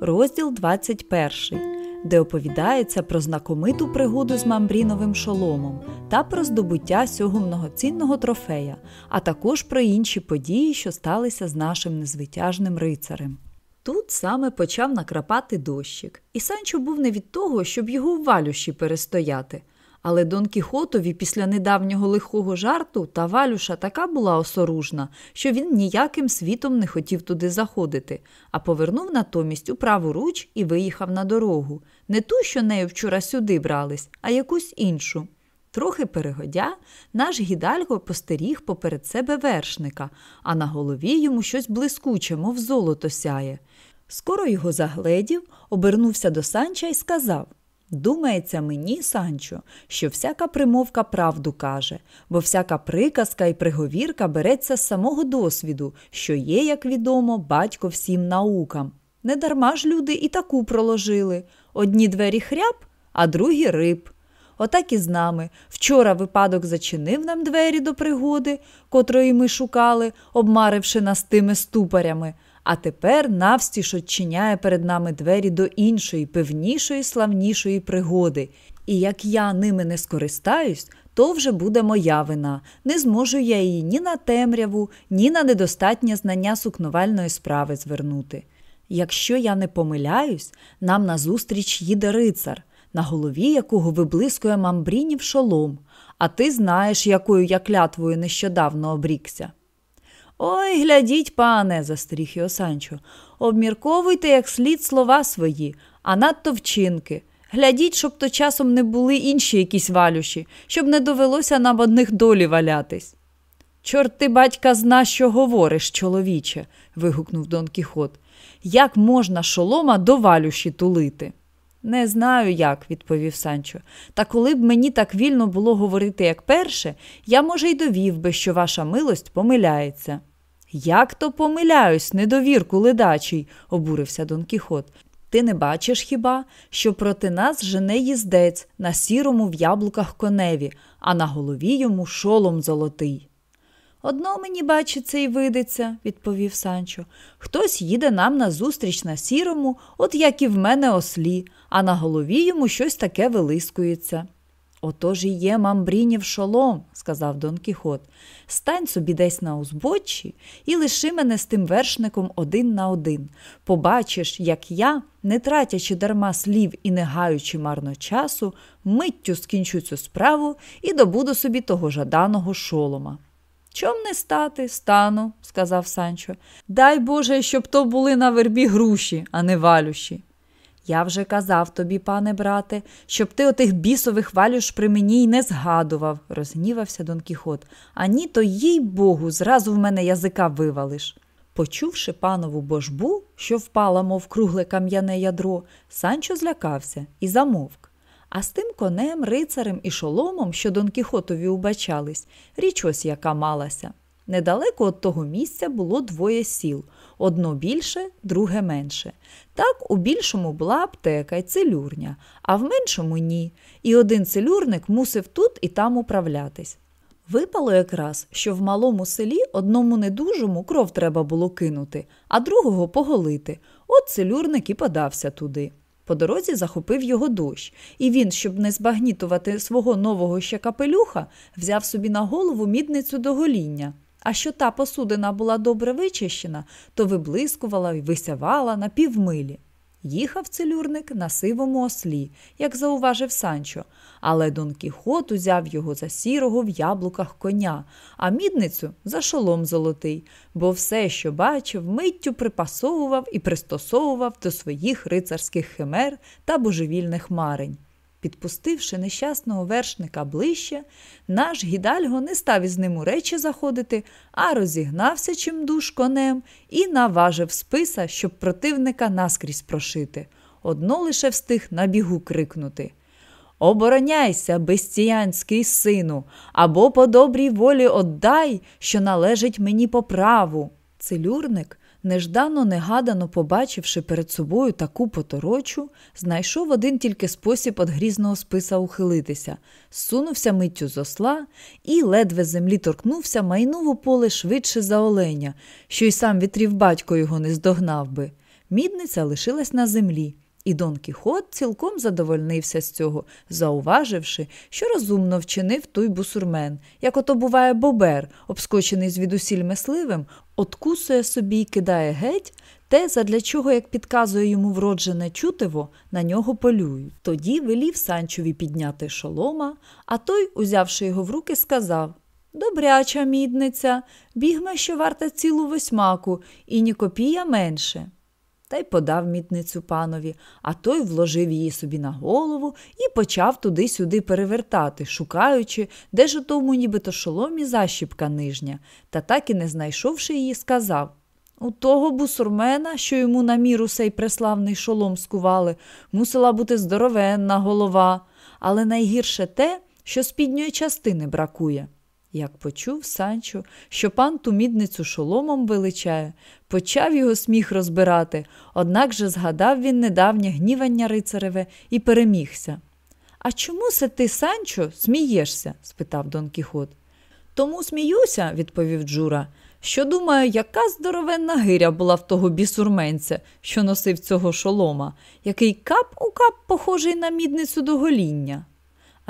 розділ 21, де оповідається про знакомиту пригоду з мамбріновим шоломом та про здобуття сього многоцінного трофея, а також про інші події, що сталися з нашим незвитяжним рицарем. Тут саме почав накрапати дощик, і Санчо був не від того, щоб його в валющі перестояти. Але Дон Кіхотові після недавнього лихого жарту та валюша така була осоружна, що він ніяким світом не хотів туди заходити, а повернув натомість у праву руч і виїхав на дорогу. Не ту, що нею вчора сюди брались, а якусь іншу. Трохи перегодя, наш гідальго постеріг поперед себе вершника, а на голові йому щось блискуче, мов золото сяє. Скоро його загледів, обернувся до Санча і сказав Думається мені, Санчо, що всяка примовка правду каже, бо всяка приказка і приговірка береться з самого досвіду, що є, як відомо, батько всім наукам. Недарма ж люди і таку проложили одні двері хряб, а другі риб. Отак і з нами. Вчора випадок зачинив нам двері до пригоди, котрої ми шукали, обмаривши нас тими ступарями а тепер навстіж очиняє перед нами двері до іншої, певнішої, славнішої пригоди. І як я ними не скористаюсь, то вже буде моя вина. Не зможу я її ні на темряву, ні на недостатнє знання сукновальної справи звернути. Якщо я не помиляюсь, нам назустріч їде рицар, на голові якого виблискує мамбрінів шолом, а ти знаєш, якою я клятвою нещодавно обрікся. Ой, глядіть, пане, застеріг його Санчо, обмірковуйте як слід слова свої, а надто вчинки. Глядіть, щоб то часом не були інші якісь валюші, щоб не довелося нам одних долі валятись. Чорт ти, батька, зна, що говориш, чоловіче, вигукнув Дон Кіхот. Як можна шолома до валюші тулити? Не знаю як, відповів Санчо. Та коли б мені так вільно було говорити, як перше, я, може, й довів би, що ваша милость помиляється. Як то помиляюсь, недовірку ледачий, обурився Дон Кіхот. Ти не бачиш хіба, що проти нас жене їздець на сірому в яблуках коневі, а на голові йому шолом золотий. Одно мені бачиться і видиться, відповів Санчо. Хтось їде нам назустріч на сірому, от як і в мене ослі, а на голові йому щось таке вилискується. Отож і є мамбрінів шолом, сказав Дон Кіхот. Стань собі десь на узбоччі і лиши мене з тим вершником один на один. Побачиш, як я, не тратячи дарма слів і не гаючи марно часу, миттю скінчу цю справу і добуду собі того жаданого шолома. Чом не стати, стану, сказав Санчо. Дай Боже, щоб то були на вербі груші, а не валющі. Я вже казав тобі, пане брате, щоб ти отих бісових валюш при мені й не згадував, розгнівався Дон Кіхот. Ані то, їй богу, зразу в мене язика вивалиш. Почувши панову божбу, що впала, мов кругле кам'яне ядро, Санчо злякався і замовк. А з тим конем, рицарем і шоломом, що Дон Кіхотові убачались, річ ось яка малася. Недалеко від того місця було двоє сіл одно більше, друге менше. Так у більшому була аптека й целюрня, а в меншому ні. І один целюрник мусив тут і там управлятись. Випало якраз, що в малому селі одному недужому кров треба було кинути, а другого поголити. От целюрник і подався туди. По дорозі захопив його дощ, і він, щоб не збагнітувати свого нового ще капелюха, взяв собі на голову мідницю до гоління. А що та посудина була добре вичищена, то виблискувала й висявала на півмилі. Їхав целюрник на сивому ослі, як зауважив Санчо, але Дон Кіхот узяв його за сірого в яблуках коня, а мідницю за шолом золотий, бо все, що бачив, миттю припасовував і пристосовував до своїх рицарських химер та божевільних марень. Підпустивши нещасного вершника ближче, наш гідальго не став із ним у речі заходити, а розігнався чимдуж конем і наважив списа, щоб противника наскрізь прошити. Одно лише встиг на бігу крикнути Обороняйся, безціянський сину, або по добрій волі отдай, що належить мені по праву. Целюрник неждано негадано побачивши перед собою таку поторочу, знайшов один тільки спосіб від грізного списа ухилитися, сунувся миттю з осла і, ледве землі торкнувся, майнув у поле швидше за оленя, що й сам вітрів батько його не здогнав би. Мідниця лишилась на землі. І Дон Кіхот цілком задовольнився з цього, зауваживши, що розумно вчинив той бусурмен, як ото буває бобер, обскочений звідусіль мисливим, откусує собі й кидає геть, те, задля чого, як підказує йому вроджене чутиво, на нього полюють. Тоді велів Санчові підняти шолома, а той, узявши його в руки, сказав Добряча мідниця, бігме, що варта цілу восьмаку, і ні копія менше та й подав мітницю панові, а той вложив її собі на голову і почав туди-сюди перевертати, шукаючи, де ж у тому нібито шоломі защіпка нижня, та так і не знайшовши її, сказав у того бусурмена, що йому на міру сей преславний шолом скували, мусила бути здоровенна голова, але найгірше те, що спідньої частини бракує. Як почув Санчо, що пан ту мідницю шоломом величає, почав його сміх розбирати, однак же згадав він недавнє гнівання рицареве і перемігся. А чому се ти, Санчо, смієшся? спитав Дон Кіхот. Тому сміюся, відповів Джура, що думаю, яка здоровенна гиря була в того бісурменця, що носив цього шолома, який кап у кап похожий на мідницю до гоління.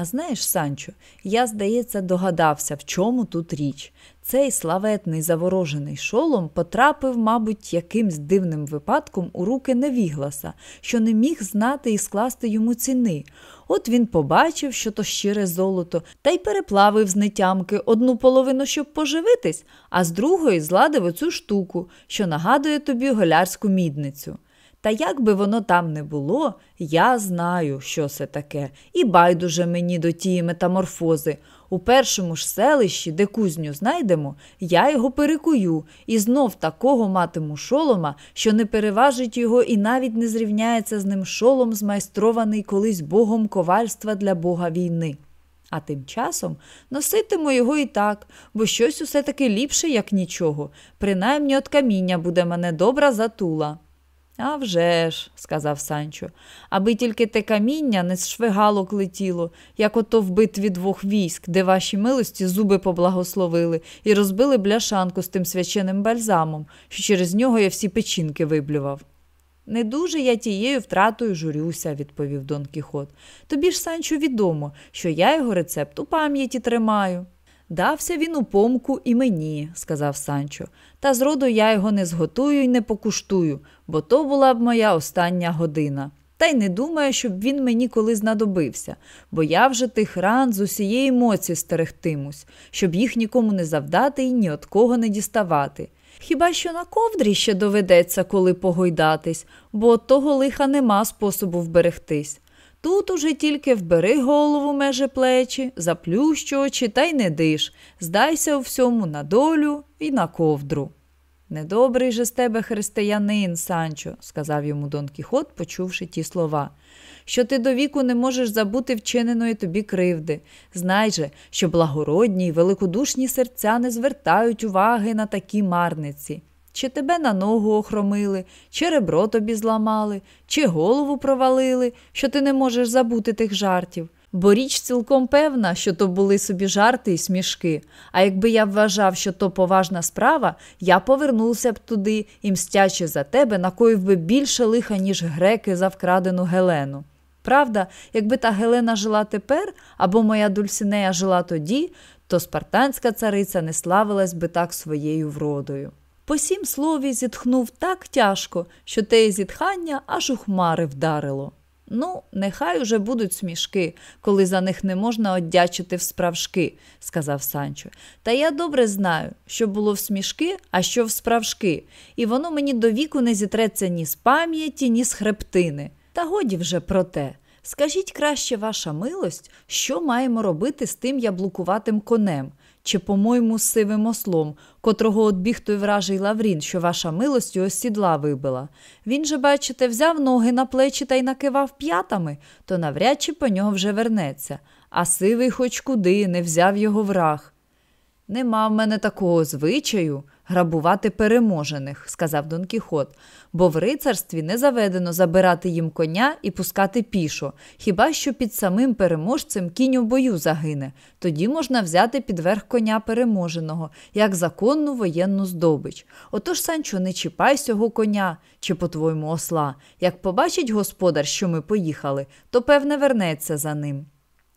А знаєш, Санчо, я, здається, догадався, в чому тут річ. Цей славетний заворожений шолом потрапив, мабуть, якимсь дивним випадком у руки Невігласа, що не міг знати і скласти йому ціни. От він побачив, що то щире золото, та й переплавив з нетямки одну половину, щоб поживитись, а з другої зладив оцю штуку, що нагадує тобі голярську мідницю. Та як би воно там не було, я знаю, що це таке, і байдуже мені до тієї метаморфози. У першому ж селищі, де кузню знайдемо, я його перекую і знов такого матиму шолома, що не переважить його і навіть не зрівняється з ним шолом, змайстрований колись богом ковальства для бога війни. А тим часом носитиму його і так, бо щось усе таки ліпше, як нічого. Принаймні от каміння буде мене добра затула. «А вже ж», – сказав Санчо, аби тільки те каміння не з швигалок летіло, як ото в битві двох військ, де ваші милості зуби поблагословили і розбили бляшанку з тим свяченим бальзамом, що через нього я всі печінки виблював. Не дуже я тією втратою журюся, відповів Дон Кіхот. Тобі ж, Санчо, відомо, що я його рецепт у пам'яті тримаю. Дався він у помку і мені, сказав Санчо, та зроду я його не зготую і не покуштую, бо то була б моя остання година. Та й не думаю, щоб він мені коли знадобився, бо я вже тих ран з усієї моці стерегтимусь, щоб їх нікому не завдати і ні от кого не діставати. Хіба що на ковдрі ще доведеться коли погойдатись, бо от того лиха нема способу вберегтись. Тут уже тільки вбери голову меже плечі, заплющ очі та й не диш, здайся у всьому на долю і на ковдру. Недобрий же з тебе християнин, Санчо, сказав йому Дон Кіхот, почувши ті слова, що ти до віку не можеш забути вчиненої тобі кривди. Знай же, що благородні й великодушні серця не звертають уваги на такі марниці. Чи тебе на ногу охромили, чи ребро тобі зламали, чи голову провалили, що ти не можеш забути тих жартів. Бо річ цілком певна, що то були собі жарти і смішки. А якби я вважав, що то поважна справа, я повернувся б туди і, мстячи за тебе, накоїв би більше лиха, ніж греки за вкрадену Гелену. Правда, якби та Гелена жила тепер, або моя Дульсинея жила тоді, то спартанська цариця не славилась би так своєю вродою. По сім слові зітхнув так тяжко, що те зітхання аж у хмари вдарило. Ну, нехай уже будуть смішки, коли за них не можна оддячити в справжки, сказав Санчо. Та я добре знаю, що було в смішки, а що в справжки, і воно мені до віку не зітреться ні з пам'яті, ні з хребтини. Та годі вже про те. Скажіть краще, ваша милость, що маємо робити з тим яблукуватим конем, чи, по-моєму, сивим ослом, котрого отбіг той вражий Лаврін, що ваша милость його сідла вибила. Він же, бачите, взяв ноги на плечі та й накивав п'ятами, то навряд чи по нього вже вернеться, а сивий хоч куди не взяв його враг. Нема в мене такого звичаю, грабувати переможених, сказав Дон Кіхот, бо в рицарстві не заведено забирати їм коня і пускати пішо, хіба що під самим переможцем кінь у бою загине. Тоді можна взяти під верх коня переможеного, як законну воєнну здобич. Отож, Санчо, не чіпай сього коня чи, по-твоєму, осла. Як побачить господар, що ми поїхали, то певне вернеться за ним.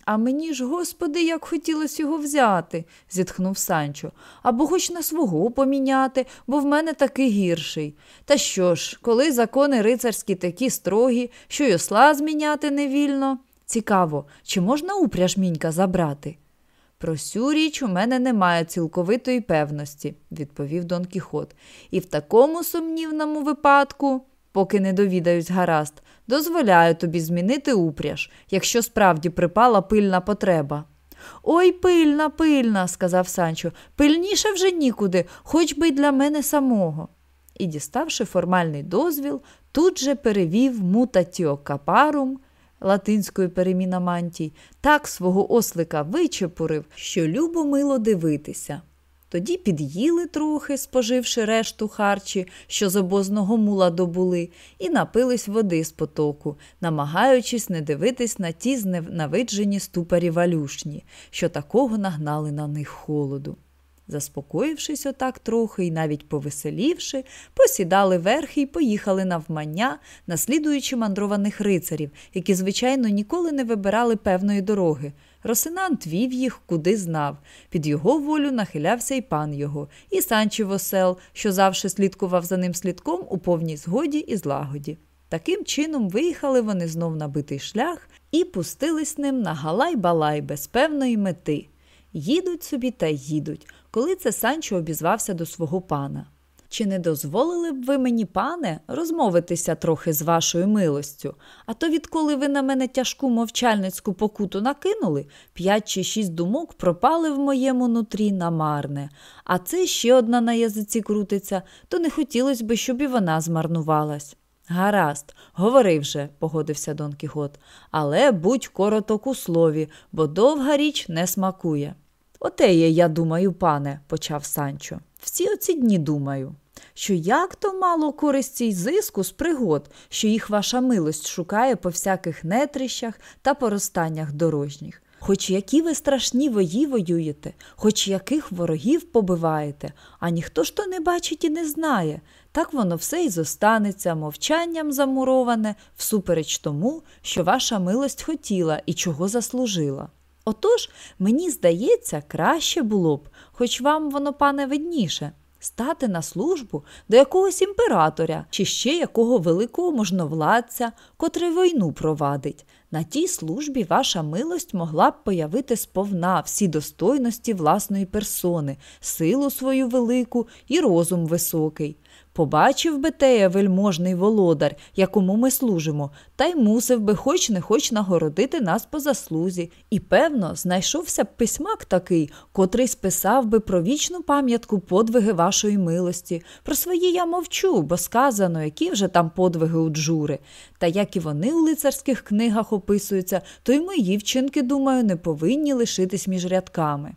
А мені ж, господи, як хотілося його взяти, зітхнув Санчо, або хоч на свого поміняти, бо в мене такий гірший. Та що ж, коли закони рицарські такі строгі, що й осла зміняти не вільно? Цікаво, чи можна упряж мінька забрати? Про сю річ у мене немає цілковитої певності, відповів Дон Кіхот. І в такому сумнівному випадку, поки не довідаюсь гаразд, дозволяю тобі змінити упряж, якщо справді припала пильна потреба. Ой, пильна, пильна, сказав Санчо, пильніше вже нікуди, хоч би й для мене самого. І, діставши формальний дозвіл, тут же перевів мутатіо капарум латинською переміна мантій, так свого ослика вичепурив, що любо мило дивитися. Тоді під'їли трохи, споживши решту харчі, що з обозного мула добули, і напились води з потоку, намагаючись не дивитись на ті зненавиджені ступарі валюшні, що такого нагнали на них холоду. Заспокоївшись отак трохи і навіть повеселівши, посідали верхи і поїхали навмання, наслідуючи мандрованих рицарів, які, звичайно, ніколи не вибирали певної дороги. Росинант вів їх, куди знав. Під його волю нахилявся й пан його, і Санчо Восел, що завше слідкував за ним слідком у повній згоді і злагоді. Таким чином виїхали вони знов на битий шлях і пустились ним на галай-балай без певної мети. Їдуть собі та їдуть, коли це Санчо обізвався до свого пана. Чи не дозволили б ви мені, пане, розмовитися трохи з вашою милостю? А то відколи ви на мене тяжку мовчальницьку покуту накинули, п'ять чи шість думок пропали в моєму нутрі намарне. А це ще одна на язиці крутиться, то не хотілося б, щоб і вона змарнувалась. Гаразд, говори вже, погодився Дон Кіхот, але будь короток у слові, бо довга річ не смакує. Оте є, я думаю, пане, почав Санчо. Всі оці дні думаю, що як то мало користі й зиску з пригод, що їх ваша милость шукає по всяких нетрищах та поростаннях дорожніх. Хоч які ви страшні вої воюєте, хоч яких ворогів побиваєте, а ніхто ж то не бачить і не знає, так воно все й зостанеться мовчанням замуроване, всупереч тому, що ваша милость хотіла і чого заслужила. Отож, мені здається, краще було б, хоч вам воно, пане, видніше, стати на службу до якогось імператоря чи ще якого великого можновладця, котрий війну провадить. На тій службі ваша милость могла б появити сповна всі достойності власної персони, силу свою велику і розум високий. Побачив би теє вельможний володар, якому ми служимо, та й мусив би хоч не хоч нагородити нас по заслузі. І, певно, знайшовся б письмак такий, котрий списав би про вічну пам'ятку подвиги вашої милості. Про свої я мовчу, бо сказано, які вже там подвиги у джури. Та як і вони у лицарських книгах описуються, то й мої вчинки, думаю, не повинні лишитись між рядками.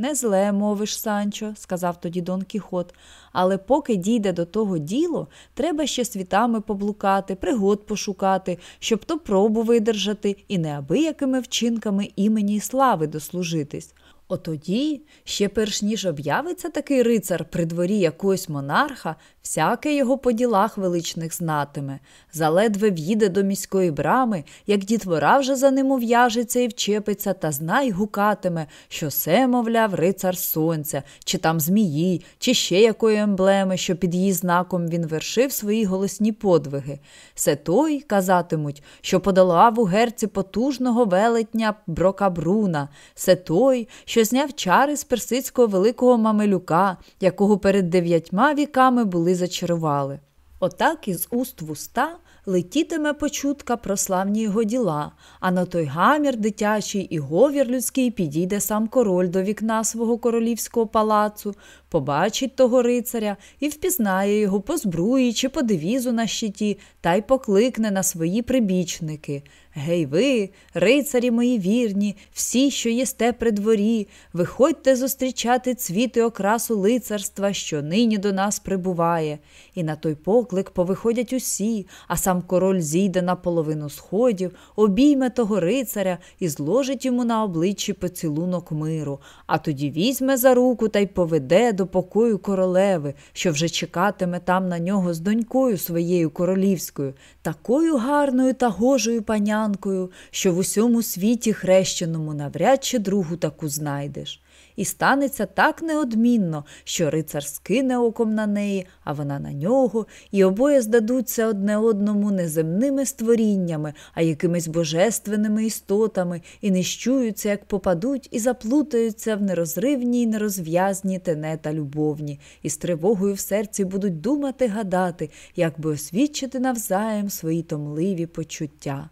Не зле мовиш, Санчо, сказав тоді Дон Кіхот, але поки дійде до того діло, треба ще світами поблукати, пригод пошукати, щоб то пробу видержати і неабиякими вчинками імені слави дослужитись. Отоді, ще перш ніж об'явиться такий рицар при дворі якогось монарха, всяке його по ділах величних знатиме, заледве в'їде до міської брами, як дітвора вже за ним ув'яжеться і вчепиться, та знай гукатиме, що се, мовляв, рицар сонця, чи там змії, чи ще якої емблеми, що під її знаком він вершив свої голосні подвиги. Се той, казатимуть, що подолав у герці потужного велетня Брокабруна, се той, що зняв чари з персидського великого мамелюка, якого перед дев'ятьма віками були зачарували. Отак із уст в уста летітиме почутка про славні його діла, а на той гамір дитячий і говір людський підійде сам король до вікна свого королівського палацу, побачить того рицаря і впізнає його по збруї чи по девізу на щиті, та й покликне на свої прибічники. Гей, ви, рицарі мої вірні, всі, що єсте при дворі, виходьте зустрічати цвіти окрасу лицарства, що нині до нас прибуває. І на той поклик повиходять усі, а сам король зійде на половину сходів, обійме того рицаря і зложить йому на обличчі поцілунок миру, а тоді візьме за руку та й поведе до покою королеви, що вже чекатиме там на нього з донькою своєю королівською, такою гарною та гожою панянкою, що в усьому світі хрещеному навряд чи другу таку знайдеш. І станеться так неодмінно, що рицар скине оком на неї, а вона на нього, і обоє здадуться одне одному неземними створіннями, а якимись божественними істотами, і нищуються, як попадуть, і заплутаються в нерозривні й нерозв'язні тенета любовні, і з тривогою в серці будуть думати гадати, як би освідчити навзаєм свої томливі почуття.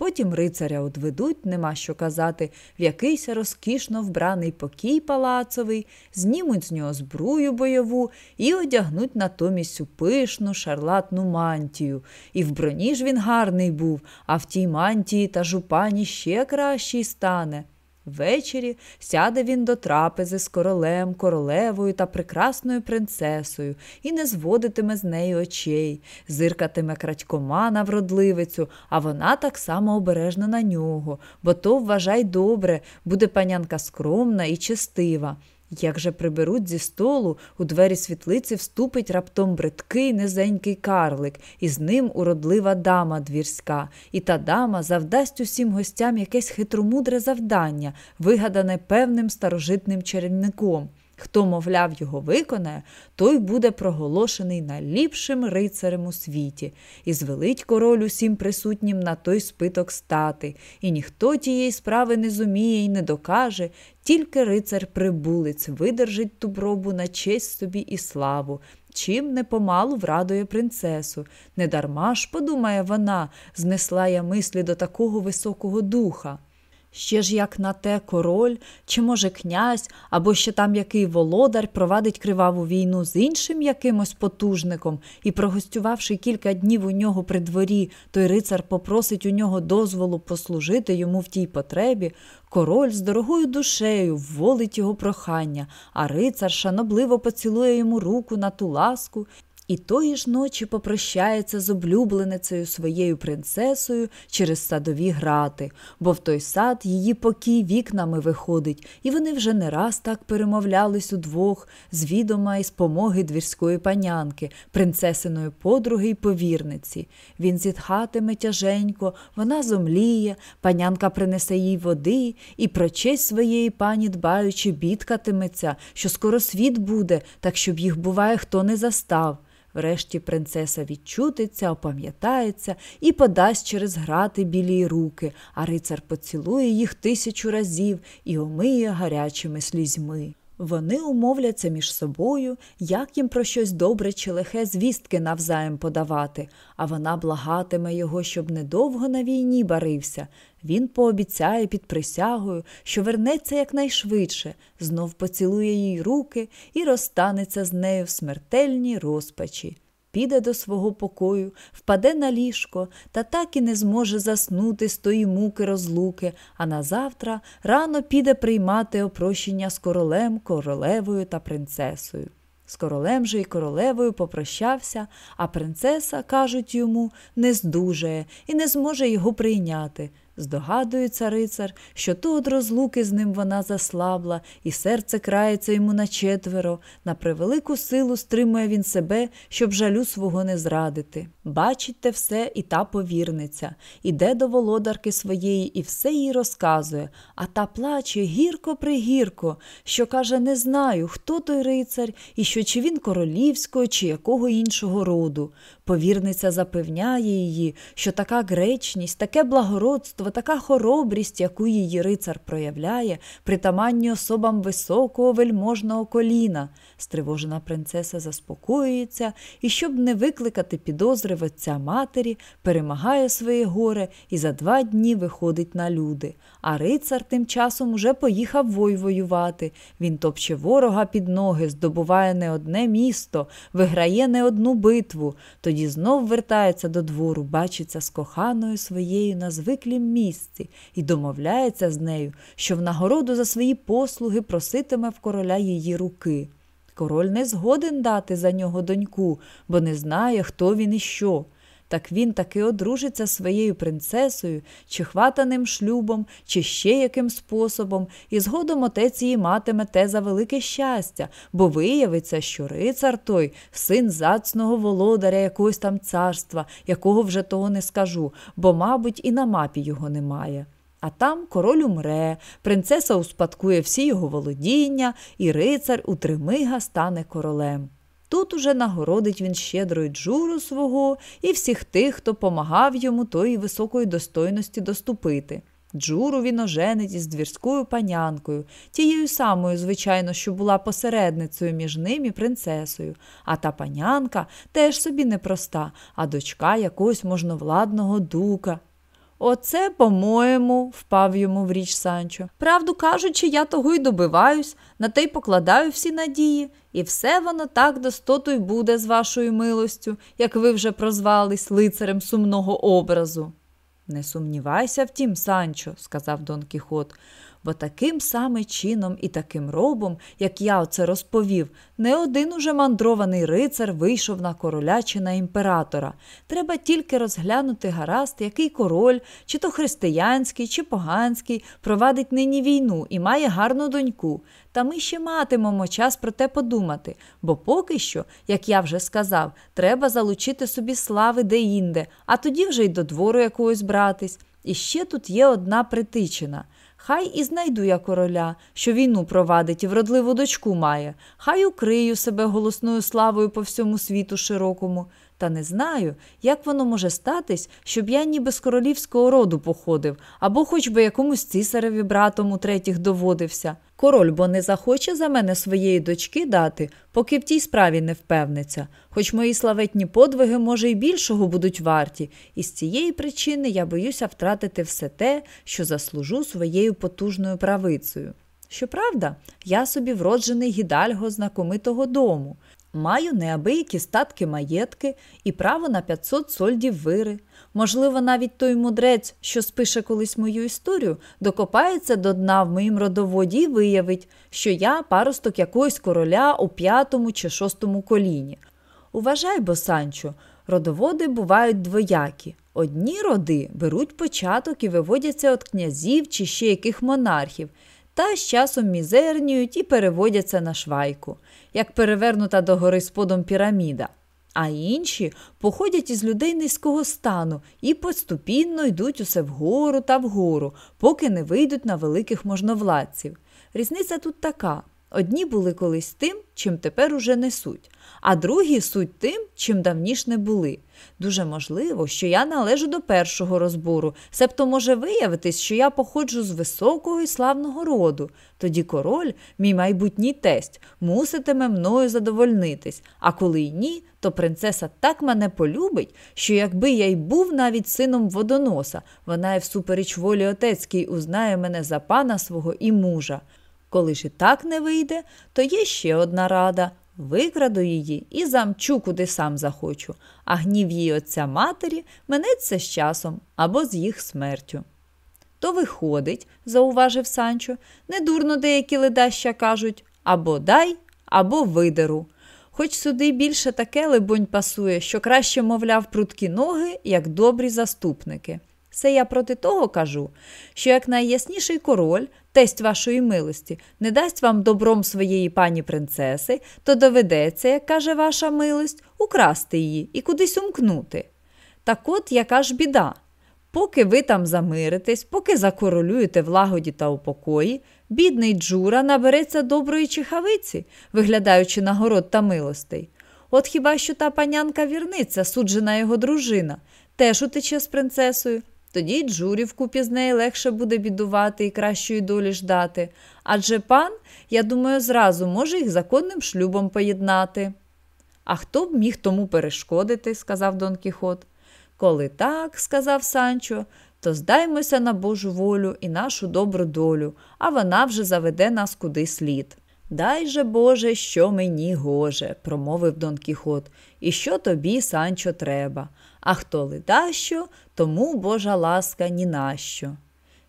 Потім рицаря одведуть, нема що казати, в якийсь розкішно вбраний покій палацовий, знімуть з нього збрую бойову і одягнуть натомість у пишну шарлатну мантію. І в броні ж він гарний був, а в тій мантії та жупані ще кращий стане. Ввечері сяде він до трапези з королем, королевою та прекрасною принцесою і не зводитиме з неї очей, зиркатиме крадькома на вродливицю, а вона так само обережна на нього, бо то, вважай добре, буде панянка скромна і честива. Як же приберуть зі столу, у двері світлиці вступить раптом бридкий низенький карлик, і з ним уродлива дама двірська, і та дама завдасть усім гостям якесь хитромудре завдання, вигадане певним старожитним чарівником. Хто, мовляв, його виконає, той буде проголошений найліпшим рицарем у світі, і звелить король усім присутнім на той спиток стати, і ніхто тієї справи не зуміє і не докаже, тільки рицар прибулець видержить ту пробу на честь собі і славу. Чим непомалу врадує принцесу. Недарма ж, подумає вона, знесла я мислі до такого високого духа. Ще ж як на те король, чи, може, князь, або ще там який володар провадить криваву війну з іншим якимось потужником і, прогостювавши кілька днів у нього при дворі, той рицар попросить у нього дозволу послужити йому в тій потребі, король з дорогою душею вволить його прохання, а рицар шанобливо поцілує йому руку на ту ласку і тої ж ночі попрощається з облюбленицею своєю принцесою через садові грати, бо в той сад її покій вікнами виходить, і вони вже не раз так перемовлялись удвох з відома і з помоги двірської панянки, принцесиної подруги й повірниці. Він зітхатиме тяженько, вона зомліє, панянка принесе їй води і про честь своєї пані дбаючи, бідкатиметься, що скоро світ буде, так щоб їх, буває, хто не застав. Врешті принцеса відчутиться, опам'ятається і подасть через грати білі руки, а рицар поцілує їх тисячу разів і омиє гарячими слізьми. Вони умовляться між собою, як їм про щось добре чи лихе звістки навзаєм подавати, а вона благатиме його, щоб недовго на війні барився. Він пообіцяє під присягою, що вернеться якнайшвидше, знов поцілує їй руки і розстанеться з нею в смертельній розпачі піде до свого покою, впаде на ліжко та так і не зможе заснути з тої муки розлуки, а назавтра рано піде приймати опрощення з королем, королевою та принцесою. З королем же й королевою попрощався, а принцеса, кажуть йому, не здужає і не зможе його прийняти. Здогадується рицар, що од розлуки з ним вона заслабла, і серце крається йому на четверо. На превелику силу стримує він себе, щоб жалю свого не зрадити. Бачить те все і та повірниця, іде до володарки своєї і все їй розказує, а та плаче гірко пригірко, що каже: Не знаю, хто той рицар, і що чи він королівського, чи якого іншого роду. Повірниця запевняє її, що така гречність, таке благородство така хоробрість, яку її рицар проявляє, притаманні особам високого вельможного коліна. Стривожена принцеса заспокоюється і, щоб не викликати підозри в отця матері, перемагає своє горе і за два дні виходить на люди. А рицар тим часом уже поїхав вой воювати. Він топче ворога під ноги, здобуває не одне місто, виграє не одну битву. Тоді знов вертається до двору, бачиться з коханою своєю на звиклім місці і домовляється з нею, що в нагороду за свої послуги проситиме в короля її руки. Король не згоден дати за нього доньку, бо не знає, хто він і що. Так він таки одружиться своєю принцесою, чи хватаним шлюбом, чи ще яким способом, і згодом отець її матиме те за велике щастя, бо виявиться, що рицар той син зацного володаря якогось там царства, якого вже того не скажу, бо, мабуть, і на мапі його немає. А там король умре, принцеса успадкує всі його володіння, і рицар у Тримига стане королем. Тут уже нагородить він щедро й джуру свого і всіх тих, хто помагав йому тої високої достойності доступити. Джуру він оженить із двірською панянкою, тією самою, звичайно, що була посередницею між ним і принцесою. А та панянка теж собі непроста, а дочка якогось можновладного дука. Оце, по-моєму, впав йому в річ Санчо. Правду кажучи, я того й добиваюсь, на те й покладаю всі надії, і все воно так достото й буде з вашою милостю, як ви вже прозвались лицарем сумного образу. Не сумнівайся в тім, Санчо, сказав Дон Кіхот бо таким саме чином і таким робом, як я оце розповів, не один уже мандрований рицар вийшов на короля чи на імператора. Треба тільки розглянути гаразд, який король, чи то християнський, чи поганський, провадить нині війну і має гарну доньку. Та ми ще матимемо час про те подумати, бо поки що, як я вже сказав, треба залучити собі слави де-інде, а тоді вже й до двору якогось братись. І ще тут є одна притичина. Хай і знайду я короля, що війну провадить і вродливу дочку має, хай укрию себе голосною славою по всьому світу широкому. Та не знаю, як воно може статись, щоб я ніби з королівського роду походив, або хоч би якомусь цісареві братом у третіх доводився. Король бо не захоче за мене своєї дочки дати, поки в тій справі не впевниться, хоч мої славетні подвиги, може, й більшого будуть варті, і з цієї причини я боюся втратити все те, що заслужу своєю потужною правицею. Щоправда, я собі вроджений гідальго знакомитого дому. Маю неабиякі статки маєтки і право на 500 сольдів вири. Можливо, навіть той мудрець, що спише колись мою історію, докопається до дна в моїм родоводі і виявить, що я паросток якогось короля у п'ятому чи шостому коліні. Уважай, бо, Санчо, родоводи бувають двоякі. Одні роди беруть початок і виводяться від князів чи ще яких монархів та з часом мізерніють і переводяться на швайку, як перевернута догори сподом піраміда. А інші походять із людей низького стану і поступінно йдуть усе вгору та вгору, поки не вийдуть на великих можновладців. Різниця тут така: одні були колись тим, чим тепер уже несуть, а другі суть тим, чим давніш не були. Дуже можливо, що я належу до першого розбору, себто може виявитись, що я походжу з високого і славного роду. Тоді король, мій майбутній тесть, муситиме мною задовольнитись, а коли й ні, то принцеса так мене полюбить, що якби я й був навіть сином водоноса, вона й всупереч волі отецькій узнає мене за пана свого і мужа. Коли ж і так не вийде, то є ще одна рада викраду її і замчу, куди сам захочу, а гнів її отця матері минеться з часом або з їх смертю. То виходить, зауважив Санчо, недурно деякі ледаща кажуть або дай, або видеру. Хоч сюди більше таке, либонь, пасує, що краще, мовляв, пруткі ноги, як добрі заступники. Це я проти того кажу, що як найясніший король, тесть вашої милості, не дасть вам добром своєї пані принцеси, то доведеться, як каже ваша милость, украсти її і кудись умкнути. Так от яка ж біда? Поки ви там замиритесь, поки закоролюєте в лагоді та у покої, бідний Джура набереться доброї чихавиці, виглядаючи нагород та милостей. От хіба що та панянка вірниця, суджена його дружина, теж утече з принцесою, Тоді Джурі вкупі з неї легше буде бідувати і кращої долі ждати. Адже пан, я думаю, зразу може їх законним шлюбом поєднати. А хто б міг тому перешкодити, сказав Дон Кіхот. Коли так, сказав Санчо, то здаймося на Божу волю і нашу добру долю, а вона вже заведе нас куди слід. Дай же, Боже, що мені гоже, промовив Дон Кіхот, і що тобі, Санчо, треба. А хто ледащо, тому Божа ласка ні нащо.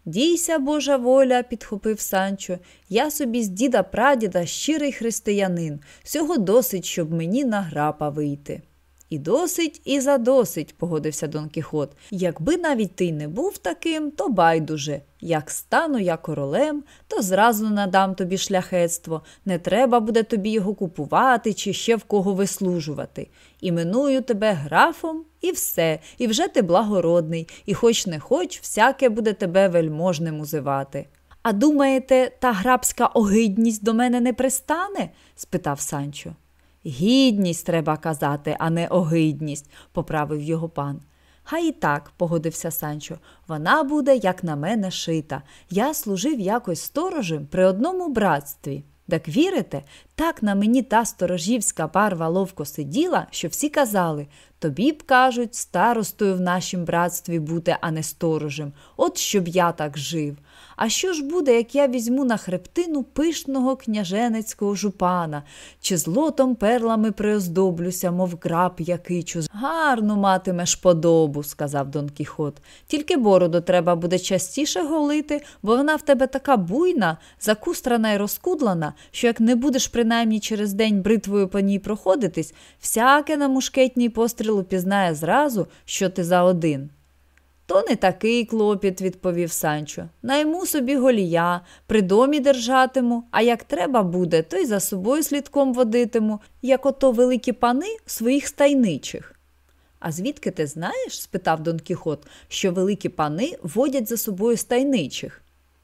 Дійся, Божа воля, підхопив Санчо, я собі з діда прадіда щирий християнин, всього досить, щоб мені на грапа вийти. І досить, і задосить, погодився Дон Кіхот. Якби навіть ти не був таким, то байдуже. Як стану я королем, то зразу надам тобі шляхетство, не треба буде тобі його купувати чи ще в кого вислужувати. Іменую тебе графом і все, і вже ти благородний, і хоч не хоч, всяке буде тебе вельможним узивати. А думаєте, та грабська огидність до мене не пристане? спитав Санчо. Гідність треба казати, а не огидність, поправив його пан. Хай і так, погодився Санчо, вона буде, як на мене, шита. Я служив якось сторожем при одному братстві. Так вірите, так на мені та сторожівська барва ловко сиділа, що всі казали тобі б кажуть, старостою в нашім братстві бути, а не сторожем, от щоб я так жив. А що ж буде, як я візьму на хребтину пишного княженецького жупана, чи злотом перлами приоздоблюся, мов краб якичу. Гарну матимеш подобу, сказав Дон Кіхот. Тільки бороду треба буде частіше голити, бо вона в тебе така буйна, закустрана й розкудлана, що як не будеш принаймні через день бритвою по ній проходитись, всяке на мушкетній пострілу пізнає зразу, що ти за один. То не такий клопіт, відповів Санчо. Найму собі голія, при домі держатиму, а як треба буде, то й за собою слідком водитиму, як ото великі пани своїх стайничих. А звідки ти знаєш? спитав Дон Кіхот, що великі пани водять за собою стайничих.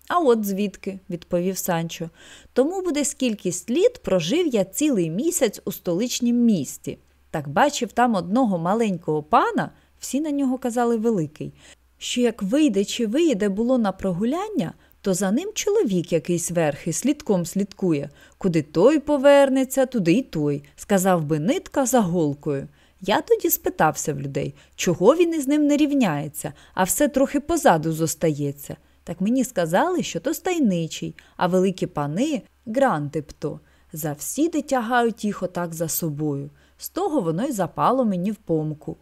А от звідки, відповів Санчо. Тому буде скількись літ прожив я цілий місяць у столичнім місті. Так бачив там одного маленького пана, всі на нього казали великий, що як вийде чи виїде було на прогуляння, то за ним чоловік якийсь верхи слідком слідкує, куди той повернеться, туди й той, сказав би нитка за голкою. Я тоді спитався в людей, чого він із ним не рівняється, а все трохи позаду зостається. Так мені сказали, що то стайничий, а великі пани гранти пто. Завсіди тягають їх отак за собою. З того воно й запало мені в помку.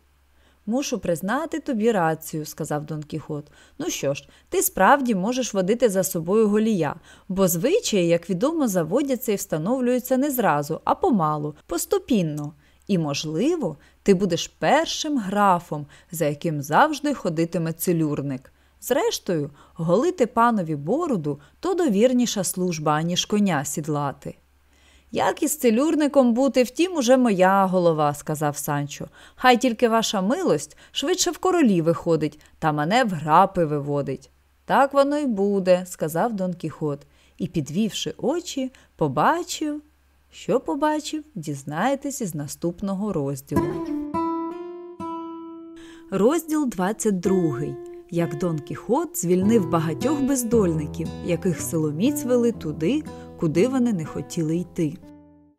Мушу признати тобі рацію, сказав Дон Кіхот. Ну що ж, ти справді можеш водити за собою голія, бо звичаї, як відомо, заводяться і встановлюються не зразу, а помалу, поступінно. І, можливо, ти будеш першим графом, за яким завжди ходитиме целюрник. Зрештою, голити панові бороду то довірніша служба, аніж коня сідлати. Як із целюрником бути, втім, уже моя голова, сказав Санчо. Хай тільки ваша милость швидше в королі виходить, та мене в грапи виводить. Так воно й буде, сказав Дон Кіхот, і, підвівши очі, побачив. Що побачив, дізнаєтесь із наступного розділу. Розділ 22 як Дон Кіхот звільнив багатьох бездольників, яких силоміць вели туди, куди вони не хотіли йти.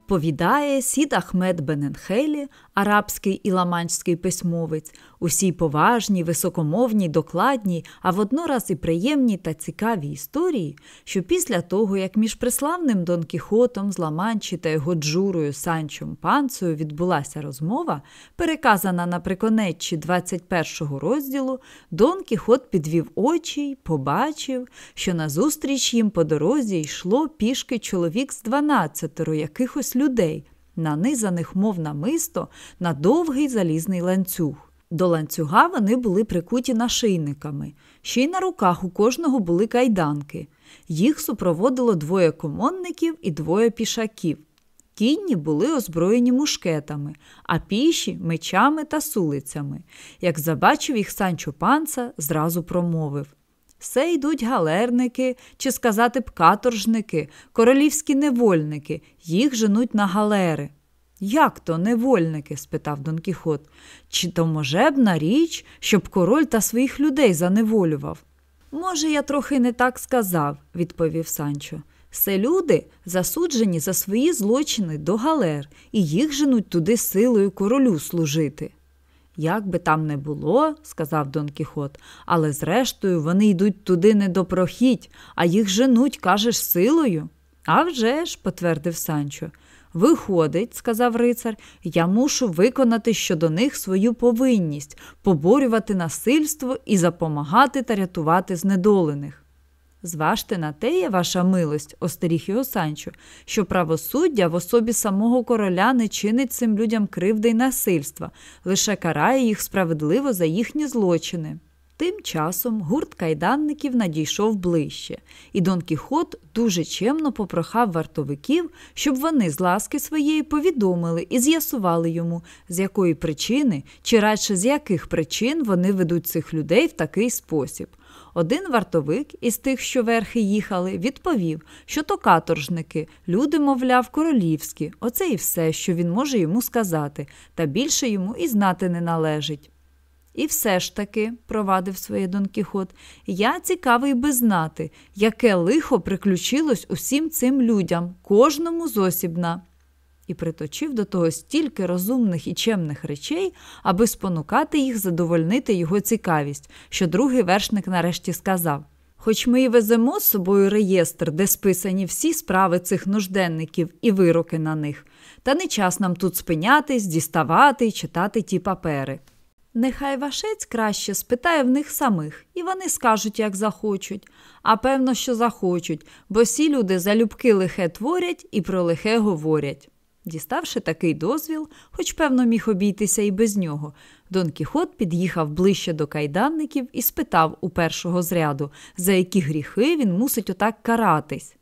Повідає Сід Ахмед Бененхелі, арабський і ламанський письмовець, усій поважній, високомовній, докладній, а воднораз і приємній та цікавій історії, що після того, як між приславним Дон Кіхотом з Ламанчі та його джурою Санчом Панцею відбулася розмова, переказана на приконеччі 21-го розділу, Дон Кіхот підвів очі й побачив, що назустріч їм по дорозі йшло пішки чоловік з 12 якихось людей, нанизаних, мов намисто, на довгий залізний ланцюг. До ланцюга вони були прикуті нашийниками, ще й на руках у кожного були кайданки. Їх супроводило двоє комонників і двоє пішаків. Кінні були озброєні мушкетами, а піші мечами та сулицями. Як забачив їх Санчо панца, зразу промовив все йдуть галерники, чи сказати б каторжники, королівські невольники, їх женуть на галери. Як то невольники? спитав Дон Кіхот. Чи то можебна річ, щоб король та своїх людей заневолював? Може, я трохи не так сказав, відповів Санчо. Це люди засуджені за свої злочини до галер, і їх женуть туди силою королю служити. Як би там не було, сказав Дон Кіхот, але зрештою вони йдуть туди не до прохідь, а їх женуть, кажеш, силою. «А вже ж», – потвердив Санчо. Виходить, сказав рицар, я мушу виконати щодо них свою повинність поборювати насильство і запомагати та рятувати знедолених. Зважте на теє, ваша милость, остеріг його Санчо, що правосуддя в особі самого короля не чинить цим людям кривди й насильства, лише карає їх справедливо за їхні злочини. Тим часом гурт кайданників надійшов ближче, і Дон Кіхот дуже чемно попрохав вартовиків, щоб вони з ласки своєї повідомили і з'ясували йому, з якої причини, чи радше з яких причин вони ведуть цих людей в такий спосіб. Один вартовик із тих, що верхи їхали, відповів, що то каторжники, люди, мовляв, королівські, оце і все, що він може йому сказати, та більше йому і знати не належить. І все ж таки, провадив своє Дон Кіхот, я цікавий би знати, яке лихо приключилось усім цим людям, кожному зосібна. І приточив до того стільки розумних і чемних речей, аби спонукати їх задовольнити його цікавість, що другий вершник нарешті сказав. Хоч ми й веземо з собою реєстр, де списані всі справи цих нужденників і вироки на них, та не час нам тут спинятись, діставати і читати ті папери. Нехай вашець краще спитає в них самих, і вони скажуть, як захочуть. А певно, що захочуть, бо всі люди залюбки лихе творять і про лихе говорять. Діставши такий дозвіл, хоч, певно, міг обійтися і без нього, Дон Кіхот під'їхав ближче до кайданників і спитав у першого зряду, за які гріхи він мусить отак каратись.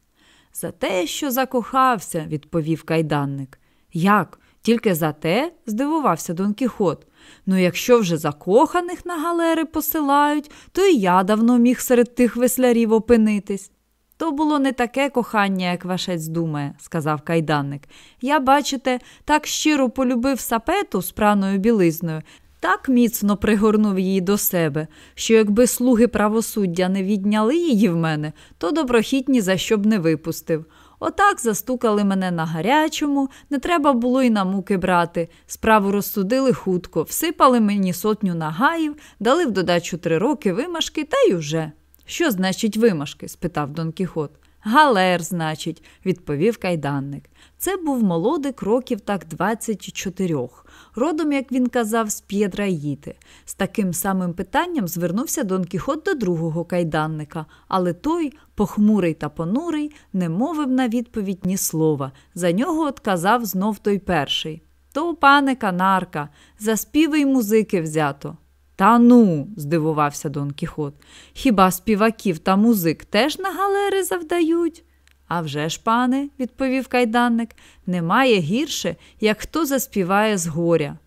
За те, що закохався, відповів кайданник. Як? Тільки за те? здивувався Дон Кіхот. Ну, якщо вже закоханих на галери посилають, то і я давно міг серед тих веслярів опинитись. То було не таке кохання, як вашець думає, сказав кайданник. Я, бачите, так щиро полюбив сапету з праною білизною, так міцно пригорнув її до себе, що якби слуги правосуддя не відняли її в мене, то доброхід ні за що б не випустив. Отак застукали мене на гарячому, не треба було й на муки брати. Справу розсудили хутко, всипали мені сотню нагаїв, дали в додачу три роки вимашки та й уже. Що значить вимашки? спитав Дон Кіхот. Галер, значить, відповів кайданник. Це був молодик років так 24, родом, як він казав, з П'єдраїти. З таким самим питанням звернувся Дон Кіхот до другого кайданника, але той, похмурий та понурий, не мовив на відповідь ні слова. За нього отказав знов той перший. То, пане канарка, за співи й музики взято. Та ну, здивувався Дон Кіхот. Хіба співаків та музик теж на галери завдають? «А вже ж, пане, відповів кайданник, немає гірше, як хто заспіває з горя.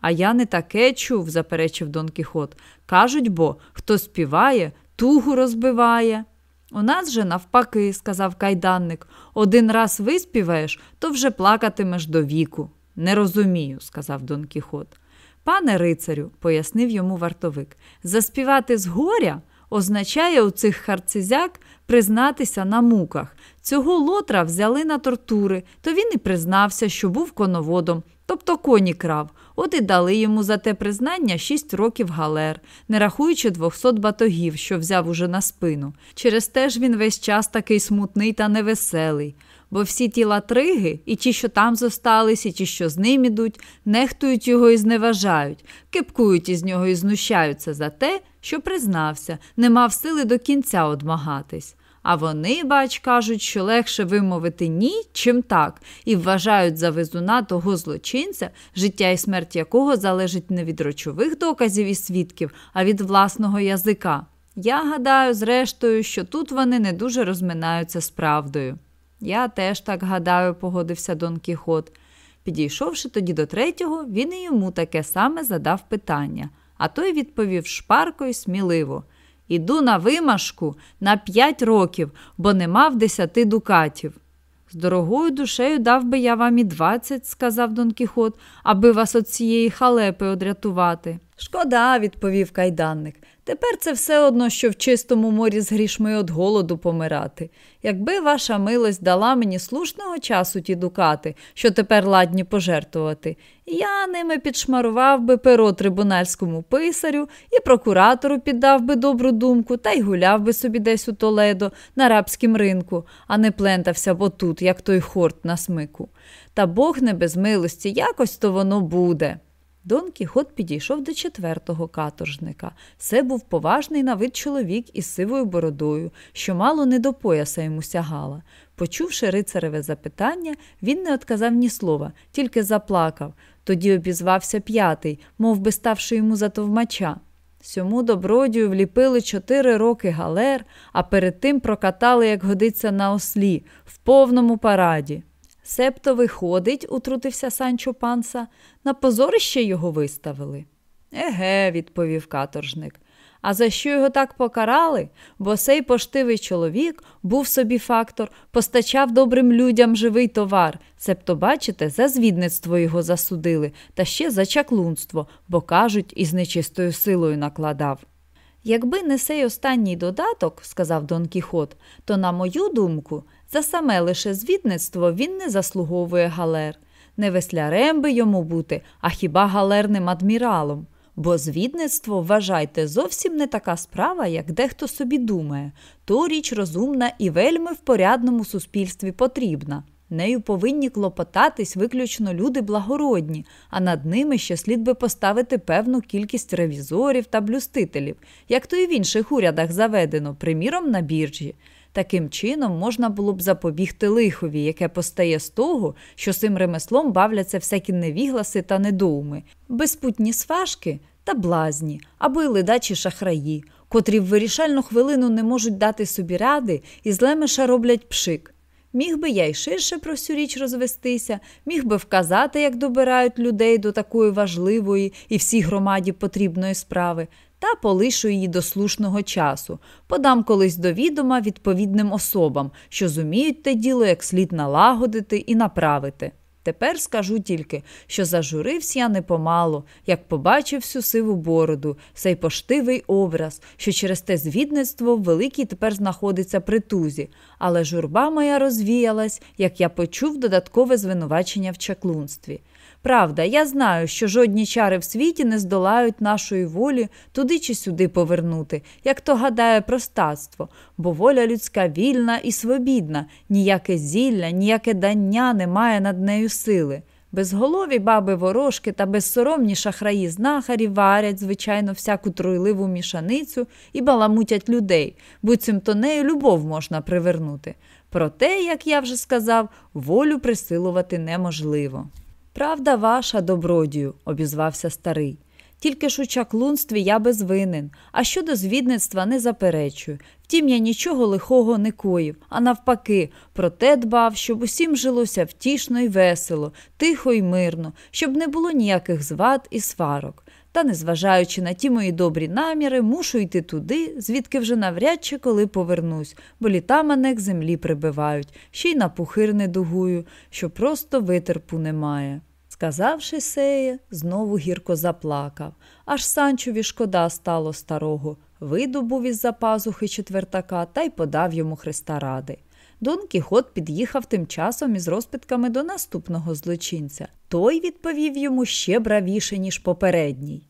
А я не таке чув, заперечив Дон Кіхот. Кажуть бо, хто співає, тугу розбиває. У нас же навпаки, сказав кайданник, один раз виспіваєш, то вже плакатимеш до віку. Не розумію, сказав Дон Кіхот. Пане рицарю, пояснив йому вартовик, заспівати з горя означає у цих харцизяк признатися на муках. Цього лотра взяли на тортури, то він і признався, що був коноводом, тобто коні крав. От і дали йому за те признання шість років галер, не рахуючи двохсот батогів, що взяв уже на спину. Через те ж він весь час такий смутний та невеселий бо всі ті латриги, і ті, що там зостались, і ті, що з ним ідуть, нехтують його і зневажають, кипкують із нього і знущаються за те, що признався, не мав сили до кінця одмагатись. А вони, бач, кажуть, що легше вимовити ні, чим так, і вважають за везуна того злочинця, життя і смерть якого залежить не від речових доказів і свідків, а від власного язика. Я гадаю, зрештою, що тут вони не дуже розминаються з правдою. Я теж так гадаю, погодився Дон Кіхот. Підійшовши тоді до третього, він і йому таке саме задав питання, а той відповів шпарко й сміливо Іду на вимашку на п'ять років, бо не мав десяти дукатів. З дорогою душею дав би я вам і двадцять, сказав Дон Кіхот, аби вас от цієї халепи одрятувати. Шкода, відповів кайданник. Тепер це все одно, що в чистому морі з грішми від голоду помирати. Якби ваша милость дала мені слушного часу ті дукати, що тепер ладні пожертвувати, я ними підшмарував би перо трибунальському писарю і прокуратору піддав би добру думку та й гуляв би собі десь у Толедо на рабськім ринку, а не плентався б отут, як той хорт на смику. Та Бог не без милості, якось то воно буде. Дон Кіхот підійшов до четвертого каторжника. Це був поважний на вид чоловік із сивою бородою, що мало не до пояса йому сягала. Почувши рицареве запитання, він не отказав ні слова, тільки заплакав. Тоді обізвався п'ятий, мов би ставши йому за товмача. Сьому добродію вліпили чотири роки галер, а перед тим прокатали, як годиться на ослі, в повному параді. Себто виходить, утрутився Санчо панса, на позорище його виставили. Еге, відповів каторжник. А за що його так покарали? Бо сей поштивий чоловік був собі фактор, постачав добрим людям живий товар. Себто, бачите, за звідництво його засудили, та ще за чаклунство, бо кажуть, із нечистою силою накладав. Якби не сей останній додаток, сказав Дон Кіхот, то, на мою думку, за саме лише звідництво він не заслуговує галер. Не веслярем би йому бути, а хіба галерним адміралом. Бо звідництво, вважайте, зовсім не така справа, як дехто собі думає. То річ розумна і вельми в порядному суспільстві потрібна. Нею повинні клопотатись виключно люди благородні, а над ними ще слід би поставити певну кількість ревізорів та блюстителів, як то і в інших урядах заведено, приміром на біржі. Таким чином можна було б запобігти лихові, яке постає з того, що цим ремеслом бавляться всякі невігласи та недоуми, безпутні сважки та блазні або й ледачі шахраї, котрі в вирішальну хвилину не можуть дати собі ради і з роблять пшик. Міг би я й ширше про всю річ розвестися, міг би вказати, як добирають людей до такої важливої і всій громаді потрібної справи, та полишу її до слушного часу, подам колись до відома відповідним особам, що зуміють те діло як слід налагодити і направити. Тепер скажу тільки, що зажурився я непомало, як побачив всю сиву бороду, цей поштивий образ, що через те звідництво великий тепер знаходиться при тузі, але журба моя розвіялась, як я почув додаткове звинувачення в чаклунстві. Правда, я знаю, що жодні чари в світі не здолають нашої волі туди чи сюди повернути, як то гадає простацтво, бо воля людська вільна і свобідна, ніяке зілля, ніяке дання не має над нею сили. Безголові баби ворожки та безсоромні шахраї знахарі варять, звичайно, всяку тройливу мішаницю і баламутять людей, буцім то нею любов можна привернути. Проте, як я вже сказав, волю присилувати неможливо. Правда ваша, добродію, обізвався старий. Тільки ж у чаклунстві я безвинен, а щодо звідництва не заперечую. Втім, я нічого лихого не коїв, а навпаки, проте дбав, щоб усім жилося втішно й весело, тихо й мирно, щоб не було ніяких звад і сварок. Та, незважаючи на ті мої добрі наміри, мушу йти туди, звідки вже навряд чи коли повернусь, бо літа мене к землі прибивають, ще й на пухир не дугую, що просто витерпу немає. Сказавши сеє, знову гірко заплакав, аж санчові шкода стало старого, видобув із за пазухи четвертака та й подав йому Христа ради. Дон Кіхот під'їхав тим часом із розпитками до наступного злочинця. Той відповів йому ще бравіше, ніж попередній.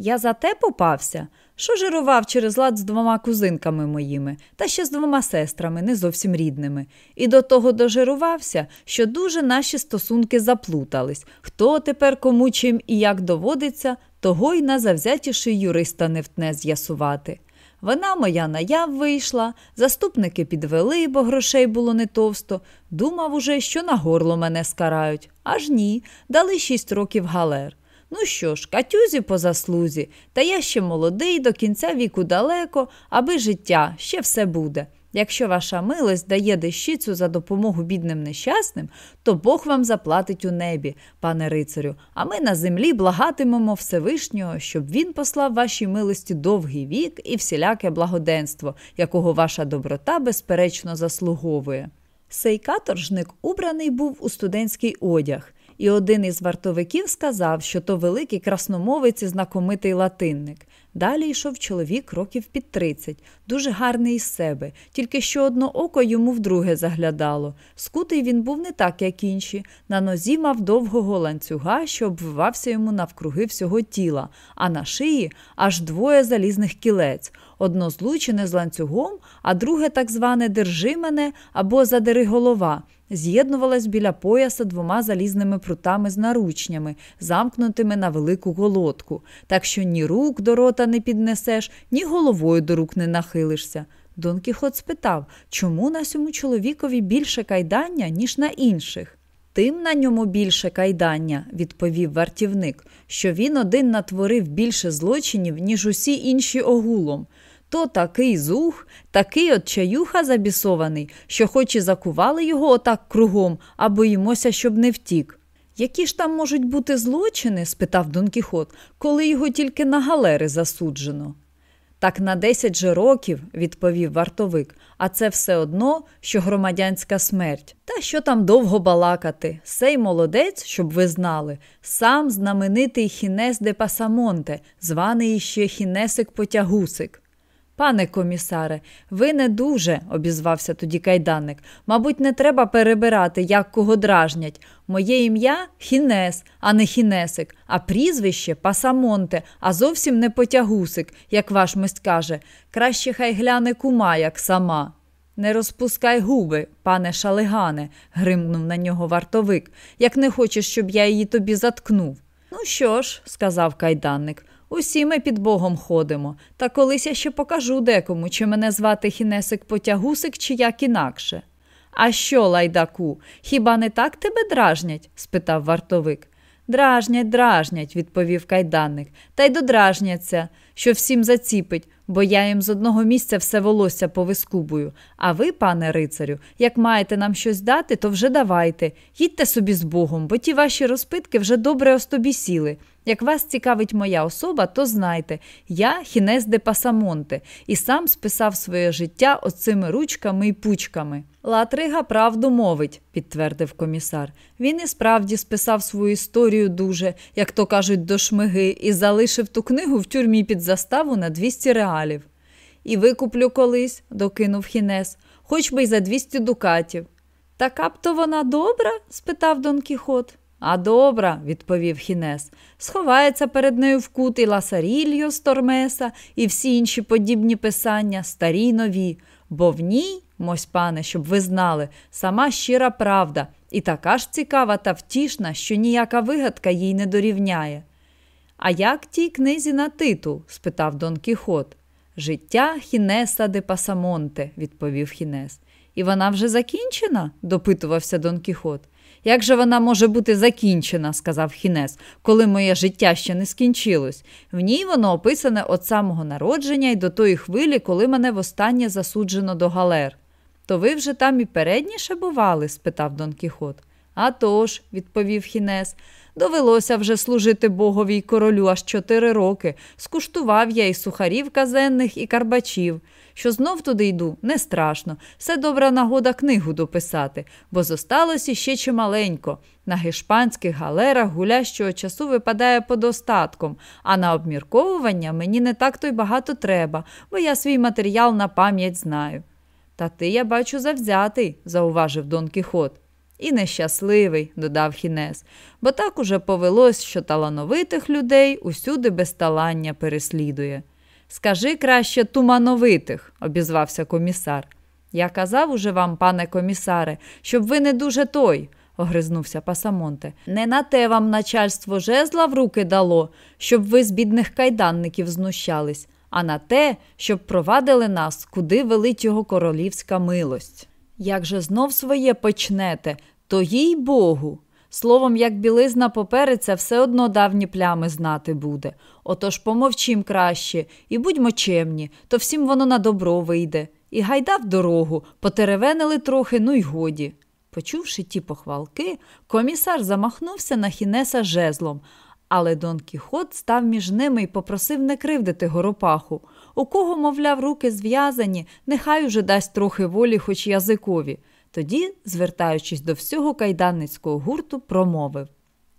Я за те попався, що жирував через лад з двома кузинками моїми, та ще з двома сестрами, не зовсім рідними, і до того дожирувався, що дуже наші стосунки заплутались. Хто тепер кому чим і як доводиться, того й на завзятіший юриста не втне з'ясувати. Вона моя наяв вийшла, заступники підвели, бо грошей було не товсто. Думав уже, що на горло мене скарають. Аж ні, дали шість років галер. Ну що ж, катюзі по заслузі, та я ще молодий, до кінця віку далеко, аби життя ще все буде. Якщо ваша милость дає дещицю за допомогу бідним нещасним, то Бог вам заплатить у небі, пане рицарю, а ми на землі благатимемо Всевишнього, щоб він послав вашій милості довгий вік і всіляке благоденство, якого ваша доброта безперечно заслуговує. Сей каторжник убраний був у студентський одяг, і один із вартовиків сказав, що то великий красномовець і знакомитий латинник. Далі йшов чоловік років під тридцять, дуже гарний із себе, тільки що одно око йому вдруге заглядало. Скутий він був не так, як інші. На нозі мав довгого ланцюга, що обвивався йому навкруги всього тіла, а на шиї аж двоє залізних кілець. Одно злучене з ланцюгом, а друге так зване держи мене або задери голова з'єднувалась біля пояса двома залізними прутами з наручнями, замкнутими на велику голодку, так що ні рук до рота не піднесеш, ні головою до рук не нахилишся. Дон Кіхот спитав, чому на сьому чоловікові більше кайдання, ніж на інших? Тим на ньому більше кайдання, відповів вартівник, що він один натворив більше злочинів, ніж усі інші огулом. То такий зух, такий от чаюха забісований, що хоч і закували його отак кругом, а боїмося, щоб не втік. Які ж там можуть бути злочини? спитав Дон Кіхот, коли його тільки на галери засуджено. Так на десять же років, відповів вартовик, а це все одно, що громадянська смерть. Та що там довго балакати? Сей молодець, щоб ви знали, сам знаменитий хінес де Пасамонте, званий іще хінесик потягусик. Пане комісаре, ви не дуже, обізвався тоді кайданник. Мабуть, не треба перебирати, як кого дражнять. Моє ім'я Хінес, а не Хінесик, а прізвище Пасамонте, а зовсім не потягусик, як ваш мость каже. Краще хай гляне кума, як сама. Не розпускай губи, пане шалигане, гримнув на нього вартовик, як не хочеш, щоб я її тобі заткнув. Ну що ж, сказав кайданник, Усі ми під Богом ходимо, та колись я ще покажу декому, чи мене звати Хінесик Потягусик, чи як інакше. А що, лайдаку, хіба не так тебе дражнять? спитав вартовик. Дражнять, дражнять, відповів кайданник, та й додражняться, що всім заціпить, бо я їм з одного місця все волосся повискубую. А ви, пане рицарю, як маєте нам щось дати, то вже давайте. Їдьте собі з Богом, бо ті ваші розпитки вже добре остобісіли. Як вас цікавить моя особа, то знайте, я Хінес де Пасамонте і сам списав своє життя оцими ручками і пучками. Латрига правду мовить, підтвердив комісар. Він і справді списав свою історію дуже, як то кажуть, до шмиги, і залишив ту книгу в тюрмі під заставу на 200 реалів. І викуплю колись, докинув Хінес, хоч би й за 200 дукатів. Така б то вона добра? спитав Дон Кіхот. А добра, відповів Хінес, сховається перед нею в кут Ласарільо з Тормеса, і всі інші подібні писання, старі й нові, бо в ній, мось пане, щоб ви знали, сама щира правда, і така ж цікава та втішна, що ніяка вигадка їй не дорівняє. А як тій книзі на титул? спитав Дон Кіхот. Життя Хінеса де Пасамонте, відповів Хінес. І вона вже закінчена? допитувався Дон Кіхот. Як же вона може бути закінчена, сказав Хінес, коли моє життя ще не скінчилось. В ній воно описане від самого народження і до тої хвилі, коли мене востаннє засуджено до галер. То ви вже там і передніше бували? спитав Дон Кіхот. «А тож», – відповів Хінес, довелося вже служити богові й королю аж чотири роки. Скуштував я і сухарів казенних, і карбачів. Що знов туди йду, не страшно. Все добра нагода книгу дописати, бо зосталось іще чималенько. На гешпанських галерах гулящого часу випадає подостатком, а на обмірковування мені не так то й багато треба, бо я свій матеріал на пам'ять знаю. Та ти, я бачу, завзятий, зауважив Дон Кіхот. І нещасливий, додав Хінес, бо так уже повелось, що талановитих людей усюди безталання переслідує. Скажи краще тумановитих, обізвався комісар. Я казав уже вам, пане комісаре, щоб ви не дуже той, огризнувся Пасамонте. Не на те вам начальство жезла в руки дало, щоб ви з бідних кайданників знущались, а на те, щоб провадили нас, куди велить його королівська милость. Як же знов своє почнете, то їй Богу. Словом, як білизна попереться, все одно давні плями знати буде. Отож помовчим краще і будьмо чемні, то всім воно на добро вийде. І гайда в дорогу, потеревенили трохи, ну й годі. Почувши ті похвалки, комісар замахнувся на хінеса жезлом, але Дон Кіхот став між ними і попросив не кривдити горопаху. У кого, мовляв, руки зв'язані, нехай уже дасть трохи волі, хоч язикові. Тоді, звертаючись до всього кайданницького гурту, промовив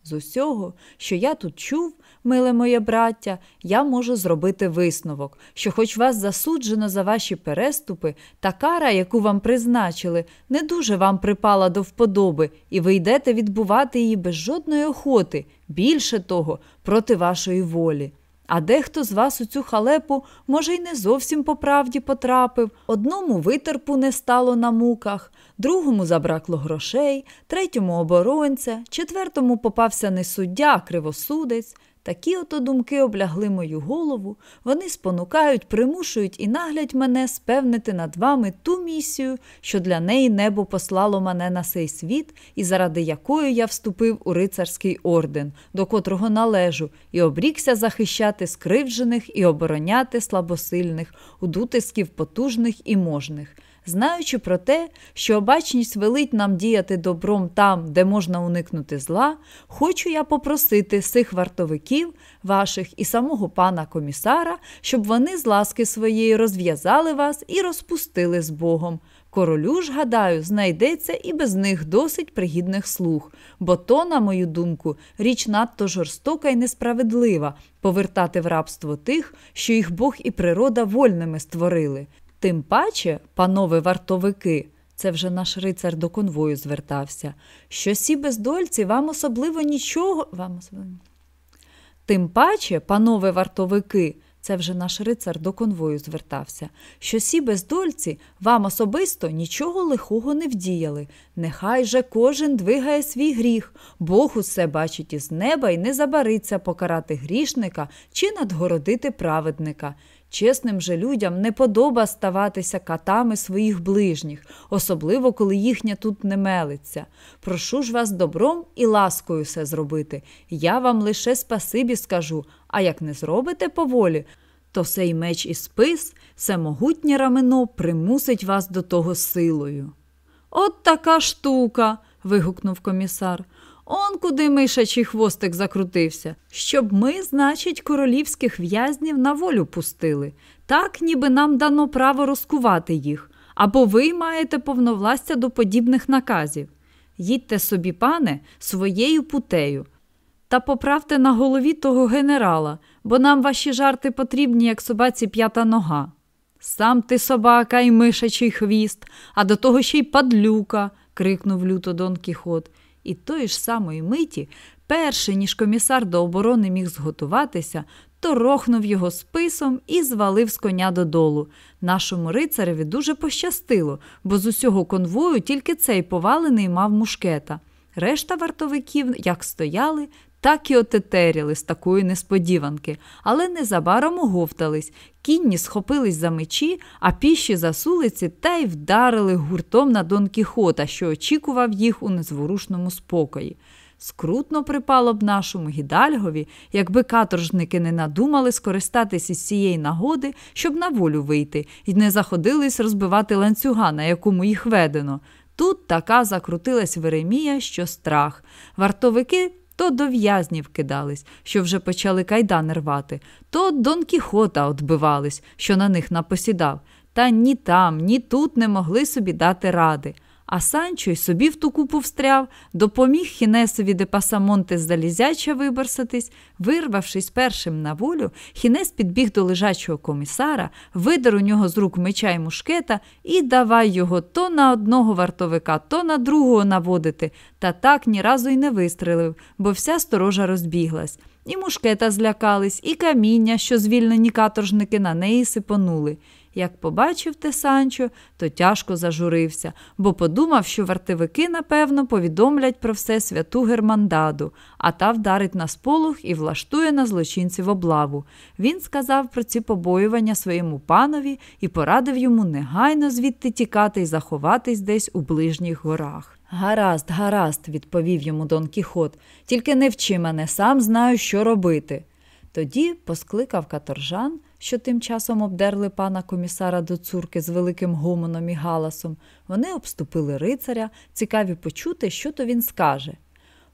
з усього, що я тут чув, миле моє браття, я можу зробити висновок, що, хоч вас засуджено за ваші переступи, та кара, яку вам призначили, не дуже вам припала до вподоби, і ви йдете відбувати її без жодної охоти, більше того, проти вашої волі. А дехто з вас у цю халепу, може, й не зовсім по правді потрапив. Одному витерпу не стало на муках, другому забракло грошей, третьому оборонця, четвертому попався не суддя, а кривосудець. Такі ото думки облягли мою голову, вони спонукають, примушують і наглядь мене спевнити над вами ту місію, що для неї небо послало мене на сей світ, і заради якої я вступив у рицарський орден, до котрого належу, і обрікся захищати скривджених і обороняти слабосильних, удутисків потужних і можних знаючи про те, що обачність велить нам діяти добром там, де можна уникнути зла, хочу я попросити сих вартовиків ваших і самого пана комісара, щоб вони з ласки своєї розв'язали вас і розпустили з Богом. Королю ж, гадаю, знайдеться і без них досить пригідних слуг, бо то, на мою думку, річ надто жорстока і несправедлива повертати в рабство тих, що їх Бог і природа вольними створили. Тим паче, панове вартовики, це вже наш рицар до конвою звертався, що сі бездольці вам особливо нічого. Вам особливо... Тим паче, панове вартовики, це вже наш рицар до конвою звертався, що сі бездольці вам особисто нічого лихого не вдіяли. Нехай же кожен двигає свій гріх, Бог усе бачить із неба і не забариться покарати грішника чи надгородити праведника. Чесним же людям не подоба ставатися катами своїх ближніх, особливо коли їхня тут не мелиться. Прошу ж вас добром і ласкою все зробити. Я вам лише спасибі скажу, а як не зробите поволі, то сей меч і спис, все могутнє рамено примусить вас до того силою. От така штука. вигукнув комісар. Он куди мишачий хвостик закрутився, щоб ми, значить, королівських в'язнів на волю пустили, так ніби нам дано право розкувати їх, або ви маєте повновластя до подібних наказів. Їдьте собі, пане, своєю путею. Та поправте на голові того генерала, бо нам ваші жарти потрібні, як собаці п'ята нога. Сам ти собака і мишачий хвіст, а до того ще й падлюка, крикнув люто Дон Кіхот. І тої ж самої миті, перше ніж комісар до оборони міг зготуватися, торохнув його списом і звалив з коня додолу. Нашому рицареві дуже пощастило, бо з усього конвою тільки цей повалений мав мушкета. Решта вартовиків як стояли, так і отетеряли з такої несподіванки, але незабаром оговтались, кінні схопились за мечі, а піші за сулиці та й вдарили гуртом на Дон Кіхота, що очікував їх у незворушному спокої. Скрутно припало б нашому гідальгові, якби каторжники не надумали скористатися з цієї нагоди, щоб на волю вийти, і не заходились розбивати ланцюга, на якому їх ведено. Тут така закрутилась Веремія, що страх. Вартовики то до в'язнів кидались, що вже почали кайдани рвати, то Дон Кіхота отбивались, що на них напосідав. Та ні там, ні тут не могли собі дати ради. А Санчо й собі в ту купу встряв, допоміг Хінесові де Пасамонте з залізяча виборсатись. Вирвавшись першим на волю, Хінес підбіг до лежачого комісара, видер у нього з рук меча й мушкета і давай його то на одного вартовика, то на другого наводити, та так ні разу й не вистрелив, бо вся сторожа розбіглась. І мушкета злякались, і каміння, що звільнені каторжники на неї сипонули. Як побачив те Санчо, то тяжко зажурився, бо подумав, що вартовики, напевно, повідомлять про все святу Германдаду, а та вдарить на сполох і влаштує на злочинців облаву. Він сказав про ці побоювання своєму панові і порадив йому негайно звідти тікати і заховатись десь у ближніх горах. Гаразд, гаразд, відповів йому Дон Кіхот, тільки не вчи мене, сам знаю, що робити. Тоді поскликав каторжан, що тим часом обдерли пана комісара до цурки з великим гомоном і галасом. Вони обступили рицаря, цікаві почути, що то він скаже.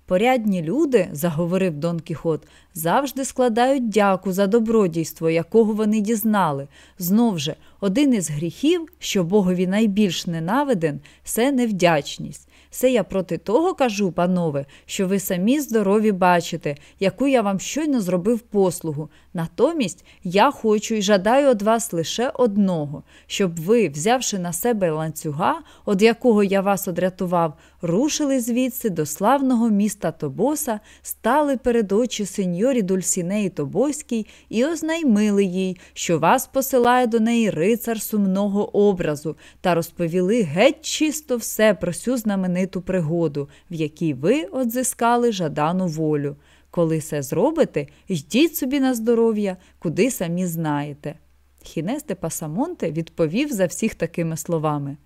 Порядні люди, заговорив Дон Кіхот, завжди складають дяку за добродійство, якого вони дізнали. Знов же, один із гріхів, що Богові найбільш ненавиден, це невдячність. Це я проти того кажу, панове, що ви самі здорові бачите, яку я вам щойно зробив послугу. Натомість я хочу і жадаю від вас лише одного, щоб ви, взявши на себе ланцюга, від якого я вас одрятував, рушили звідси до славного міста Тобоса, стали перед очі сеньорі Дульсінеї Тобоській і ознаймили їй, що вас посилає до неї рицар сумного образу, та розповіли геть чисто все про цю знамениту пригоду, в якій ви одзискали жадану волю. Коли це зробите, йдіть собі на здоров'я, куди самі знаєте. Хінес де Пасамонте відповів за всіх такими словами.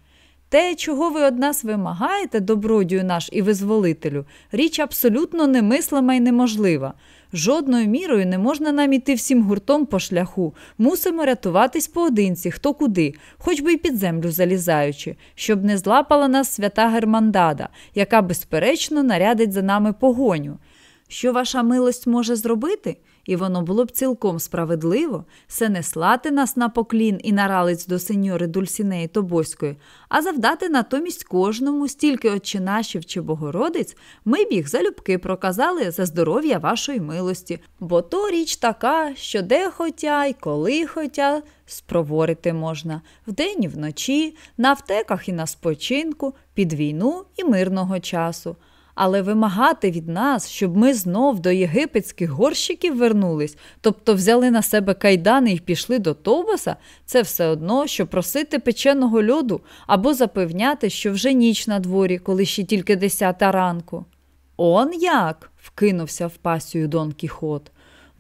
Те, чого ви од нас вимагаєте, добродію наш і визволителю, річ абсолютно немислима і неможлива. Жодною мірою не можна нам іти всім гуртом по шляху. Мусимо рятуватись поодинці, хто куди, хоч би й під землю залізаючи, щоб не злапала нас свята Германдада, яка, безперечно, нарядить за нами погоню. Що ваша милость може зробити? І воно було б цілком справедливо се не слати нас на поклін і на ралиць до сеньори Дульсінеї Тобоської, а завдати натомість кожному, стільки отчинашів чи Богородиць, ми б їх залюбки проказали за здоров'я вашої милості, бо то річ така, що де хотя й коли хотя спроворити можна, вдень і вночі, на втеках і на спочинку, під війну і мирного часу але вимагати від нас, щоб ми знов до єгипетських горщиків вернулись, тобто взяли на себе кайдани і пішли до Тобаса, це все одно, що просити печеного льоду або запевняти, що вже ніч на дворі, коли ще тільки десята ранку. Он як? вкинувся в пасію Дон Кіхот.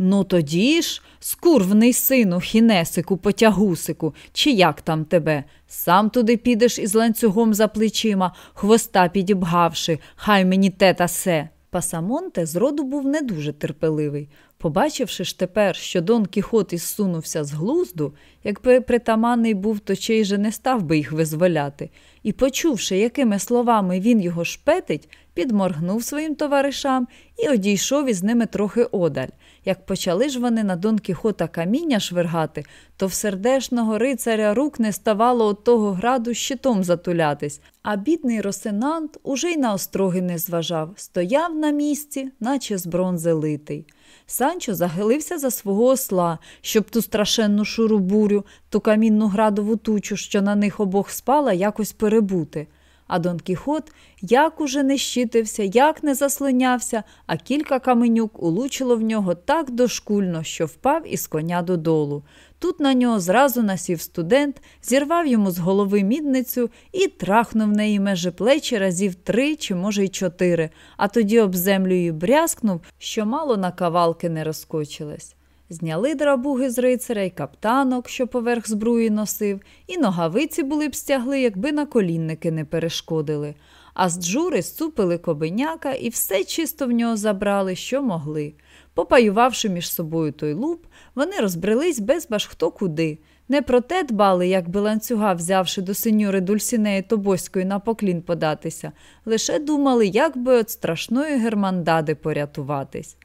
Ну тоді ж, скурвний сину, хінесику, потягусику, чи як там тебе? Сам туди підеш із ланцюгом за плечима, хвоста підібгавши, хай мені те та се. Пасамонте зроду був не дуже терпеливий. Побачивши ж тепер, що Дон Кіхот ізсунувся з глузду, якби притаманний був, то чей же не став би їх визволяти, і, почувши, якими словами він його шпетить, підморгнув своїм товаришам і одійшов із ними трохи одаль. Як почали ж вони на Дон Кіхота каміння швиргати, то в сердешного рицаря рук не ставало от того граду щитом затулятись, а бідний росинант уже й на остроги не зважав, стояв на місці, наче з бронзи литий. Санчо загилився за свого осла, щоб ту страшенну шуру-бурю, ту камінну градову тучу, що на них обох спала, якось перебути. А Дон Кіхот як уже не щитився, як не заслонявся, а кілька каменюк улучило в нього так дошкульно, що впав із коня додолу. Тут на нього зразу насів студент, зірвав йому з голови мідницю і трахнув неї межі плечі разів три чи, може, й чотири, а тоді об землю брязкнув, що мало на кавалки не розкочилась. Зняли драбуги з рицаря й каптанок, що поверх збруї носив, і ногавиці були б стягли, якби на колінники не перешкодили. А з джури зцупили кобеняка і все чисто в нього забрали, що могли. Попаювавши між собою той луп, вони розбрелись без баж хто куди. Не про те дбали, як би ланцюга, взявши до сеньори Дульсінеї Тобоської на поклін податися, лише думали, як би від страшної германдади порятуватись.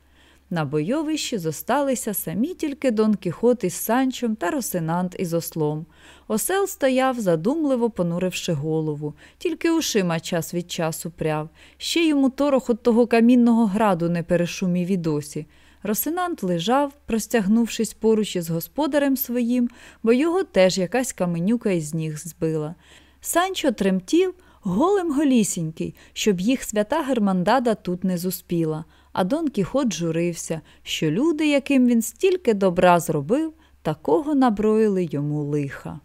На бойовищі зосталися самі тільки Дон Кіхот із Санчом та Росинант із ослом. Осел стояв, задумливо понуривши голову, тільки ушима час від часу пряв. Ще йому торох от того камінного граду не перешумів і досі. Росинант лежав, простягнувшись поруч із господарем своїм, бо його теж якась каменюка із ніг збила. Санчо тремтів голим голісінький, щоб їх свята Германдада тут не зуспіла а Дон Кіхот журився, що люди, яким він стільки добра зробив, такого наброїли йому лиха.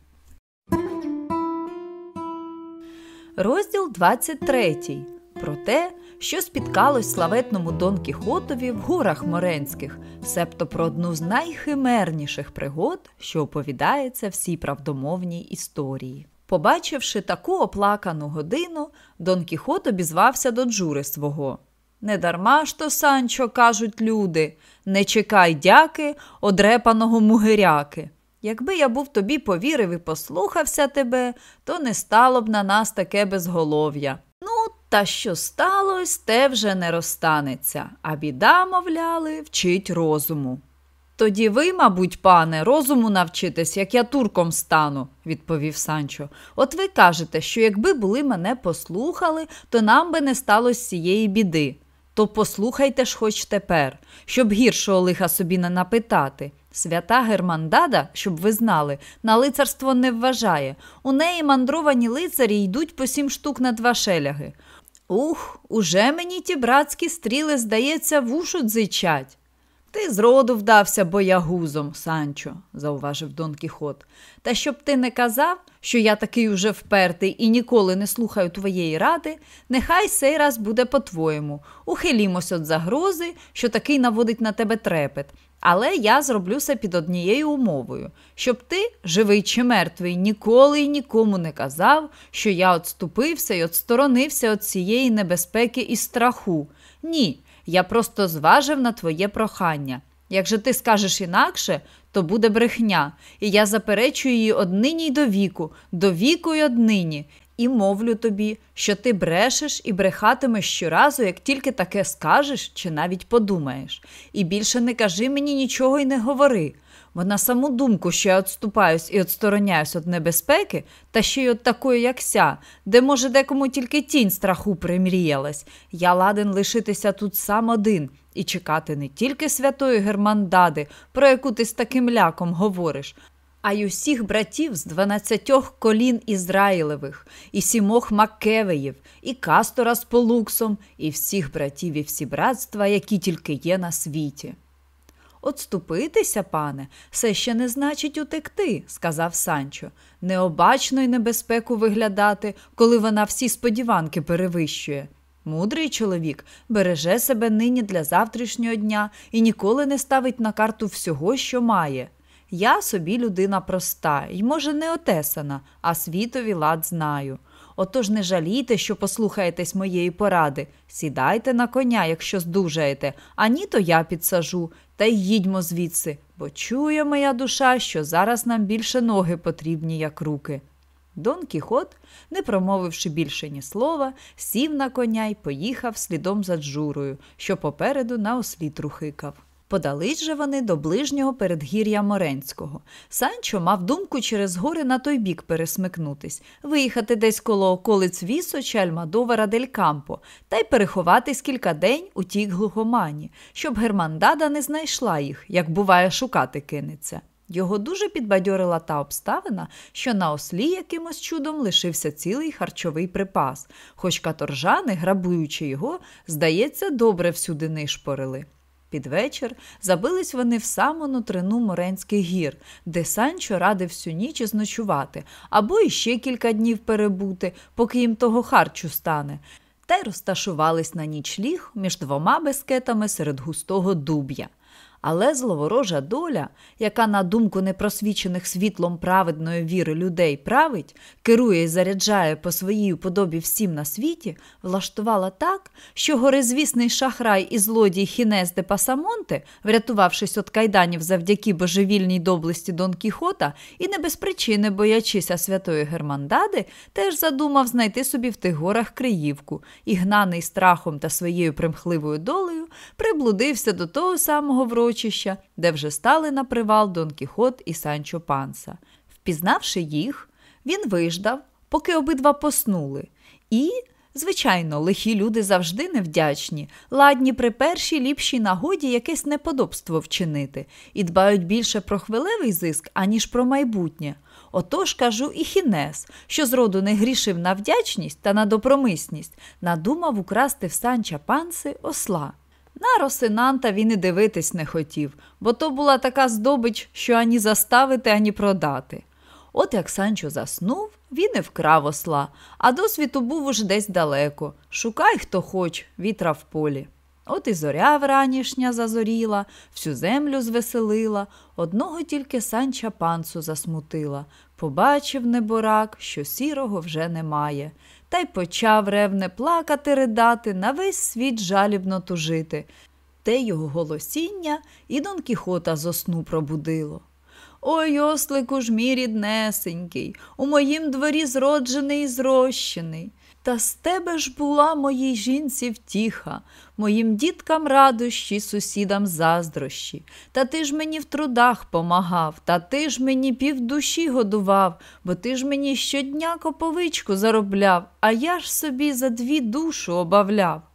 Розділ 23. Про те, що спіткалось славетному Дон Кіхотові в горах Моренських, себто про одну з найхимерніших пригод, що оповідається в цій правдомовній історії. Побачивши таку оплакану годину, Дон Кіхот обізвався до джури свого. Недарма ж то, Санчо, кажуть люди, не чекай дяки, одрепаного мугиряки. Якби я був тобі повірив і послухався тебе, то не стало б на нас таке безголов'я. Ну, Та що сталося, те вже не розстанеться, а біда, мовляли, вчить розуму. Тоді ви, мабуть, пане, розуму навчитесь, як я турком стану, відповів Санчо. От ви кажете, що якби були мене послухали, то нам би не сталося цієї біди. То послухайте ж хоч тепер, щоб гіршого лиха собі не напитати. Свята Германдада, щоб ви знали, на лицарство не вважає. У неї мандровані лицарі йдуть по сім штук на два шеляги. Ух, уже мені ті братські стріли, здається, вушу дзичать. Ти зроду вдався боягузом, Санчо, зауважив Дон Кіхот. Та щоб ти не казав, що я такий уже впертий і ніколи не слухаю твоєї ради, нехай сей раз буде по-твоєму. Ухилімось від загрози, що такий наводить на тебе трепет. Але я зроблю це під однією умовою, щоб ти, живий чи мертвий, ніколи й нікому не казав, що я отступився і отсторонився від цієї небезпеки і страху. Ні. Я просто зважив на твоє прохання. Якщо ти скажеш інакше, то буде брехня, і я заперечую її однині й до віку, до віку й однині, і мовлю тобі, що ти брешеш і брехатимеш щоразу, як тільки таке скажеш чи навіть подумаєш. І більше не кажи мені нічого й не говори. Бо на саму думку, що я відступаюсь і відстороняюсь від небезпеки, та ще й від такої, як ся, де, може, декому тільки тінь страху примріялась, я ладен лишитися тут сам один і чекати не тільки святої Германдади, про яку ти з таким ляком говориш, а й усіх братів з дванадцятьох колін Ізраїлевих, і сімох Маккевеїв, і Кастора з Полуксом, і всіх братів і всі братства, які тільки є на світі. Отступитися, пане, все ще не значить утекти, сказав Санчо. Необачно й небезпеку виглядати, коли вона всі сподіванки перевищує. Мудрий чоловік береже себе нині для завтрашнього дня і ніколи не ставить на карту всього, що має. Я собі людина проста і, може, не отесана, а світові лад знаю. Отож не жалійте, що послухаєтесь моєї поради. Сідайте на коня, якщо здужаєте, а ні, то я підсажу, та й їдьмо звідси, бо чує моя душа, що зараз нам більше ноги потрібні, як руки. Дон Кіхот, не промовивши більше ні слова, сів на коня й поїхав слідом за Джурою, що попереду на ослід рухикав. Подались же вони до ближнього передгір'я Моренського. Санчо мав думку через гори на той бік пересмикнутись, виїхати десь коло околиць Вісо чи Альмадовара дель Кампо та й переховатись кілька день у тій глухомані, щоб Германдада не знайшла їх, як буває, шукати кинеться. Його дуже підбадьорила та обставина, що на ослі якимось чудом лишився цілий харчовий припас, хоч каторжани, грабуючи його, здається, добре всюди нишпорили. Під вечір забились вони в саму нутрину Моренських гір, де Санчо радив всю ніч зночувати, або іще кілька днів перебути, поки їм того харчу стане, та й розташувались на ніч ліг між двома безкетами серед густого дуб'я. Але зловорожа доля, яка, на думку непросвічених світлом праведної віри людей править, керує і заряджає по своїй подобі всім на світі, влаштувала так, що горизвісний шахрай і злодій Хінес де Пасамонте, врятувавшись від кайданів завдяки божевільній доблесті Дон Кіхота і не без причини боячися святої Германдади, теж задумав знайти собі в тих горах Криївку і, гнаний страхом та своєю примхливою долею, приблудився до того самого вроду урочища, де вже стали на привал Дон Кіхот і Санчо Панса. Впізнавши їх, він виждав, поки обидва поснули. І, звичайно, лихі люди завжди невдячні, ладні при першій ліпшій нагоді якесь неподобство вчинити і дбають більше про хвилевий зиск, аніж про майбутнє. Отож кажу і хінес, що зроду не грішив на вдячність та на добромисність, надумав украсти в Санча панси осла. На Росинанта він і дивитись не хотів, бо то була така здобич, що ані заставити, ані продати. От як Санчо заснув, він і вкрав осла, а досвіду був уж десь далеко. Шукай, хто хоч, вітра в полі. От і зоря вранішня зазоріла, всю землю звеселила, одного тільки санча панцу засмутила. Побачив неборак, що сірого вже немає та й почав ревне плакати, ридати, на весь світ жалібно тужити. Те його голосіння і Дон Кіхота зо сну пробудило. Ой, ослику ж мій ріднесенький, у моїм дворі зроджений і зрощений. Та з тебе ж була моїй жінці втіха, моїм діткам радощі, сусідам заздрощі. Та ти ж мені в трудах помагав, та ти ж мені півдуші годував, бо ти ж мені щодня коповичку заробляв, а я ж собі за дві душу обавляв.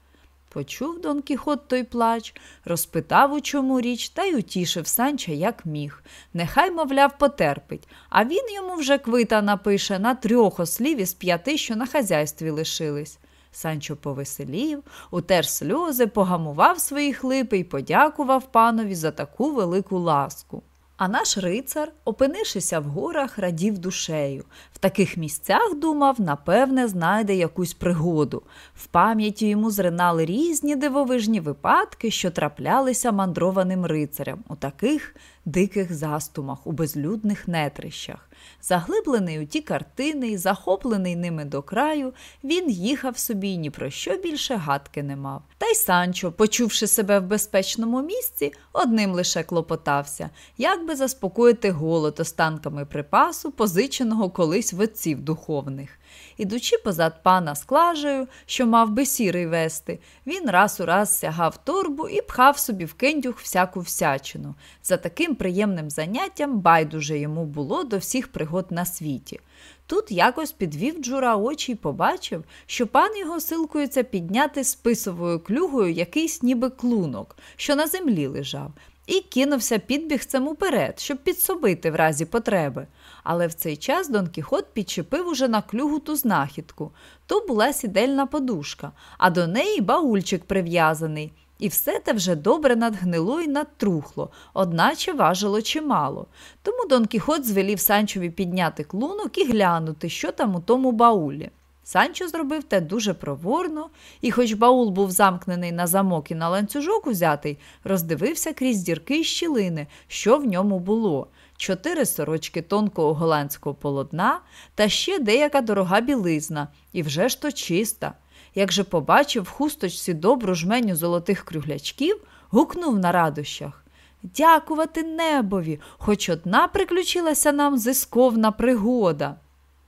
Почув Дон Кіхот той плач, розпитав, у чому річ, та й утішив Санча, як міг. Нехай, мовляв, потерпить, а він йому вже квита напише на трьох ослів із п'яти, що на хазяйстві лишились. Санчо повеселів, утер сльози, погамував свої хлипи і подякував панові за таку велику ласку. А наш рицар, опинившися в горах, радів душею. В таких місцях думав, напевне, знайде якусь пригоду. В пам'яті йому зринали різні дивовижні випадки, що траплялися мандрованим рицарям у таких диких застумах, у безлюдних нетрищах. Заглиблений у ті картини захоплений ними до краю, він їхав собі ні про що більше гадки не мав. Та й Санчо, почувши себе в безпечному місці, одним лише клопотався, як би заспокоїти голод останками припасу, позиченого колись в отців духовних. Ідучи позад пана з клажею, що мав би сірий вести, він раз у раз сягав торбу і пхав собі в киндюх всяку всячину. За таким приємним заняттям байдуже йому було до всіх пригод на світі. Тут якось підвів Джура очі й побачив, що пан його силкується підняти списовою клюгою якийсь ніби клунок, що на землі лежав, і кинувся підбігцем уперед, щоб підсобити в разі потреби. Але в цей час Дон Кіхот підчепив уже на клюгу ту знахідку. То була сідельна подушка, а до неї баульчик прив'язаний. І все те вже добре надгнило і надтрухло, одначе важило чимало. Тому Дон Кіхот звелів Санчові підняти клунок і глянути, що там у тому баулі. Санчо зробив те дуже проворно, і, хоч баул був замкнений на замок і на ланцюжок узятий, роздивився крізь дірки й щілини, що в ньому було. Чотири сорочки тонкого голландського полотна та ще деяка дорога білизна, і вже ж то чиста. Як же побачив в хусточці добру жменю золотих крюглячків, гукнув на радощах. Дякувати небові, хоч одна приключилася нам зисковна пригода.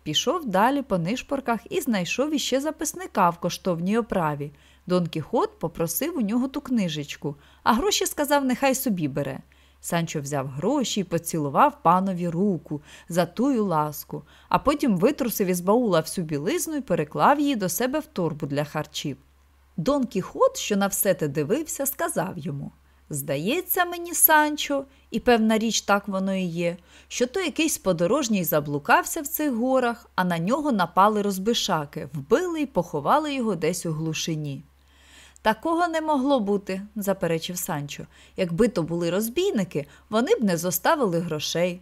Пішов далі по нишпорках і знайшов іще записника в коштовній оправі. Дон Кіхот попросив у нього ту книжечку, а гроші сказав, нехай собі бере. Санчо взяв гроші і поцілував панові руку за тую ласку, а потім витрусив із баула всю білизну і переклав її до себе в торбу для харчів. Дон Кіхот, що на все те дивився, сказав йому Здається мені, Санчо, і певна річ так воно і є, що то якийсь подорожній заблукався в цих горах, а на нього напали розбишаки, вбили і поховали його десь у глушині. Такого не могло бути, заперечив Санчо. Якби то були розбійники, вони б не зоставили грошей.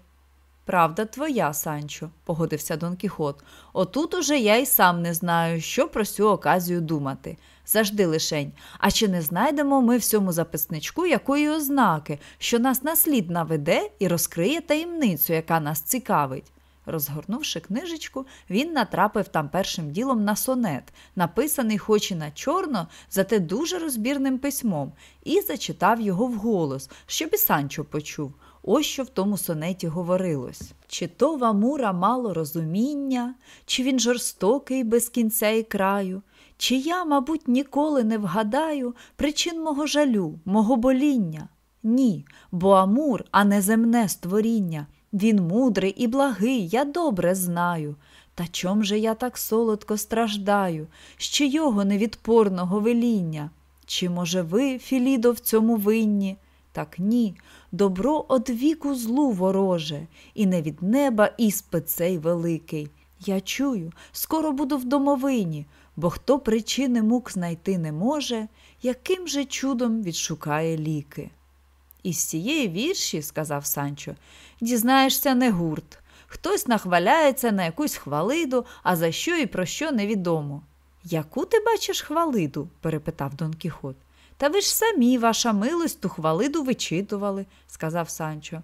Правда твоя, Санчо, погодився Дон Кіхот. Отут уже я й сам не знаю, що про цю оказію думати. Завжди лишень. А чи не знайдемо ми в цьому записничку якої ознаки, що нас на слід наведе і розкриє таємницю, яка нас цікавить? Розгорнувши книжечку, він натрапив там першим ділом на сонет, написаний хоч і на чорно, зате дуже розбірним письмом, і зачитав його вголос, щоб і Санчо почув. Ось що в тому сонеті говорилось. Чи то Вамура мало розуміння, чи він жорстокий без кінця і краю, чи я, мабуть, ніколи не вгадаю причин мого жалю, мого боління? Ні, бо Амур, а не земне створіння. Він мудрий і благий, я добре знаю. Та чом же я так солодко страждаю, з чийого невідпорного веління? Чи, може, ви, Філідо, в цьому винні? Так ні, добро од віку злу вороже, і не від неба іспит цей великий. Я чую, скоро буду в домовині, бо хто причини мук знайти не може, яким же чудом відшукає ліки. Із цієї вірші, сказав Санчо, дізнаєшся не гурт. Хтось нахваляється на якусь хвалиду, а за що і про що невідомо. Яку ти бачиш хвалиду? перепитав Дон Кіхот. Та ви ж самі, ваша милость, ту хвалиду вичитували, сказав Санчо.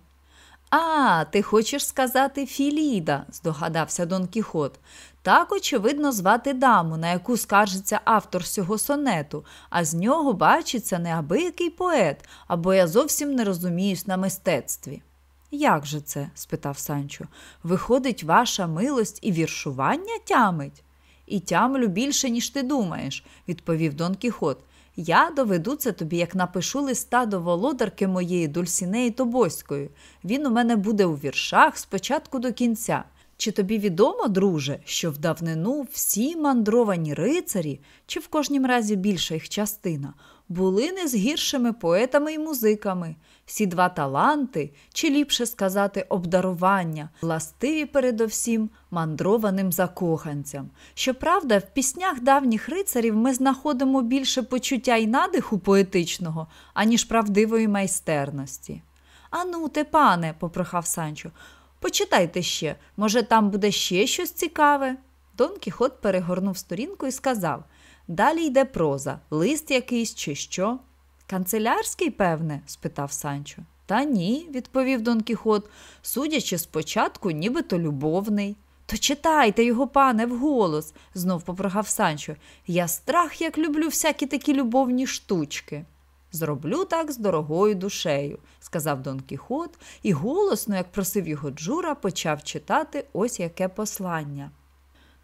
А, ти хочеш сказати Філіда, здогадався Дон Кіхот. Так, очевидно, звати даму, на яку скаржиться автор цього сонету, а з нього бачиться неабиякий поет, або я зовсім не розуміюсь на мистецтві. Як же це? спитав Санчо. Виходить, ваша милость і віршування тямить? і тямлю більше, ніж ти думаєш, відповів Дон Кіхот. Я доведу це тобі, як напишу листа до володарки моєї Дульсінеї Тобоської. Він у мене буде у віршах спочатку до кінця. Чи тобі відомо, друже, що в давнину всі мандровані рицарі, чи в кожнім разі більша їх частина, були не з гіршими поетами і музиками. Всі два таланти, чи ліпше сказати, обдарування, властиві передовсім мандрованим закоханцям. Щоправда, в піснях давніх рицарів ми знаходимо більше почуття й надиху поетичного, аніж правдивої майстерності. Ану, те, пане, попрохав Санчо, почитайте ще, може, там буде ще щось цікаве. Дон Кіхот перегорнув сторінку і сказав Далі йде проза, лист якийсь чи що. Канцелярський, певне? спитав Санчо. Та ні, відповів Дон Кіхот, судячи спочатку, нібито любовний. То читайте його, пане, вголос, знов попрогав Санчо. Я страх, як люблю всякі такі любовні штучки. Зроблю так з дорогою душею, сказав Дон Кіхот, і голосно, як просив його Джура, почав читати ось яке послання.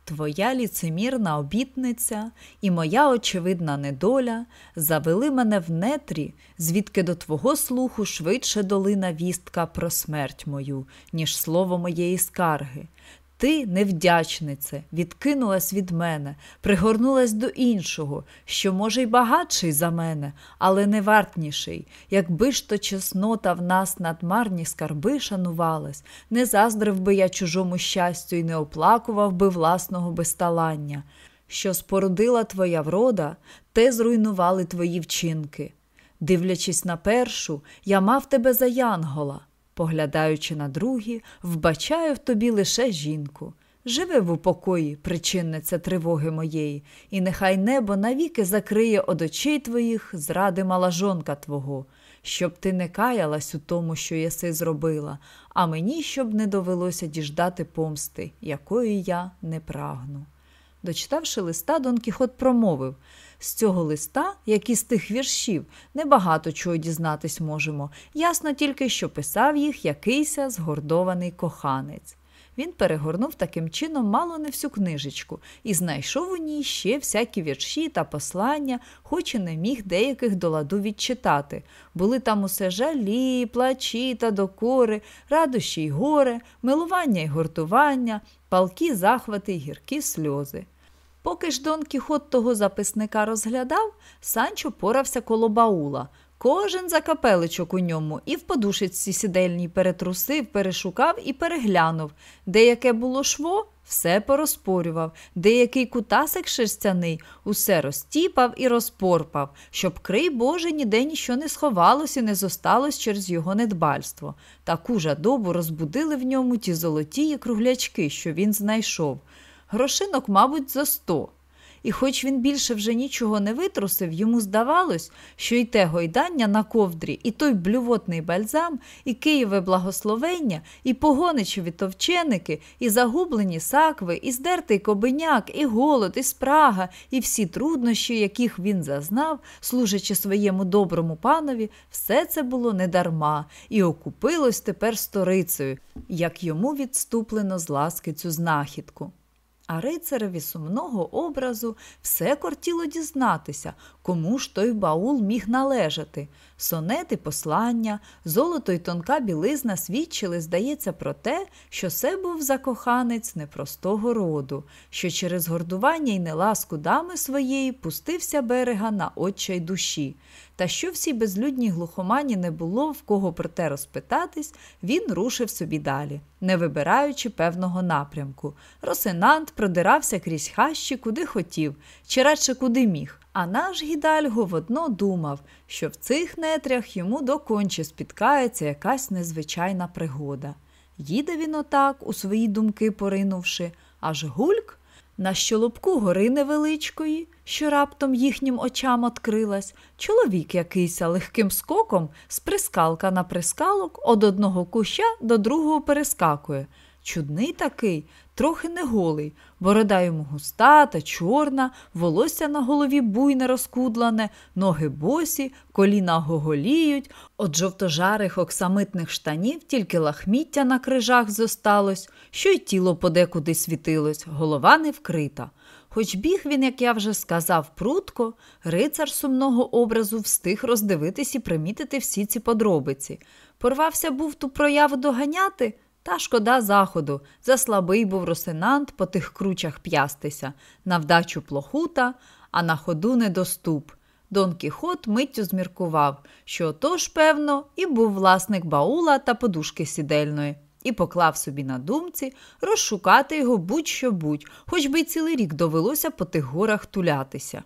Твоя ліцемірна обітниця і моя очевидна недоля завели мене в нетрі, звідки до твого слуху швидше долина вістка про смерть мою, ніж слово моєї скарги. Ти, невдячнице, відкинулась від мене, пригорнулась до іншого, що, може, й багатший за мене, але не вартніший. Якби ж то чеснота в нас надмарні скарби шанувалась, не заздрив би я чужому щастю і не оплакував би власного безталання. Що спорудила твоя врода, те зруйнували твої вчинки. Дивлячись на першу, я мав тебе за янгола. Поглядаючи на другі, вбачаю в тобі лише жінку. Живи в упокої, причинниця тривоги моєї, і нехай небо навіки закриє од очей твоїх зради малажонка твого, щоб ти не каялась у тому, що єси зробила, а мені щоб не довелося діждати помсти, якої я не прагну. Дочитавши листа, Дон Кіхот промовив з цього листа, як і з тих віршів, небагато чого дізнатись можемо. Ясно тільки, що писав їх якийся згордований коханець. Він перегорнув таким чином мало не всю книжечку і знайшов у ній ще всякі вірші та послання, хоч і не міг деяких до ладу відчитати. Були там усе жалі, плачі та докори, радощі й горе, милування й гуртування, палкі захвати й гіркі сльози. Поки ж Дон Кіхот того записника розглядав, Санчо порався коло баула. Кожен закапеличок у ньому і в подушечці сідельній перетрусив, перешукав і переглянув. Деяке було шво, все порозпорював, деякий кутасик шерстяний усе розтіпав і розпорпав, щоб крий Боже ніде ніщо не сховалось і не зосталось через його недбальство. Таку жадобу розбудили в ньому ті золоті круглячки, що він знайшов грошинок, мабуть, за сто. І хоч він більше вже нічого не витрусив, йому здавалось, що й те гойдання на ковдрі, і той блювотний бальзам, і Києве благословення, і погоничеві товченики, і загублені сакви, і здертий кобеняк, і голод, і спрага, і всі труднощі, яких він зазнав, служачи своєму доброму панові, все це було недарма і окупилось тепер сторицею, як йому відступлено з ласки цю знахідку. А рицареві сумного образу все кортіло дізнатися, кому ж той баул міг належати. Сонети послання, золото й тонка білизна свідчили, здається, про те, що це був закоханець непростого роду, що через гордування й неласку дами своєї пустився берега на отчай душі. Та що всій безлюдній глухомані не було в кого про те розпитатись, він рушив собі далі, не вибираючи певного напрямку. Росинант продирався крізь хащі, куди хотів, чи радше куди міг. А наш гідальго водно думав, що в цих нетрях йому доконче спіткається якась незвичайна пригода. Їде він отак, у свої думки поринувши, аж гульк на щолобку гори невеличкої, що раптом їхнім очам открилась, чоловік якийся легким скоком з прискалка на прискалок од одного куща до другого перескакує. Чудний такий, трохи не голий, борода йому густа та чорна, волосся на голові буйне розкудлане, ноги босі, коліна гоголіють, от жовтожарих оксамитних штанів тільки лахміття на крижах зосталось, що й тіло подекуди світилось, голова не вкрита. Хоч біг він, як я вже сказав, прутко, рицар сумного образу встиг роздивитись і примітити всі ці подробиці. Порвався був ту прояву доганяти, та шкода заходу. Заслабий був росинант по тих кручах п'ястися, на вдачу плохута, а на ходу недоступ. Дон Кіхот миттю зміркував, що отож, певно, і був власник баула та подушки сідельної, і поклав собі на думці розшукати його будь-що будь, хоч би й цілий рік довелося по тих горах тулятися.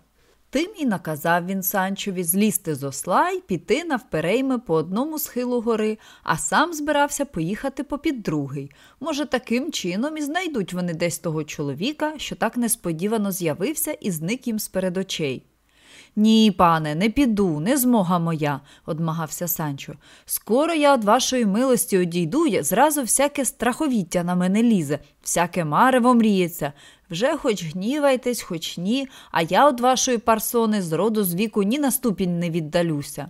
Тим і наказав він Санчові злізти з осла й піти навперейми по одному схилу гори, а сам збирався поїхати попід другий. Може, таким чином і знайдуть вони десь того чоловіка, що так несподівано з'явився і зник їм перед очей. Ні, пане, не піду, не змога моя, одмагався Санчо. Скоро я від вашої милості одійду, зразу всяке страховіття на мене лізе, всяке марево мріється. Вже хоч гнівайтесь, хоч ні, а я від вашої парсони з роду з віку ні на ступінь не віддалюся.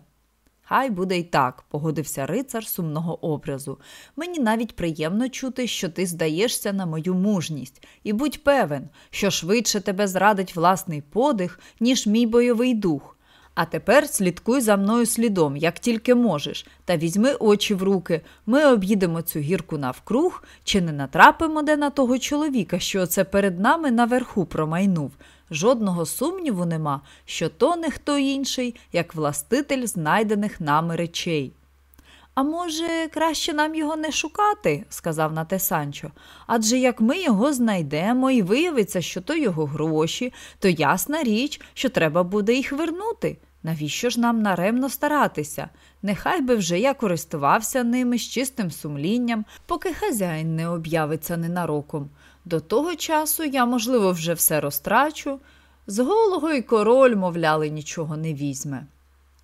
Хай буде й так, погодився рицар сумного образу. Мені навіть приємно чути, що ти здаєшся на мою мужність, і будь певен, що швидше тебе зрадить власний подих, ніж мій бойовий дух. А тепер слідкуй за мною слідом, як тільки можеш, та візьми очі в руки. Ми об'їдемо цю гірку навкруг, чи не натрапимо де на того чоловіка, що оце перед нами наверху промайнув. Жодного сумніву нема, що то не хто інший, як властитель знайдених нами речей. А може, краще нам його не шукати, сказав на те Санчо. Адже як ми його знайдемо і виявиться, що то його гроші, то ясна річ, що треба буде їх вернути. Навіщо ж нам наремно старатися? Нехай би вже я користувався ними з чистим сумлінням, поки хазяїн не об'явиться ненароком. До того часу я, можливо, вже все розтрачу. З голого й король, мовляли, нічого не візьме.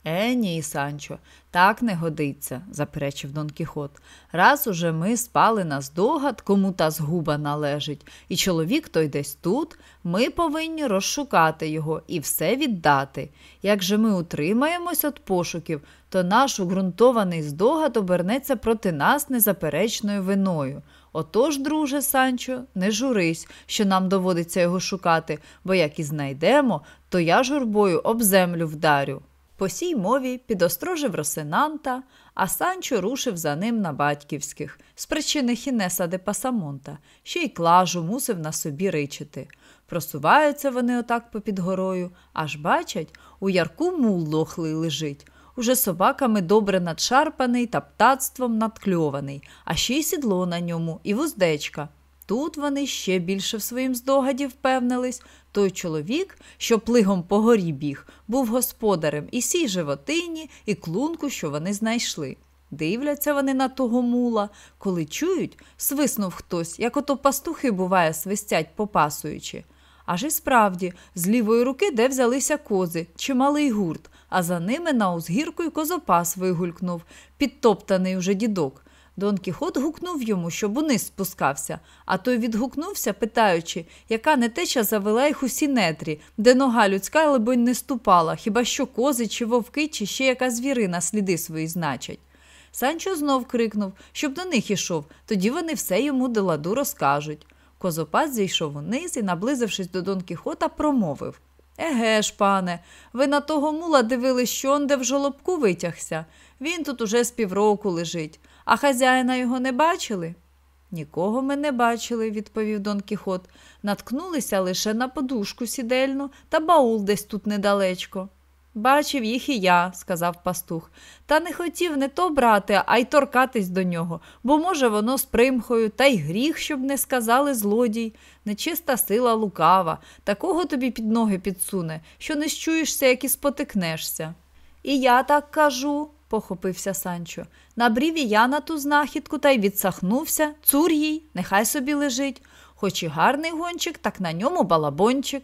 Е, ні, Санчо, так не годиться, заперечив Дон Кіхот. Раз уже ми спали на здогад, кому та згуба належить, і чоловік той десь тут, ми повинні розшукати його і все віддати. Як же ми утримаємось від пошуків, то наш уґрунтований здогад обернеться проти нас незаперечною виною. Отож, друже Санчо, не журись, що нам доводиться його шукати, бо як і знайдемо, то я журбою об землю вдарю. По сій мові підострожив Росинанта, а Санчо рушив за ним на батьківських, з причини Хінеса де Пасамонта, ще й клажу мусив на собі ричити. Просуваються вони отак попід горою, аж бачать, у ярку мул лохлий лежить. Уже собаками добре надшарпаний та птацтвом надкльований, а ще й сідло на ньому, і вуздечка. Тут вони ще більше в своїм здогаді впевнились. Той чоловік, що плигом по горі біг, був господарем і сій животині, і клунку, що вони знайшли. Дивляться вони на того мула, коли чують, свиснув хтось, як ото пастухи, буває, свистять, попасуючи. Аж і справді, з лівої руки, де взялися кози, чималий гурт, а за ними на узгірку й козопас вигулькнув, підтоптаний уже дідок. Дон Кіхот гукнув йому, щоб униз спускався, а той відгукнувся, питаючи, яка нетеча завела їх у сінетрі, де нога людська, либонь, не ступала, хіба що кози, чи вовки, чи ще яка звірина сліди свої значать. Санчо знов крикнув, щоб до них ішов, тоді вони все йому до ладу розкажуть. Козопас зійшов униз і, наблизившись до Дон Кіхота, промовив Еге ж, пане, ви на того мула дивились, що он де в жолобку витягся. Він тут уже з півроку лежить, а хазяїна його не бачили? Нікого ми не бачили, відповів Дон Кіхот. Наткнулися лише на подушку сідельну та баул десь тут недалечко. Бачив їх і я, сказав пастух, та не хотів не то брати, а й торкатись до нього, бо, може, воно з примхою, та й гріх, щоб не сказали злодій. Нечиста сила лукава, такого тобі під ноги підсуне, що не щуєшся, як і спотикнешся. І я так кажу, похопився Санчо. Набрів і я на ту знахідку та й відсахнувся. Цур їй, нехай собі лежить. Хоч і гарний гончик, так на ньому балабончик.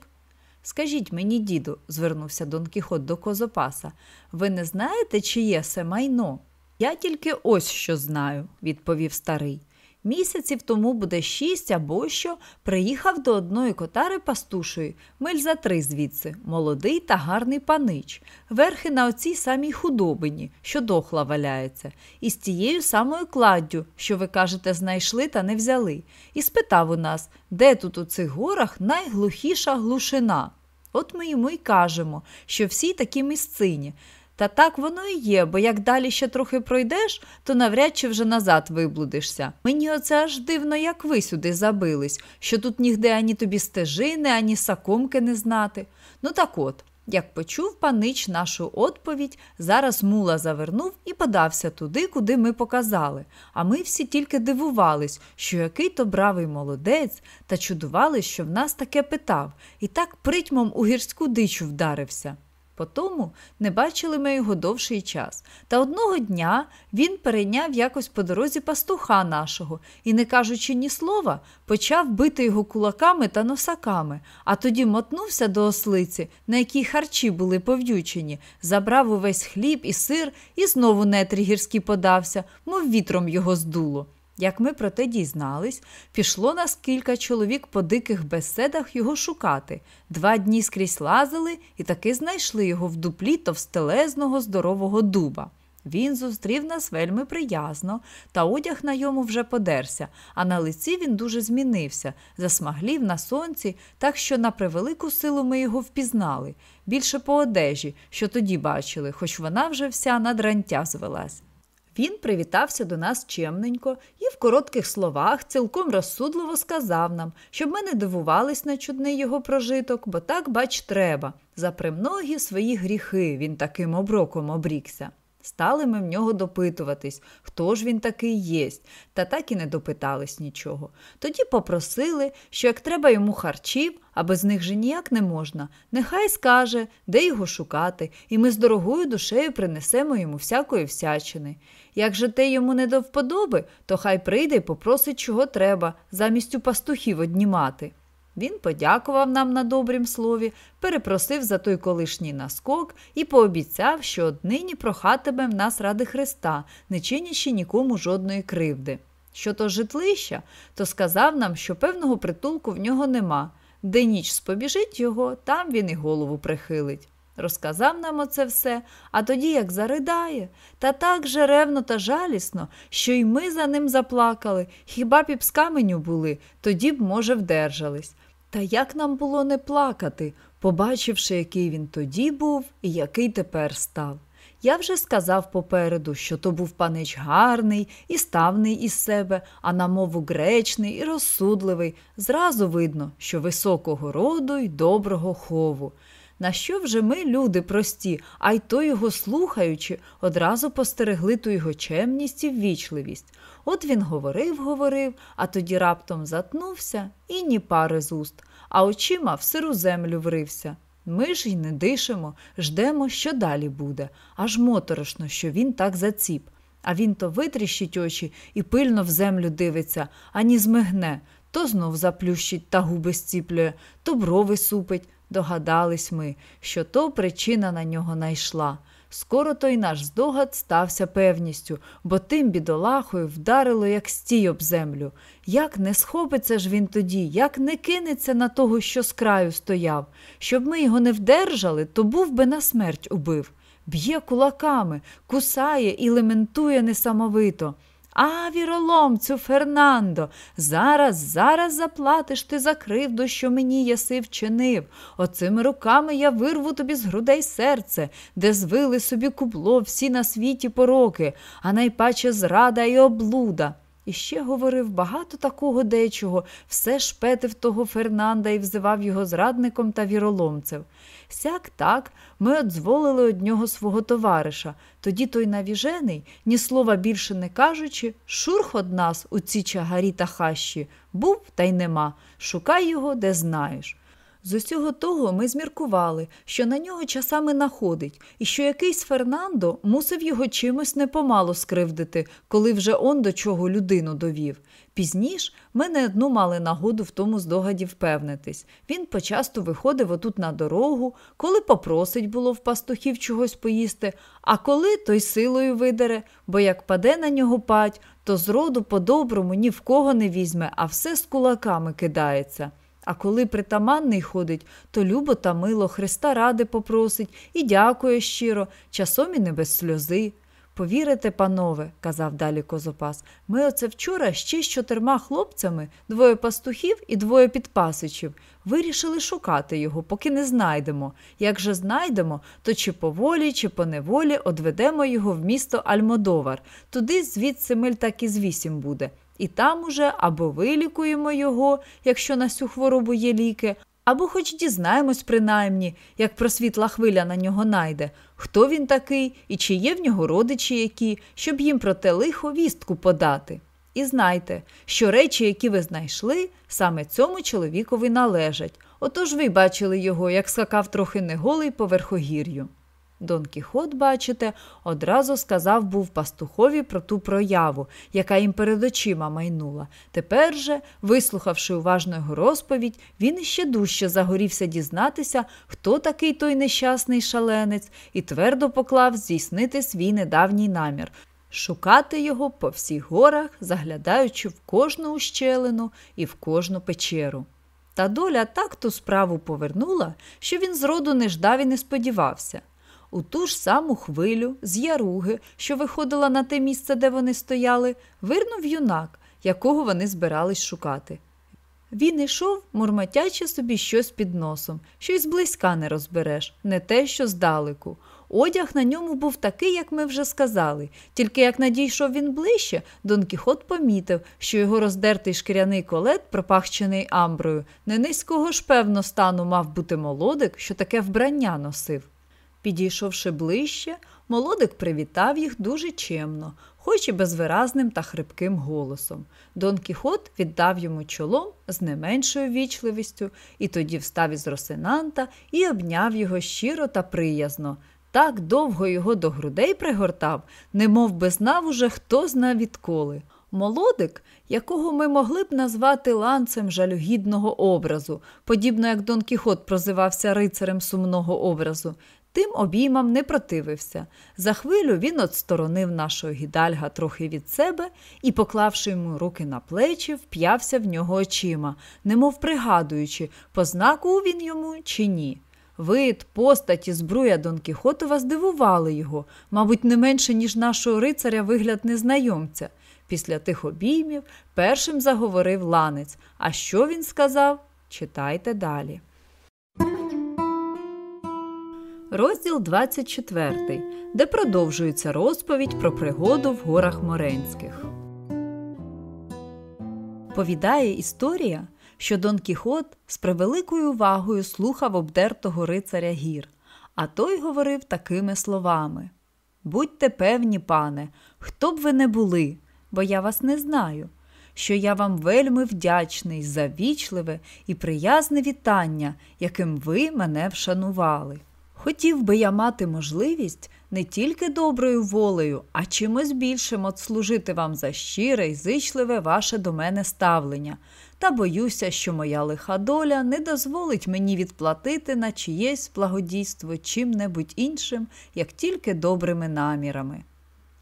Скажіть мені, діду, звернувся Дон Кіхот до Козопаса, ви не знаєте, чиє це майно? Я тільки ось що знаю, відповів старий. Місяців тому буде шість або що, приїхав до одної котари пастушої, миль за три звідси, молодий та гарний панич, верхи на оцій самій худобині, що дохла валяється, і з тією самою кладдю, що ви кажете, знайшли та не взяли, і спитав у нас, де тут у цих горах найглухіша глушина. От ми йому й кажемо, що всі такі місцині. Та так воно і є, бо як далі ще трохи пройдеш, то навряд чи вже назад виблудишся. Мені оце аж дивно, як ви сюди забились, що тут нігде ані тобі стежини, ані сакомки не знати. Ну так от. Як почув панич нашу відповідь, зараз мула завернув і подався туди, куди ми показали. А ми всі тільки дивувались, що який то бравий молодець, та чудувались, що в нас таке питав, і так притьмом у гірську дичу вдарився. Потому не бачили ми його довший час. Та одного дня він перейняв якось по дорозі пастуха нашого і, не кажучи ні слова, почав бити його кулаками та носаками, а тоді мотнувся до ослиці, на якій харчі були пов'ючені, забрав увесь хліб і сир і знову нетрі гірські подався, мов вітром його здуло. Як ми про те дізнались, пішло нас кілька чоловік по диких беседах його шукати. Два дні скрізь лазили і таки знайшли його в дуплі товстелезного здорового дуба. Він зустрів нас вельми приязно, та одяг на йому вже подерся, а на лиці він дуже змінився, засмаглів на сонці, так що на превелику силу ми його впізнали, більше по одежі, що тоді бачили, хоч вона вже вся на дрантя звелась. Він привітався до нас чемненько і в коротких словах цілком розсудливо сказав нам, щоб ми не дивувались на чудний його прожиток, бо так, бач, треба. За премногі свої гріхи він таким оброком обрікся. Стали ми в нього допитуватись, хто ж він такий єсть, та так і не допитались нічого. Тоді попросили, що як треба йому харчів, а без них же ніяк не можна, нехай скаже, де його шукати, і ми з дорогою душею принесемо йому всякої всячини. Як же те йому не до вподоби, то хай прийде й попросить, чого треба, замість у пастухів однімати. Він подякував нам на добрім слові, перепросив за той колишній наскок і пообіцяв, що однині прохатиме в нас ради Христа, не чинячи нікому жодної кривди. Що то житлища, то сказав нам, що певного притулку в нього нема. Де ніч спобіжить його, там він і голову прихилить. Розказав нам оце все, а тоді як заридає, та так же ревно та жалісно, що й ми за ним заплакали, хіба б з каменю були, тоді б, може, вдержались. Та як нам було не плакати, побачивши, який він тоді був і який тепер став. Я вже сказав попереду, що то був панич гарний і ставний із себе, а на мову гречний і розсудливий. Зразу видно, що високого роду й доброго хову. На що вже ми, люди прості, а й то його слухаючи, одразу постерегли ту його чемність і ввічливість. От він говорив, говорив, а тоді раптом затнувся і ні пари з уст, а очима в сиру землю врився. Ми ж й не дишимо, ждемо, що далі буде, аж моторошно, що він так заціп. А він то витріщить очі і пильно в землю дивиться, ані змигне, то знов заплющить та губи зціплює, то брови супить. Догадались ми, що то причина на нього найшла. Скоро той наш здогад стався певністю, бо тим бідолахою вдарило, як стій об землю. Як не схопиться ж він тоді, як не кинеться на того, що з краю стояв. Щоб ми його не вдержали, то був би на смерть убив. Б'є кулаками, кусає і лементує несамовито. А, віроломцю, Фернандо, зараз, зараз заплатиш ти за кривду, що мені єси вчинив. Оцими руками я вирву тобі з грудей серце, де звили собі кубло всі на світі пороки, а найпаче зрада і облуда. І ще говорив багато такого дечого, все шпетив того Фернанда і взивав його зрадником та віроломцем. Сяк так ми одзволили од нього свого товариша. Тоді той навіжений, ні слова більше не кажучи, шурх од нас у ці чагарі та хащі. Був та й нема. Шукай його, де знаєш. З усього того ми зміркували, що на нього часами находить, і що якийсь Фернандо мусив його чимось непомало скривдити, коли вже он до чого людину довів. Пізніш ми не одну мали нагоду в тому здогаді впевнитись. Він почасто виходив отут на дорогу, коли попросить було в пастухів чогось поїсти, а коли той силою видере, бо як паде на нього пать, то зроду по-доброму ні в кого не візьме, а все з кулаками кидається. А коли притаманний ходить, то любо та мило Христа ради попросить і дякує щиро, часом і не без сльози. Повірите, панове, казав далі Козопас, ми оце вчора ще з чотирма хлопцями, двоє пастухів і двоє підпасичів, вирішили шукати його, поки не знайдемо. Як же знайдемо, то чи по волі, чи по неволі одведемо його в місто Альмодовар, туди звідси миль так і з вісім буде. І там уже або вилікуємо його, якщо на цю хворобу є ліки, або хоч дізнаємось, принаймні, як просвітла хвиля на нього найде, хто він такий і чи є в нього родичі які, щоб їм про те лихо вістку подати. І знайте, що речі, які ви знайшли, саме цьому чоловікові належать. Отож ви бачили його, як скакав трохи неголий по верхогір'ю. Дон Кіхот, бачите, одразу сказав був пастухові про ту прояву, яка їм перед очима майнула. Тепер же, вислухавши уважно його розповідь, він іще дужче загорівся дізнатися, хто такий той нещасний шаленець, і твердо поклав здійснити свій недавній намір. Шукати його по всіх горах, заглядаючи в кожну ущелину і в кожну печеру. Та доля так ту справу повернула, що він зроду не ждав і не сподівався. У ту ж саму хвилю з яруги, що виходила на те місце, де вони стояли, вирнув юнак, якого вони збирались шукати. Він ішов, мурмотячи собі щось під носом, що й зблизька не розбереш, не те, що здалеку. Одяг на ньому був такий, як ми вже сказали, тільки як надійшов він ближче, Дон Кіхот помітив, що його роздертий шкіряний колет, пропахчений амброю, не низького ж певно стану мав бути молодик, що таке вбрання носив. Підійшовши ближче, молодик привітав їх дуже чемно, хоч і безвиразним та хрипким голосом. Дон Кіхот віддав йому чолом з не меншою вічливістю, і тоді встав із Росинанта і обняв його щиро та приязно. Так довго його до грудей пригортав, немов би знав уже, хто зна відколи. Молодик, якого ми могли б назвати ланцем жалюгідного образу, подібно як Дон Кіхот прозивався рицарем сумного образу, Тим обіймам не противився. За хвилю він отсторонив нашого гідальга трохи від себе і, поклавши йому руки на плечі, вп'явся в нього очима, немов пригадуючи, познаку він йому чи ні. Вид, постаті, збруя Дон Кіхотова здивували його, мабуть, не менше, ніж нашого рицаря вигляд незнайомця. Після тих обіймів першим заговорив ланець. А що він сказав? Читайте далі. Розділ 24, де продовжується розповідь про пригоду в горах Моренських. Повідає історія, що Дон Кіхот з превеликою увагою слухав обдертого рицаря гір, а той говорив такими словами Будьте певні, пане, хто б ви не були, бо я вас не знаю, що я вам вельми вдячний за вічливе і приязне вітання, яким ви мене вшанували. Хотів би я мати можливість не тільки доброю волею, а чимось більшим отслужити вам за щире і зичливе ваше до мене ставлення, та боюся, що моя лиха доля не дозволить мені відплатити на чиєсь благодійство чим-небудь іншим, як тільки добрими намірами.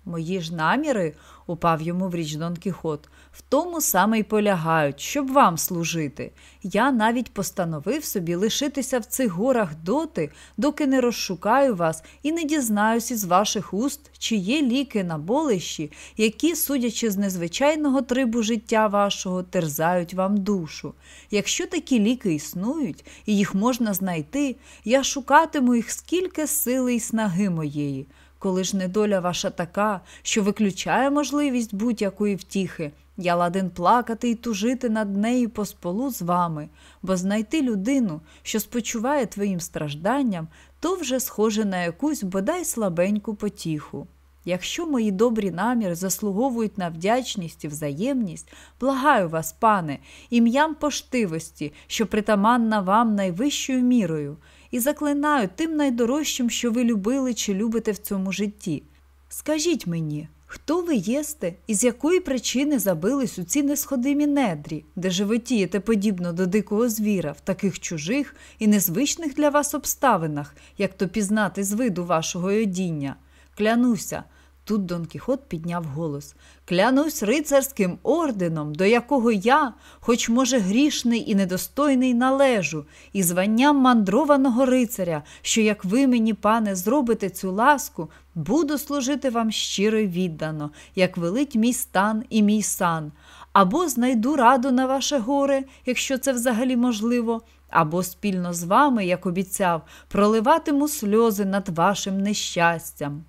Мої ж наміри, упав йому в річ Дон Кіхот, в тому саме й полягають, щоб вам служити. Я навіть постановив собі лишитися в цих горах доти, доки не розшукаю вас і не дізнаюсь із ваших уст, чи є ліки на болищі, які, судячи з незвичайного трибу життя вашого, терзають вам душу. Якщо такі ліки існують і їх можна знайти, я шукатиму їх скільки сили й снаги моєї. Коли ж недоля ваша така, що виключає можливість будь-якої втіхи, я ладен плакати і тужити над нею по сполу з вами, бо знайти людину, що спочуває твоїм стражданням, то вже схоже на якусь бодай слабеньку потіху. Якщо мої добрі наміри заслуговують на вдячність і взаємність, благаю вас, пане, ім'ям поштивості, що притаманна вам найвищою мірою, і заклинаю тим найдорожчим, що ви любили чи любите в цьому житті. Скажіть мені, хто ви єсте і з якої причини забились у ці несходимі недрі, де животієте подібно до дикого звіра в таких чужих і незвичних для вас обставинах, як то пізнати з виду вашого одіння? Клянуся. Тут Дон Кіхот підняв голос Клянусь рицарським орденом, до якого я, хоч, може, грішний і недостойний, належу, і званням мандрованого рицаря, що, як ви мені, пане, зробите цю ласку, буду служити вам щиро віддано, як велить мій стан і мій сан, або знайду раду на ваше горе, якщо це взагалі можливо, або спільно з вами, як обіцяв, проливатиму сльози над вашим нещастям.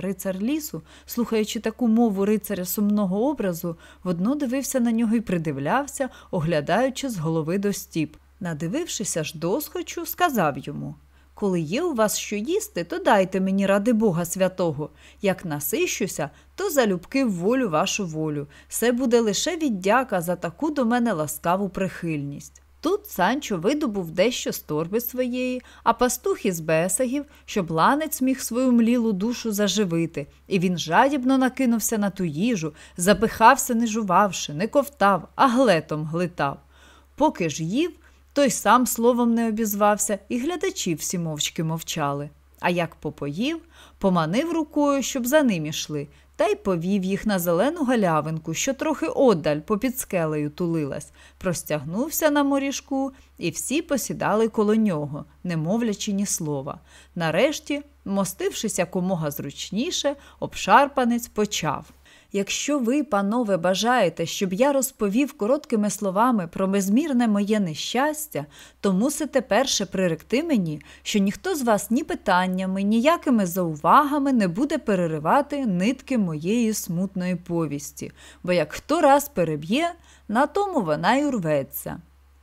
Рицар лісу, слухаючи таку мову рицаря сумного образу, водно дивився на нього і придивлявся, оглядаючи з голови до стіп. Надивившись аж досхочу, сказав йому Коли є у вас що їсти, то дайте мені ради Бога святого. Як насищуся, то залюбки в волю вашу волю. Все буде лише віддяка за таку до мене ласкаву прихильність. Тут Санчо видобув дещо з торби своєї, а пастух із бесагів, щоб ланець міг свою млілу душу заживити, і він жадібно накинувся на ту їжу, запихався, не жувавши, не ковтав, а глетом глитав. Поки ж їв, той сам словом не обізвався, і глядачі всі мовчки мовчали. А як попоїв, поманив рукою, щоб за ним ішли, та й повів їх на зелену галявинку, що трохи оддаль попід скелею тулилась, простягнувся на морішку, і всі посідали коло нього, не мовлячи ні слова. Нарешті, мостившись якомога зручніше, обшарпанець почав. Якщо ви, панове, бажаєте, щоб я розповів короткими словами про безмірне моє нещастя, то мусите перше приректи мені, що ніхто з вас ні питаннями, ніякими заувагами не буде переривати нитки моєї смутної повісті, бо як хто раз переб'є, на тому вона й урветься.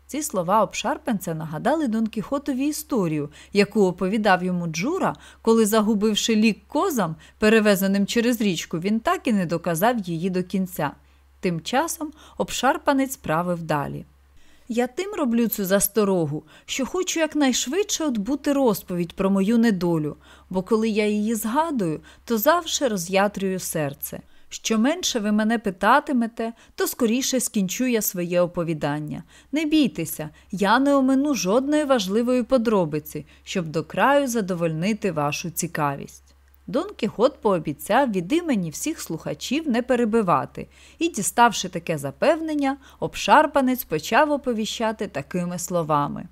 Ці слова обшарпанця нагадали Дон Кіхотові історію, яку оповідав йому Джура, коли, загубивши лік козам, перевезеним через річку, він так і не доказав її до кінця. Тим часом обшарпанець правив далі. Я тим роблю цю засторогу, що хочу якнайшвидше отбути розповідь про мою недолю, бо коли я її згадую, то завжди роз'ятрюю серце. Що менше ви мене питатимете, то скоріше скінчу я своє оповідання. Не бійтеся, я не омину жодної важливої подробиці, щоб до краю задовольнити вашу цікавість. Дон Кіхот пообіцяв від імені всіх слухачів не перебивати, і, діставши таке запевнення, обшарпанець почав оповіщати такими словами.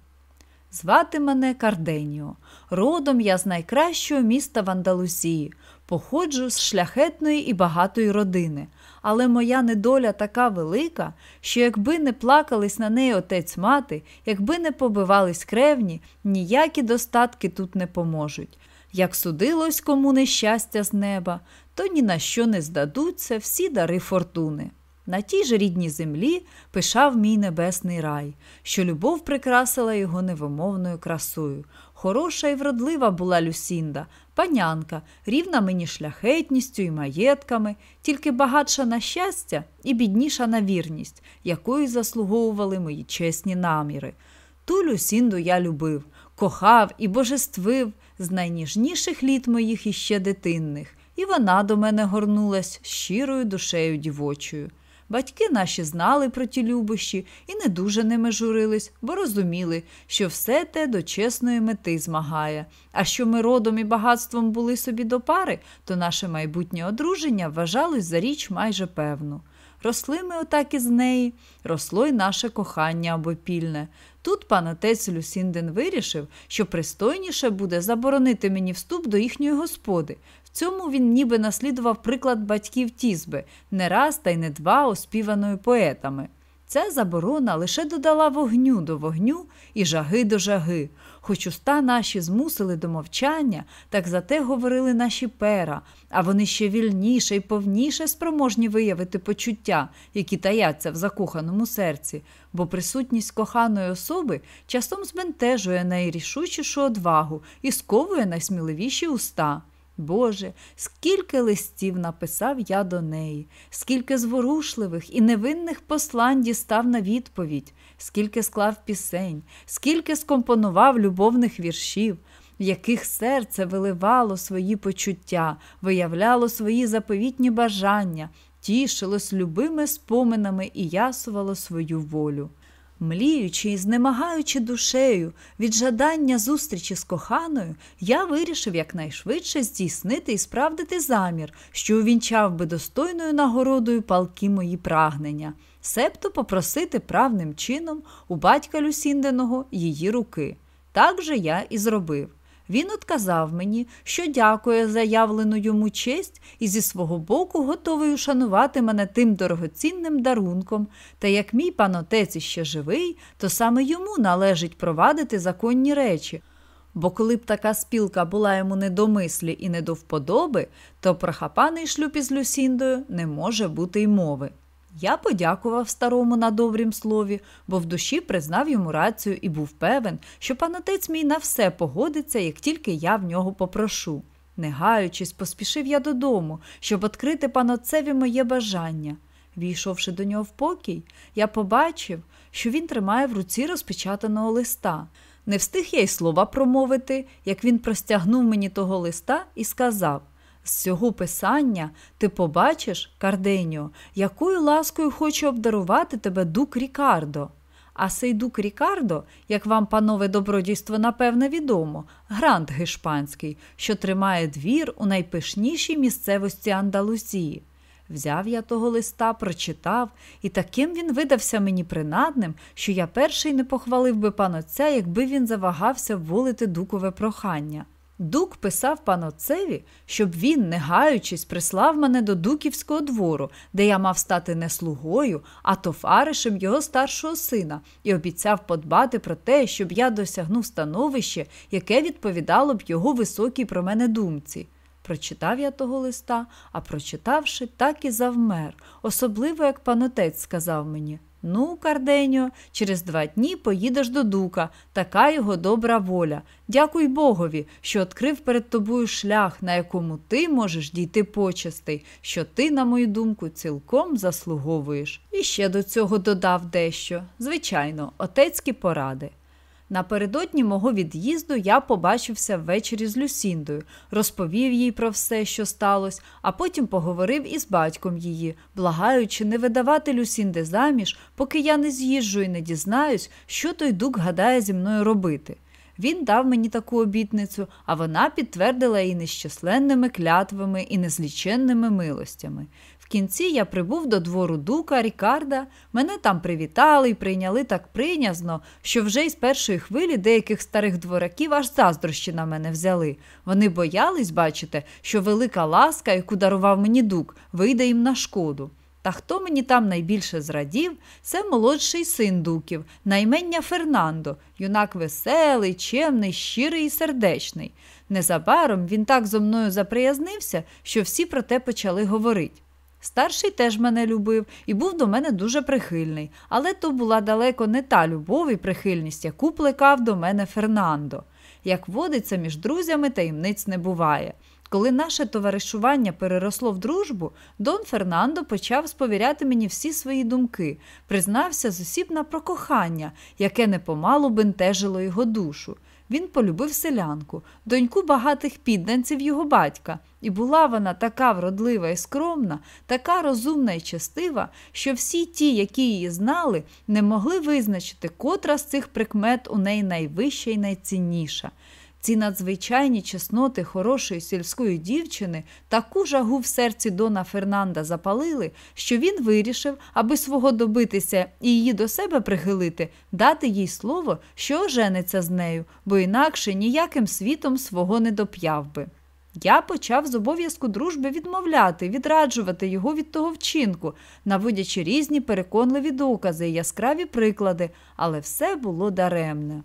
Звати мене Карденіо. Родом я з найкращого міста в Андалусії. Походжу з шляхетної і багатої родини, але моя недоля така велика, що якби не плакались на неї отець мати, якби не побивались кревні, ніякі достатки тут не поможуть. Як судилось кому нещастя з неба, то ні на що не здадуться всі дари фортуни. На тій же рідній землі пишав мій небесний рай, що любов прикрасила його невимовною красою. Хороша і вродлива була Люсінда, панянка, рівна мені шляхетністю і маєтками, тільки багатша на щастя і бідніша на вірність, якою заслуговували мої чесні наміри. Ту Люсінду я любив, кохав і божествив з найніжніших літ моїх іще дитинних, і вона до мене горнулась щирою душею дівочою. Батьки наші знали про ті любощі і не дуже ними журились, бо розуміли, що все те до чесної мети змагає. А що ми родом і багатством були собі до пари, то наше майбутнє одруження вважалось за річ майже певну. Росли ми отак із неї, росло й наше кохання обопільне. Тут пан отець Люсінден вирішив, що пристойніше буде заборонити мені вступ до їхньої господи, цьому він ніби наслідував приклад батьків Тізби, не раз та й не два оспіваною поетами. Ця заборона лише додала вогню до вогню і жаги до жаги. Хоч уста наші змусили до мовчання, так зате говорили наші пера, а вони ще вільніше і повніше спроможні виявити почуття, які таяться в закоханому серці, бо присутність коханої особи часом збентежує найрішучішу одвагу і сковує найсміливіші уста. Боже, скільки листів написав я до неї, скільки зворушливих і невинних послань дістав на відповідь, скільки склав пісень, скільки скомпонував любовних віршів, в яких серце виливало свої почуття, виявляло свої заповітні бажання, тішилось любими споминами і ясувало свою волю. Мліючи і знемагаючи душею від жадання зустрічі з коханою, я вирішив якнайшвидше здійснити і справдити замір, що увінчав би достойною нагородою палки мої прагнення, себто попросити правним чином у батька Люсінденого її руки. Так же я і зробив. Він отказав мені, що дякує за явлену йому честь і зі свого боку готовий ушанувати мене тим дорогоцінним дарунком, та як мій пан отець іще живий, то саме йому належить провадити законні речі. Бо коли б така спілка була йому не до мислі і не до вподоби, то про хапаний шлюб із Люсіндою не може бути й мови. Я подякував старому на добрім слові, бо в душі признав йому рацію і був певен, що панотець мій на все погодиться, як тільки я в нього попрошу. Не гаючись, поспішив я додому, щоб відкрити паноцеві моє бажання. Війшовши до нього в покій, я побачив, що він тримає в руці розпечатаного листа. Не встиг я й слова промовити, як він простягнув мені того листа і сказав з цього писання ти побачиш, Карденіо, якою ласкою хоче обдарувати тебе дук Рікардо. А сей дук Рікардо, як вам, панове добродійство, напевне, відомо, грант гешпанський, що тримає двір у найпишнішій місцевості Андалусії. Взяв я того листа, прочитав, і таким він видався мені принадним, що я перший не похвалив би панотця, якби він завагався волити дукове прохання. Дук писав паноцеві, щоб він, не гаючись, прислав мене до Дуківського двору, де я мав стати не слугою, а тофаришем його старшого сина, і обіцяв подбати про те, щоб я досягнув становище, яке відповідало б його високій про мене думці. Прочитав я того листа, а прочитавши, так і завмер, особливо як панотець сказав мені Ну, Карденьо, через два дні поїдеш до дука, така його добра воля. Дякуй Богові, що відкрив перед тобою шлях, на якому ти можеш дійти почестей, що ти, на мою думку, цілком заслуговуєш. І ще до цього додав дещо звичайно, отецькі поради. Напередодні мого від'їзду я побачився ввечері з Люсіндою, розповів їй про все, що сталося, а потім поговорив із батьком її, благаючи не видавати Люсінди заміж, поки я не з'їжджу і не дізнаюсь, що той дук гадає зі мною робити. Він дав мені таку обітницю, а вона підтвердила її нещасленними клятвами і незліченними милостями. В кінці я прибув до двору дука Рікарда, мене там привітали і прийняли так прийнязно, що вже із першої хвилі деяких старих двораків аж заздрощі на мене взяли. Вони боялись, бачите, що велика ласка, яку дарував мені дук, вийде їм на шкоду. Та хто мені там найбільше зрадів, це молодший син дуків, наймення Фернандо, юнак веселий, чемний, щирий і сердечний. Незабаром він так зо мною заприязнився, що всі про те почали говорити. Старший теж мене любив і був до мене дуже прихильний, але то була далеко не та любов і прихильність, яку плекав до мене Фернандо. Як водиться, між друзями таємниць не буває. Коли наше товаришування переросло в дружбу, Дон Фернандо почав сповіряти мені всі свої думки, признався зосібна про кохання, яке непомалу бентежило його душу. Він полюбив селянку, доньку багатих підданців його батька, і була вона така вродлива і скромна, така розумна і честива, що всі ті, які її знали, не могли визначити, котра з цих прикмет у неї найвища і найцінніша. Ці надзвичайні чесноти хорошої сільської дівчини таку жагу в серці Дона Фернанда запалили, що він вирішив, аби свого добитися і її до себе прихилити, дати їй слово, що ожениться з нею, бо інакше ніяким світом свого не доп'яв би. Я почав з обов'язку дружби відмовляти, відраджувати його від того вчинку, наводячи різні переконливі докази і яскраві приклади, але все було даремне.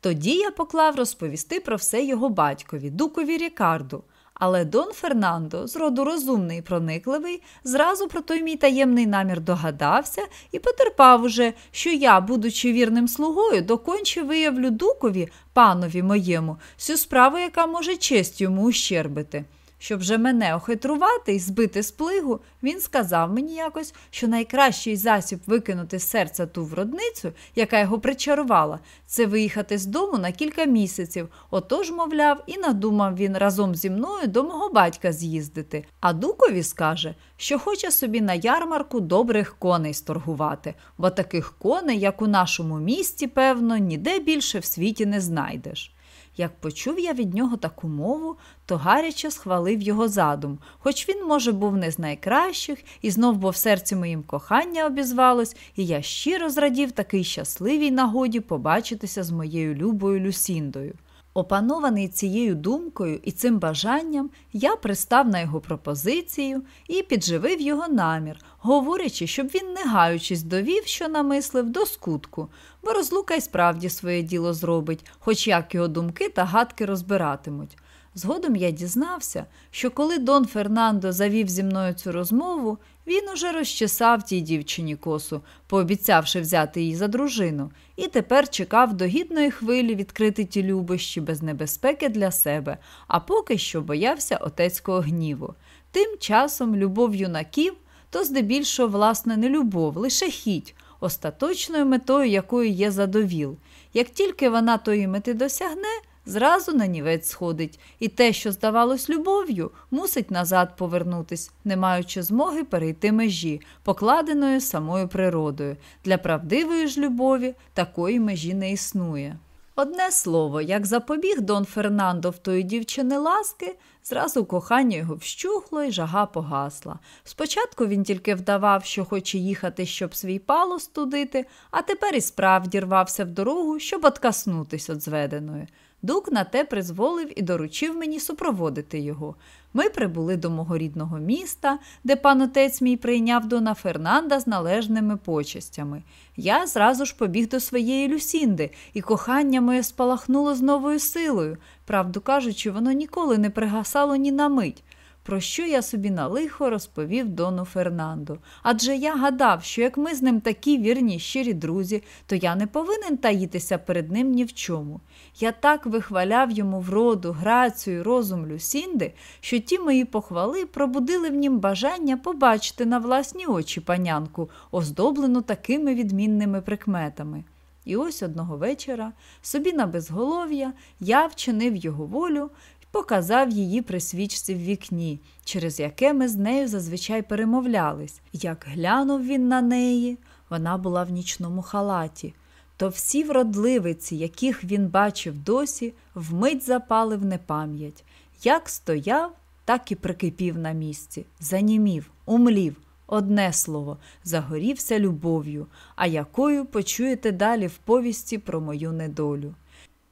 Тоді я поклав розповісти про все його батькові, дукові Рікарду, Але Дон Фернандо, зроду розумний і проникливий, зразу про той мій таємний намір догадався і потерпав уже, що я, будучи вірним слугою, доконче виявлю дукові, панові моєму, всю справу, яка може честь йому ущербити. Щоб же мене охитрувати і збити з плигу, він сказав мені якось, що найкращий засіб викинути з серця ту вродницю, яка його причарувала, це виїхати з дому на кілька місяців. Отож, мовляв, і надумав він разом зі мною до мого батька з'їздити. А дукові скаже, що хоче собі на ярмарку добрих коней сторгувати, бо таких коней, як у нашому місті, певно, ніде більше в світі не знайдеш. Як почув я від нього таку мову, то гаряче схвалив його задум, хоч він, може, був не з найкращих, і знов бо в серці моїм кохання обізвалось, і я щиро зрадів такий щасливій нагоді побачитися з моєю любою Люсіндою. Опанований цією думкою і цим бажанням, я пристав на його пропозицію і підживив його намір, говорячи, щоб він, не гаючись, довів, що намислив, до скутку, бо розлука й справді своє діло зробить, хоч як його думки та гадки розбиратимуть. Згодом я дізнався, що коли Дон Фернандо завів зі мною цю розмову, він уже розчесав тій дівчині косу, пообіцявши взяти її за дружину, і тепер чекав до гідної хвилі відкрити ті любощі без небезпеки для себе, а поки що боявся отецького гніву. Тим часом любов юнаків то здебільшого, власне, не любов, лише хіть, остаточною метою якої є задовіл. Як тільки вона тої мети досягне, зразу на нівець сходить, і те, що здавалось любов'ю, мусить назад повернутись, не маючи змоги перейти межі, покладеної самою природою. Для правдивої ж любові такої межі не існує. Одне слово, як запобіг Дон Фернандо в тої дівчини ласки, зразу кохання його вщухло і жага погасла. Спочатку він тільки вдавав, що хоче їхати, щоб свій пало студити, а тепер і справді рвався в дорогу, щоб откаснутись від зведеної. Дук на те призволив і доручив мені супроводити його. Ми прибули до мого рідного міста, де пан отець мій прийняв Дона Фернанда з належними почестями. Я зразу ж побіг до своєї Люсінди, і кохання моє спалахнуло з новою силою. Правду кажучи, воно ніколи не пригасало ні на мить про що я собі на лихо розповів Дону Фернандо. Адже я гадав, що як ми з ним такі вірні, щирі друзі, то я не повинен таїтися перед ним ні в чому. Я так вихваляв йому вроду, грацію, розум Люсінди, що ті мої похвали пробудили в нім бажання побачити на власні очі панянку, оздоблену такими відмінними прикметами. І ось одного вечора, собі на безголов'я, я вчинив його волю показав її при свічці в вікні, через яке ми з нею зазвичай перемовлялись. Як глянув він на неї, вона була в нічному халаті. То всі вродливиці, яких він бачив досі, вмить запали в непам'ять. Як стояв, так і прикипів на місці, занімів, умлів. Одне слово, загорівся любов'ю, а якою почуєте далі в повісті про мою недолю.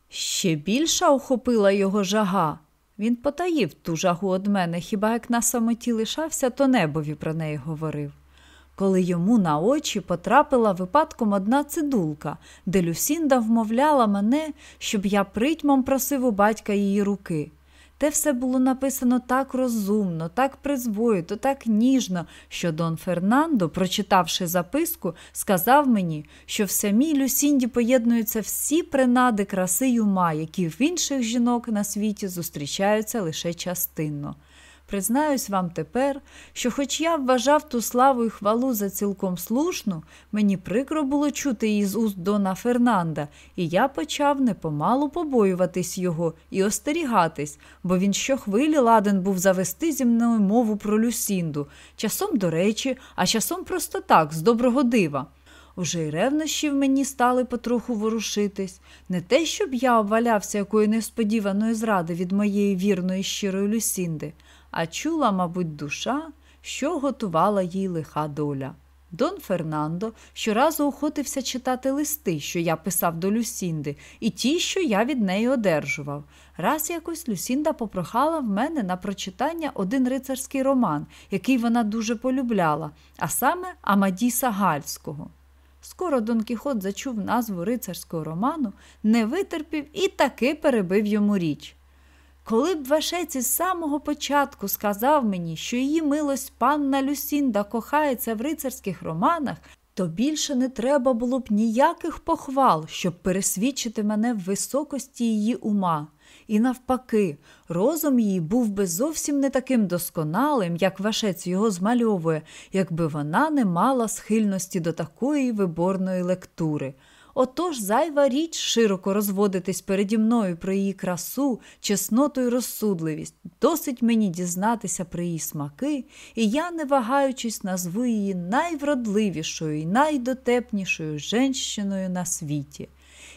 Ще більша охопила його жага, він потаїв ту жагу од мене, хіба як на самоті лишався, то небові про неї говорив. Коли йому на очі потрапила випадком одна цидулка, де Люсінда вмовляла мене, щоб я притьмом просив у батька її руки. Те все було написано так розумно, так призвоїто, так ніжно, що Дон Фернандо, прочитавши записку, сказав мені, що в самій Люсінді поєднуються всі принади краси юма, які в інших жінок на світі зустрічаються лише частинно. Признаюсь вам тепер, що, хоч я вважав ту славу і хвалу за цілком слушну, мені прикро було чути її з уст Дона Фернанда, і я почав непомалу побоюватись його і остерігатись, бо він щохвилі ладен був завести зі мною мову про Люсінду, часом до речі, а часом просто так, з доброго дива. Уже й ревнощі в мені стали потроху ворушитись, не те, щоб я обвалявся якої несподіваної зради від моєї вірної щирої Люсінди а чула, мабуть, душа, що готувала їй лиха доля. Дон Фернандо щоразу охотився читати листи, що я писав до Люсінди, і ті, що я від неї одержував. Раз якось Люсінда попрохала в мене на прочитання один рицарський роман, який вона дуже полюбляла, а саме Амадіса Гальського. Скоро Дон Кіхот зачув назву рицарського роману, не витерпів і таки перебив йому річ. Коли б Вашець із самого початку сказав мені, що її милость панна Люсінда кохається в рицарських романах, то більше не треба було б ніяких похвал, щоб пересвідчити мене в високості її ума. І навпаки, розум її був би зовсім не таким досконалим, як вашець його змальовує, якби вона не мала схильності до такої виборної лектури. Отож зайва річ широко розводитись переді мною про її красу, чесноту і розсудливість. Досить мені дізнатися про її смаки, і я, не вагаючись, назву її найвродливішою і найдотепнішою женщиною на світі.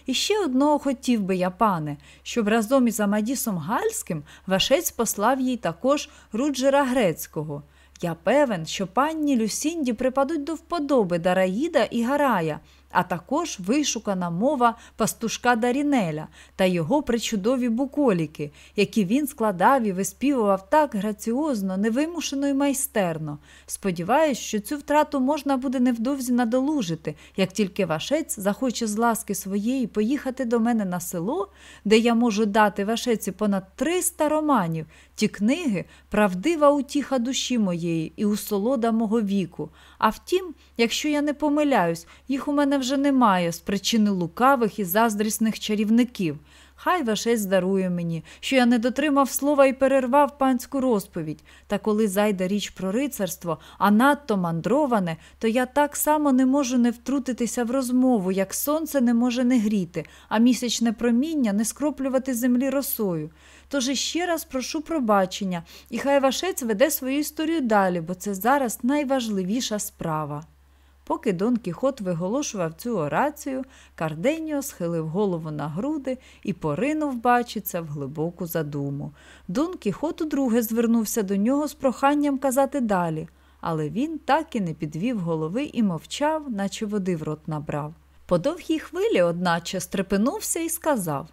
І ще одного хотів би я, пане, щоб разом із Амадісом Гальським вашець послав їй також Руджера Грецького. Я певен, що панні Люсінді припадуть до вподоби Дараїда і Гарая а також вишукана мова пастушка Дарінеля та його причудові буколіки, які він складав і виспівував так граціозно, невимушено і майстерно. Сподіваюсь, що цю втрату можна буде невдовзі надолужити, як тільки вашець захоче з ласки своєї поїхати до мене на село, де я можу дати вашеці понад 300 романів, ті книги правдива утіха душі моєї і усолода мого віку. А втім, якщо я не помиляюсь, їх у мене вже немає з причини лукавих і заздрісних чарівників. Хай вашець дарує мені, що я не дотримав слова і перервав панську розповідь. Та коли зайде річ про рицарство, а надто мандроване, то я так само не можу не втрутитися в розмову, як сонце не може не гріти, а місячне проміння не скроплювати землі росою. Тож іще раз прошу пробачення, і хай вашець веде свою історію далі, бо це зараз найважливіша справа. Поки Дон Кіхот виголошував цю орацію, Карденіо схилив голову на груди і поринув, бачиться, в глибоку задуму. Дон Кіхот удруге звернувся до нього з проханням казати далі, але він так і не підвів голови і мовчав, наче води в рот набрав. По довгій хвилі, одначе, стрепенувся і сказав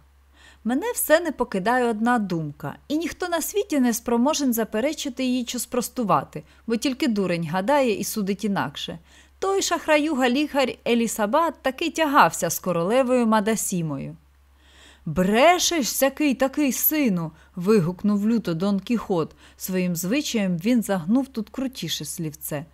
Мене все не покидає одна думка, і ніхто на світі не спроможен заперечити її чи спростувати, бо тільки дурень гадає і судить інакше. Той шахраюга лікар Елісабат таки тягався з королевою Мадасімою. Брешеш сякий такий сину. вигукнув люто Дон Кіхот. Своїм звичаєм він загнув тут крутіше слівце.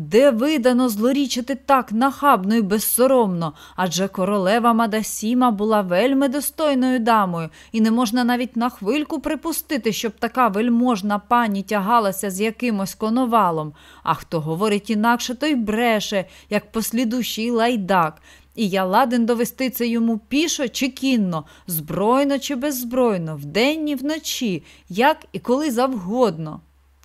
Де видано злорічити так нахабно і безсоромно, адже королева Мадасіма була вельми достойною дамою, і не можна навіть на хвильку припустити, щоб така вельможна пані тягалася з якимось коновалом. А хто говорить інакше, той бреше, як послідущий лайдак. І я ладен довести це йому пішо чи кінно, збройно чи беззбройно, вдень і вночі, як і коли завгодно.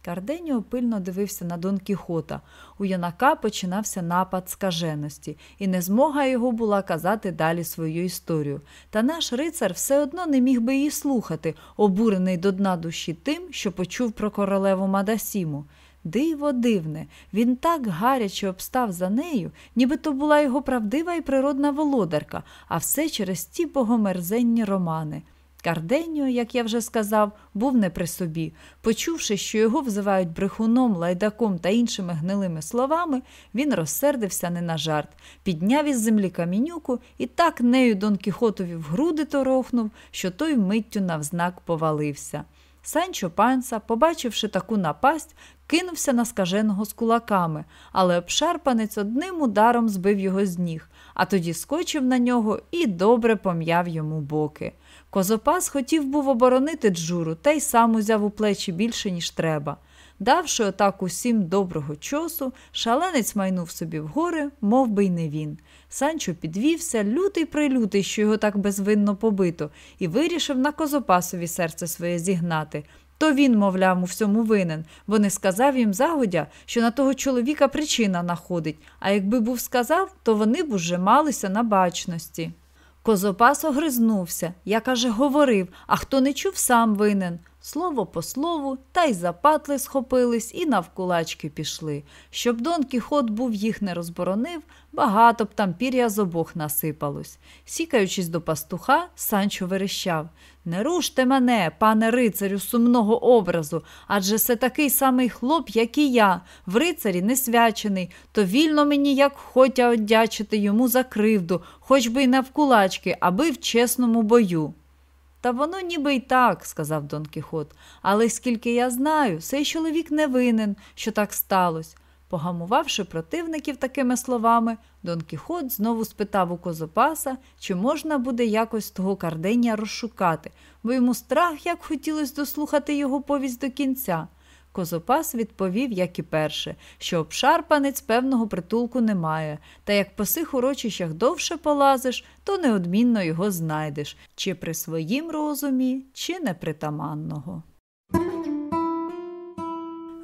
Карденіо пильно дивився на Дон Кіхота. У юнака починався напад скаженості, і не змога його була казати далі свою історію. Та наш рицар все одно не міг би її слухати, обурений до дна душі тим, що почув про королеву Мадасіму. Диво дивне, він так гаряче обстав за нею, ніби то була його правдива і природна володарка, а все через ті богомерзенні романи. Карденіо, як я вже сказав, був не при собі. Почувши, що його взивають брехуном, лайдаком та іншими гнилими словами, він розсердився не на жарт, підняв із землі камінюку і так нею Дон Кіхотові в груди торохнув, що той миттю навзнак повалився. Санчо панса, побачивши таку напасть, кинувся на скаженого з кулаками, але обшарпанець одним ударом збив його з ніг, а тоді скочив на нього і добре пом'яв йому боки. Козопас хотів був оборонити Джуру, та й сам узяв у плечі більше, ніж треба. Давши отак усім доброго чосу, шаленець майнув собі вгори, мов би й не він. Санчо підвівся, лютий прилютий, що його так безвинно побито, і вирішив на козопасові серце своє зігнати. То він, мовляв, у всьому винен, бо не сказав їм загодя, що на того чоловіка причина находить, а якби був сказав, то вони б уже малися на бачності. Козопас огризнувся, я каже, говорив, а хто не чув, сам винен. Слово по слову, та й запатли схопились і навкулачки пішли. Щоб Дон Кіхот був їх не розборонив, багато б там пір'я з обох насипалось. Сікаючись до пастуха, Санчо верещав Не руште мене, пане рицарю, сумного образу, адже це такий самий хлоп, як і я, в рицарі не свячений, то вільно мені, як хотя одячити йому за кривду, хоч би й навкулачки, аби в чесному бою. Та воно ніби й так, сказав Дон Кіхот. Але скільки я знаю, цей чоловік не винен, що так сталося. Погамувавши противників такими словами, Дон Кіхот знову спитав у Козопаса, чи можна буде якось того кардення розшукати, бо йому страх як хотілося дослухати його повість до кінця. Козопас відповів, як і перше, що обшарпанець певного притулку немає, та як по сих урочищах довше полазиш, то неодмінно його знайдеш, чи при своїм розумі, чи непритаманного.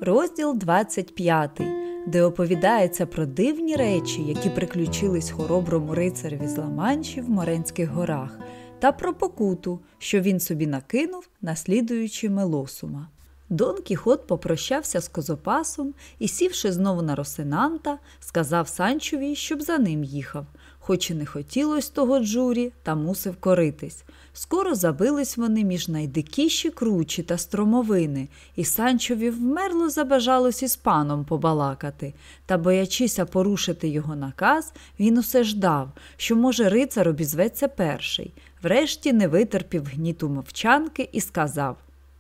Розділ 25 де оповідається про дивні речі, які приключились хороброму рицареві з Ламанші в Моренських горах, та про покуту, що він собі накинув, наслідуючи Мелосума. Дон Кіхот попрощався з козопасом і, сівши знову на Росинанта, сказав Санчові, щоб за ним їхав, хоч і не хотілось того джурі, та мусив коритись. Скоро забились вони між найдикіші кручі та стромовини, і Санчові вмерло забажалось із паном побалакати, та, боячися порушити його наказ, він усе ждав, що, може, рицар обізветься перший. Врешті не витерпів гніту мовчанки і сказав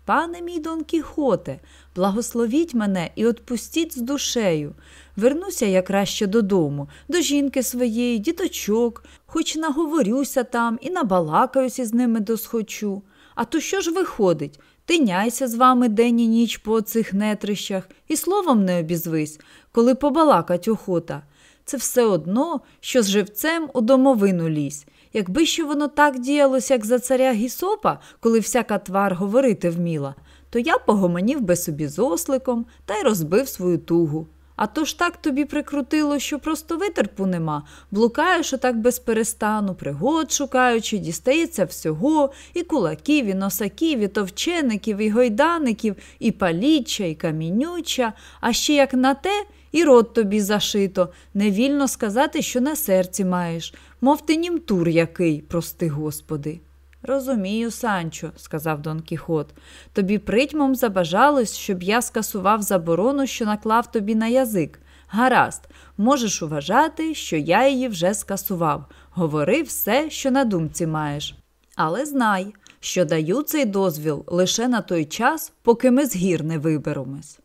Пане мій Дон Кіхоте, благословіть мене і отпустіть з душею. Вернуся я краще додому, до жінки своєї, діточок, хоч наговорюся там і набалакаюся з ними досхочу. А то що ж виходить? Тиняйся з вами день і ніч по цих нетрищах і словом не обізвись, коли побалакать охота. Це все одно, що з живцем у домовину лізь. Якби ще воно так діялось, як за царя Гісопа, коли всяка твар говорити вміла, то я погомонів би собі з осликом та й розбив свою тугу. А то ж так тобі прикрутило, що просто витерпу нема, блукаєш отак без перестану, пригод шукаючи, дістається всього, і кулаків, і носаків, і товчеників, і гойдаників, і паліччя, і камінюча, а ще як на те, і рот тобі зашито, невільно сказати, що на серці маєш, мов ти німтур який, прости господи. Розумію, Санчо, сказав Дон Кіхот, тобі притьмом забажалось, щоб я скасував заборону, що наклав тобі на язик. Гаразд, можеш вважати, що я її вже скасував. Говори все, що на думці маєш. Але знай, що даю цей дозвіл лише на той час, поки ми з гір не виберемось.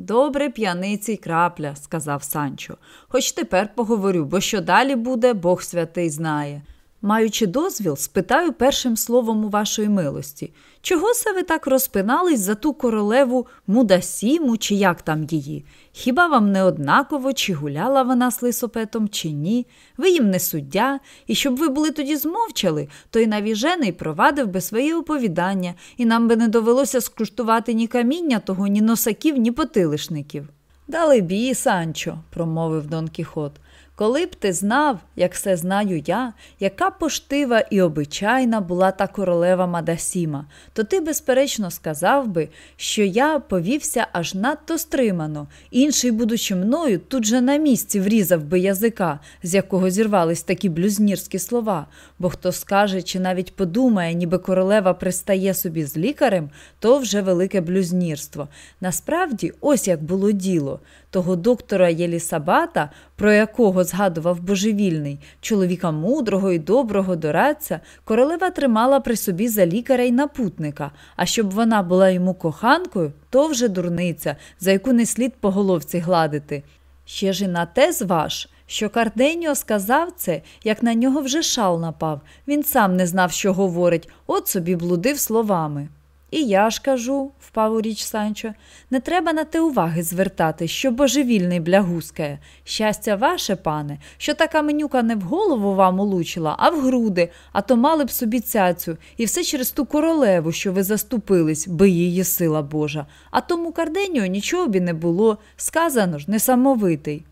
Добре, п'яниці крапля, сказав Санчо, хоч тепер поговорю, бо що далі буде, Бог святий знає. Маючи дозвіл, спитаю першим словом у вашої милості, чого се ви так розпинались за ту королеву Мудасіму, чи як там її? Хіба вам не однаково, чи гуляла вона з лисопетом, чи ні? Ви їм не суддя, і щоб ви були тоді змовчали, то й навіжений провадив би своє оповідання, і нам би не довелося скуштувати ні каміння того, ні носаків, ні потилишників. Далебі, Санчо, промовив Дон Кіхот. Коли б ти знав, як все знаю я, яка поштива і обичайна була та королева Мадасіма, то ти, безперечно, сказав би, що я повівся аж надто стримано, інший, будучи мною, тут же на місці врізав би язика, з якого зірвались такі блюзнірські слова, бо хто скаже чи навіть подумає, ніби королева пристає собі з лікарем, то вже велике блюзнірство. Насправді, ось як було діло. Того доктора Єлісабата, про якого згадував божевільний, чоловіка мудрого і доброго дорадця, королева тримала при собі за лікаря й напутника, а щоб вона була йому коханкою, то вже дурниця, за яку не слід по головці гладити. Ще ж і на те зваж, що Карденіо сказав це, як на нього вже шал напав. Він сам не знав, що говорить, от собі блудив словами. І я ж кажу, впав у річ Санчо, не треба на те уваги звертати, що божевільний блягускає. Щастя ваше, пане, що така менюка не в голову вам улучила, а в груди, а то мали б собі цяцю, і все через ту королеву, що ви заступились, би її сила Божа. А тому Карденію нічого б і не було, сказано ж, несамовитий.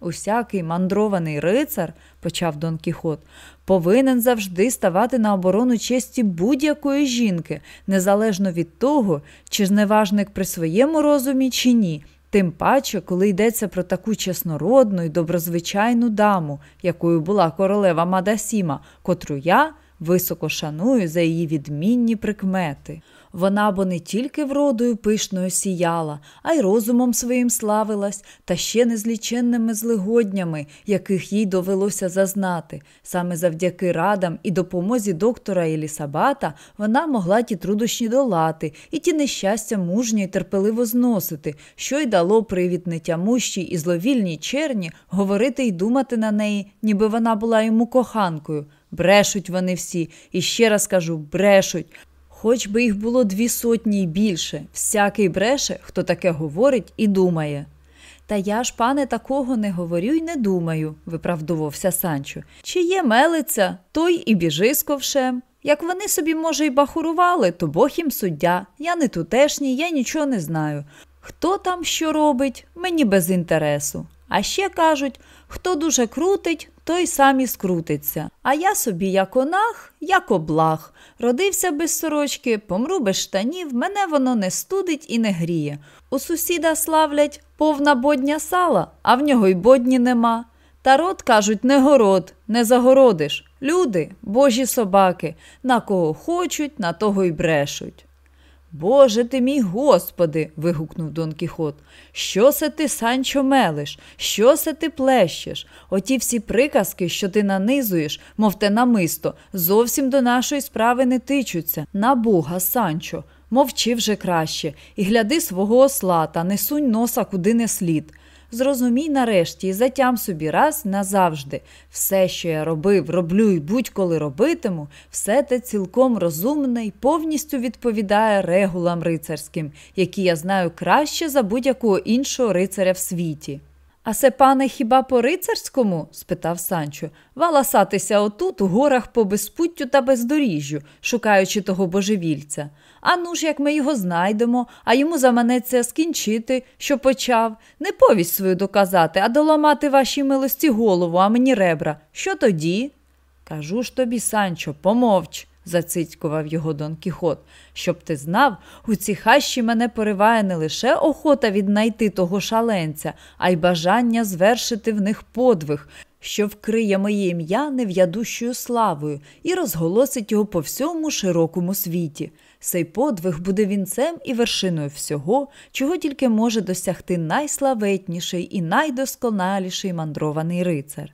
Усякий мандрований рицар, почав Дон Кіхот, повинен завжди ставати на оборону честі будь-якої жінки, незалежно від того, чи зневажник при своєму розумі, чи ні. Тим паче, коли йдеться про таку чеснородну і доброзвичайну даму, якою була королева Мадасіма, котру я високо шаную за її відмінні прикмети. Вона бо не тільки вродою пишною сіяла, а й розумом своїм славилась, та ще незліченними злигоднями, яких їй довелося зазнати. Саме завдяки радам і допомозі доктора Елісабата вона могла ті трудощі долати і ті нещастя мужньо й терпеливо зносити, що й дало привід нетямущій і зловільній черні говорити й думати на неї, ніби вона була йому коханкою. Брешуть вони всі, і ще раз кажу, брешуть. Хоч би їх було дві сотні й більше, всякий бреше, хто таке говорить і думає. Та я ж, пане, такого не говорю й не думаю, виправдувався Санчо. Чи є мелиця, той і біжи з ковшем. Як вони собі, може, й бахурували, то Бог їм суддя. Я не тутешній, я нічого не знаю. Хто там що робить, мені без інтересу. А ще кажуть, хто дуже крутить, той сам і скрутиться. А я собі, як онах, як облах. Родився без сорочки, помру без штанів, мене воно не студить і не гріє. У сусіда славлять повна бодня сала, а в нього й бодні нема. Та рот, кажуть, не город, не загородиш. Люди, божі собаки, на кого хочуть, на того й брешуть. Боже ти мій Господи. вигукнув Дон Кіхот. Що се ти, Санчо, мелиш? Що се ти плещеш? Оті всі приказки, що ти нанизуєш, мов те намисто, зовсім до нашої справи не тичуться. На Бога, Санчо, мовчи вже краще, і гляди свого осла та не сунь носа куди не слід. Зрозумій нарешті і затям собі раз назавжди. Все, що я робив, роблю і будь-коли робитиму, все те цілком розумне і повністю відповідає регулам рицарським, які я знаю краще за будь-якого іншого рицаря в світі. А се, пане, хіба по рицарському? спитав Санчо, валасатися отут, у горах по безпуттю та бездоріжжю, шукаючи того божевільця. А ну ж, як ми його знайдемо, а йому заманеться скінчити, що почав, не повість свою доказати, а доламати вашій милості голову, а мені ребра. Що тоді? Кажу ж тобі, Санчо, помовч зацицькував його Дон Кіхот. Щоб ти знав, у цій хащі мене пориває не лише охота віднайти того шаленця, а й бажання звершити в них подвиг, що вкриє моє ім'я нев'ядущою славою і розголосить його по всьому широкому світі. Цей подвиг буде вінцем і вершиною всього, чого тільки може досягти найславетніший і найдосконаліший мандрований рицар.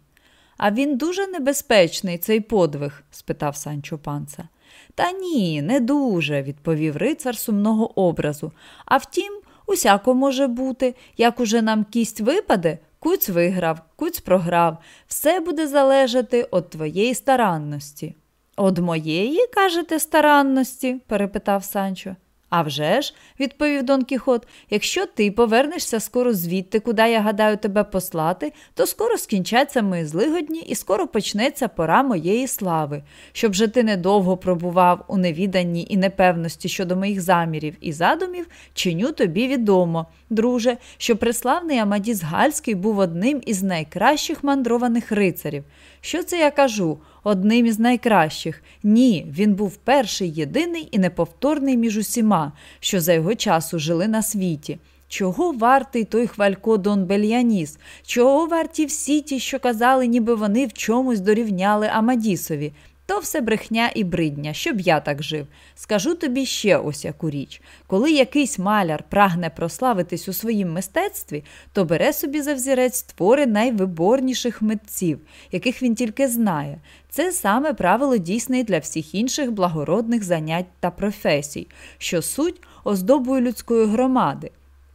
А він дуже небезпечний, цей подвиг? спитав Санчо панца. Та ні, не дуже, відповів рицар сумного образу. А втім, усяко може бути, як уже нам кість випаде, куць виграв, куць програв, все буде залежати від твоєї старанності. Од моєї, кажете, старанності? перепитав Санчо. «А вже ж», – відповів Дон Кіхот, якщо ти повернешся скоро звідти, куди я гадаю тебе послати, то скоро скінчаться мої злигодні і скоро почнеться пора моєї слави. Щоб же ти недовго пробував у невіданні і непевності щодо моїх замірів і задумів, чиню тобі відомо, друже, що преславний Амадіс Гальський був одним із найкращих мандрованих рицарів. Що це я кажу? Одним із найкращих. Ні, він був перший, єдиний і неповторний між усіма, що за його часу жили на світі. Чого вартий той хвалько Дон Бельяніс? Чого варті всі ті, що казали, ніби вони в чомусь дорівняли Амадісові? То все брехня і бридня, щоб я так жив. Скажу тобі ще ось яку річ. Коли якийсь маляр прагне прославитись у своїм мистецтві, то бере собі за взірець твори найвиборніших митців, яких він тільки знає. Це саме правило дійсне і для всіх інших благородних занять та професій, що суть оздобою людської громади.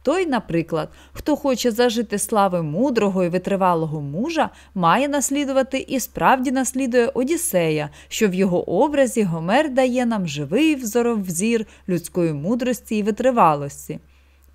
Той, наприклад, хто хоче зажити слави мудрого і витривалого мужа, має наслідувати і справді наслідує Одіссея, що в його образі Гомер дає нам живий взоровзір людської мудрості і витривалості.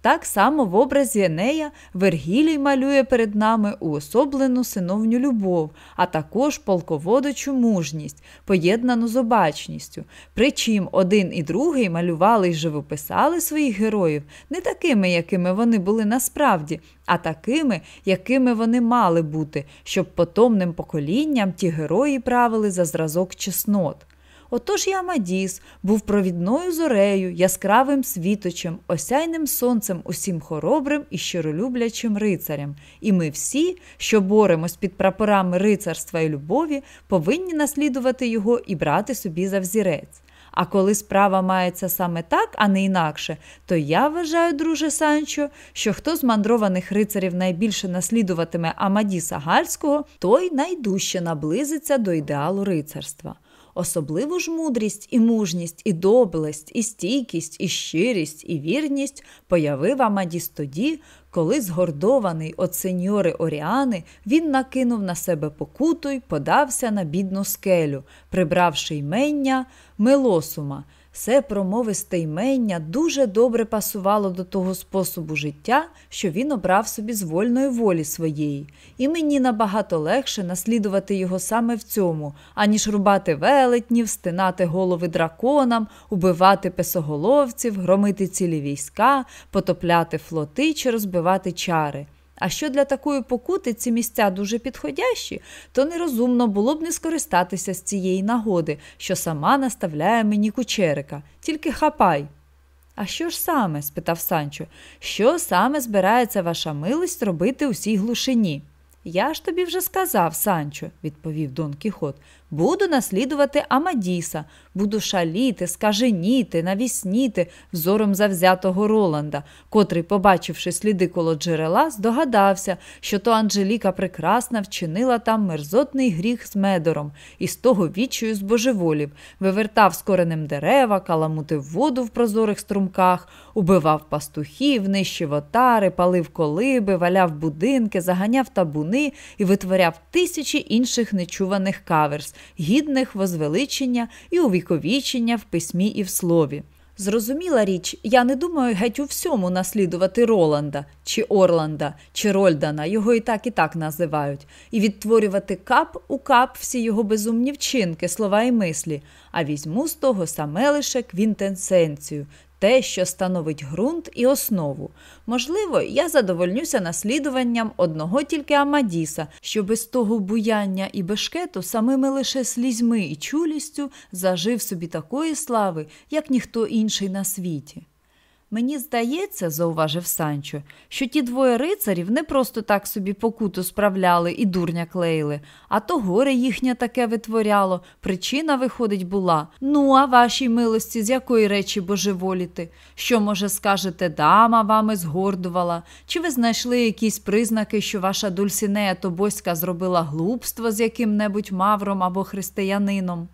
Так само в образі Енея Вергілій малює перед нами уособлену синовню любов, а також полководочу мужність, поєднану з обачністю. Причим один і другий малювали й живописали своїх героїв не такими, якими вони були насправді, а такими, якими вони мали бути, щоб потомним поколінням ті герої правили за зразок чеснот. Отож і Амадіс був провідною зорею, яскравим світочем, осяйним сонцем, усім хоробрим і щиролюблячим рицарям. І ми всі, що боремось під прапорами рицарства і любові, повинні наслідувати його і брати собі за взірець. А коли справа мається саме так, а не інакше, то я вважаю, друже Санчо, що хто з мандрованих рицарів найбільше наслідуватиме Амадіса Гальського, той найдужче наблизиться до ідеалу рицарства. Особливу ж мудрість і мужність, і доблесть, і стійкість, і щирість, і вірність появив Амадіс тоді, коли, згордований от сеньори Оріани, він накинув на себе покуту й подався на бідну скелю, прибравши ймення Мелосума – це промовисте ймення дуже добре пасувало до того способу життя, що він обрав собі з вольної волі своєї, і мені набагато легше наслідувати його саме в цьому, аніж рубати велетнів, стинати голови драконам, убивати песоголовців, громити цілі війська, потопляти флоти чи розбивати чари. А що для такої покути ці місця дуже підходящі, то нерозумно було б не скористатися з цієї нагоди, що сама наставляє мені кучерика. Тільки хапай. А що ж саме? спитав Санчо, що саме збирається ваша милость робити у цій глушині? Я ж тобі вже сказав, Санчо, відповів Дон Кіхот, буду наслідувати Амадіса, буду шаліти, скаженіти, навісніти взором завзятого Роланда, котрий, побачивши сліди коло джерела, здогадався, що то Анжеліка прекрасна вчинила там мерзотний гріх з медором і з того відчою збожеволів, вивертав з коренем дерева, каламутив воду в прозорих струмках, убивав пастухів, нищив отари, палив колиби, валяв будинки, заганяв табуни і витворяв тисячі інших нечуваних каверс, гідних возвеличення і увіковічення в письмі і в слові. Зрозуміла річ, я не думаю геть у всьому наслідувати Роланда, чи Орланда, чи Рольдана, його і так і так називають, і відтворювати кап у кап всі його безумні вчинки, слова і мислі, а візьму з того саме лише квінтенсенцію, те, що становить ґрунт і основу. Можливо, я задовольнюся наслідуванням одного тільки Амадіса, що без того буяння і бешкету самими лише слізьми і чулістю зажив собі такої слави, як ніхто інший на світі. Мені здається, зауважив Санчо, що ті двоє рицарів не просто так собі покуту справляли і дурня клеїли, а то горе їхнє таке витворяло. Причина, виходить, була. Ну, а вашій милості, з якої речі божеволіти? Що, може, скажете, дама вами згордувала? Чи ви знайшли якісь признаки, що ваша Дульсінея Тобоська зробила глупство з яким-небудь мавром або християнином?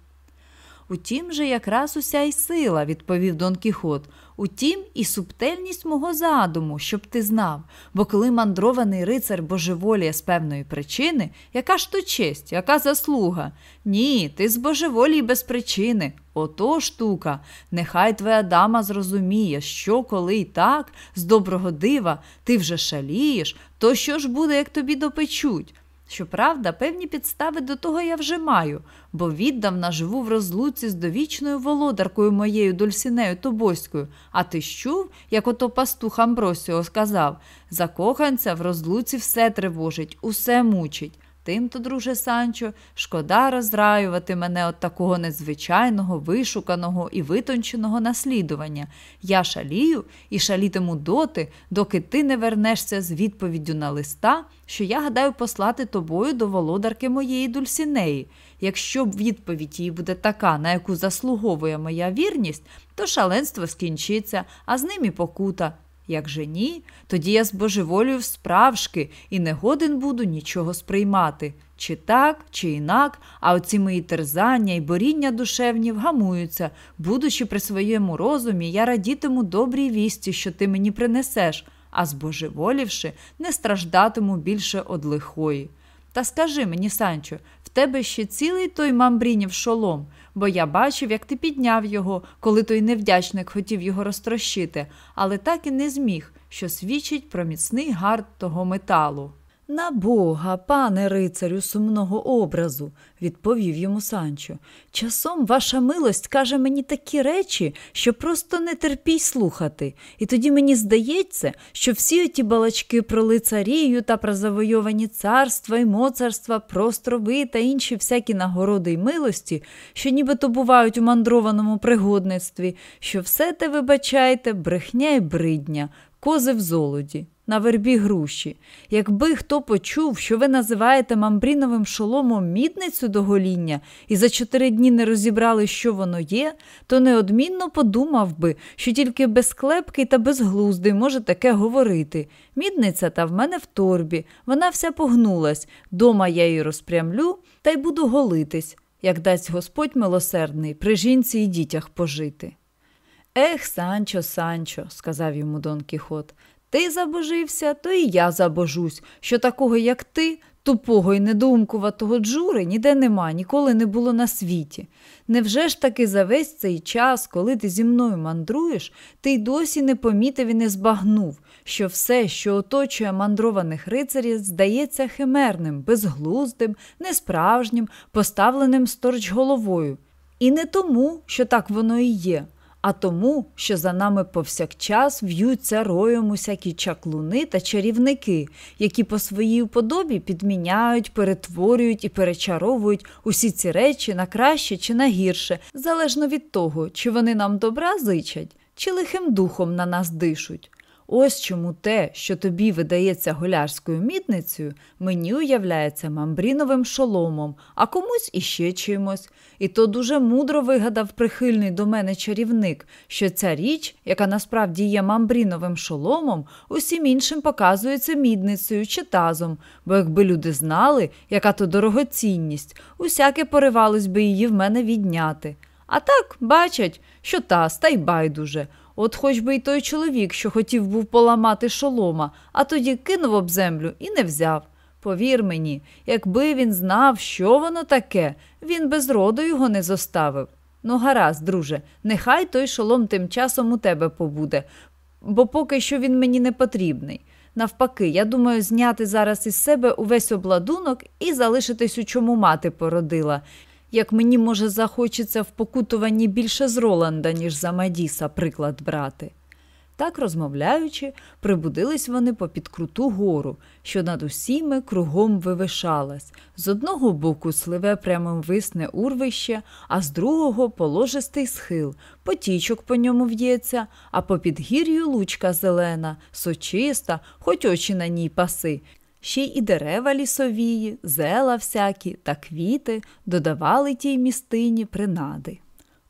Утім же якраз уся й сила, відповів Дон Кіхот. Утім, і субтельність мого задуму, щоб ти знав, бо коли мандрований рицар божеволіє з певної причини, яка ж то честь, яка заслуга? Ні, ти з божеволій без причини. Ото штука. Нехай твоя дама зрозуміє, що коли й так, з доброго дива, ти вже шалієш, то що ж буде, як тобі допечуть? Щоправда, певні підстави до того я вже маю, бо віддавна живу в розлуці з довічною володаркою моєю Дульсінею Тобоською, а ти чув, як ото пастух Амбросіо сказав закоханця в розлуці все тривожить, усе мучить. Тим-то, друже Санчо, шкода розраювати мене от такого незвичайного, вишуканого і витонченого наслідування. Я шалію і шалітиму доти, доки ти не вернешся з відповіддю на листа, що я гадаю послати тобою до володарки моєї Дульсінеї. Якщо б відповідь її буде така, на яку заслуговує моя вірність, то шаленство скінчиться, а з ним і покута. Як же ні, тоді я збожеволюю справжки і не годен буду нічого сприймати. Чи так, чи інак, а оці мої терзання і боріння душевні вгамуються, будучи при своєму розумі, я радітиму добрій вісті, що ти мені принесеш, а збожеволівши, не страждатиму більше од лихої. Та скажи мені, Санчо, в тебе ще цілий той мамбрінів шолом, бо я бачив, як ти підняв його, коли той невдячник хотів його розтрощити, але так і не зміг, що свідчить про міцний гард того металу. На бога, пане рицарю сумного образу, відповів йому Санчо. Часом ваша милость каже мені такі речі, що просто не терпій слухати. І тоді мені здається, що всі оті балачки про лицарію та про завойовані царства і моцарства, про острови та інші всякі нагороди й милості, що нібито бувають у мандрованому пригодництві, що все те, вибачайте, брехня й бридня, кози в золоді. На вербі груші. Якби хто почув, що ви називаєте мамбріновим шоломом мідницю до гоління і за чотири дні не розібрали, що воно є, то неодмінно подумав би, що тільки безклепкий та безглуздий може таке говорити. Мідниця та в мене в торбі, вона вся погнулась. Дома я її розпрямлю та й буду голитись, як дасть Господь милосердний при жінці і дітях пожити. Ех, Санчо, Санчо, сказав йому Дон Кіхот, ти забожився, то і я забожусь, що такого, як ти, тупого і недумкуватого джури, ніде нема, ніколи не було на світі. Невже ж таки за весь цей час, коли ти зі мною мандруєш, ти й досі не помітив і не збагнув, що все, що оточує мандрованих рицарів, здається химерним, безглуздим, несправжнім, поставленим сторч головою. І не тому, що так воно і є а тому, що за нами повсякчас в'ються роєм усякі чаклуни та чарівники, які по своїй уподобі підміняють, перетворюють і перечаровують усі ці речі на краще чи на гірше, залежно від того, чи вони нам добра зичать, чи лихим духом на нас дишуть. Ось чому те, що тобі видається голярською мідницею, мені уявляється мамбріновим шоломом, а комусь іще чимось. І то дуже мудро вигадав прихильний до мене чарівник, що ця річ, яка насправді є мамбріновим шоломом, усім іншим показується мідницею чи тазом, бо якби люди знали, яка то дорогоцінність, усяке поривалось би її в мене відняти. А так бачать, що таз, та й байдуже. От хоч би й той чоловік, що хотів був поламати шолома, а тоді кинув об землю і не взяв. Повір мені, якби він знав, що воно таке, він без роду його не зоставив. Ну, гаразд, друже, нехай той шолом тим часом у тебе побуде, бо поки що він мені не потрібний. Навпаки, я думаю, зняти зараз із себе увесь обладунок і залишитись у чому мати породила як мені, може, захочеться в покутуванні більше з Роланда, ніж за Мадіса, приклад брати. Так, розмовляючи, прибудились вони попід круту гору, що над усіми кругом вивишалась. З одного боку сливе прямим висне урвище, а з другого положистий схил, потічок по ньому в'ється, а попід гір'ю лучка зелена, сочиста, хоч очі на ній паси, Ще й і дерева лісовії, зела всякі та квіти додавали тій містині принади.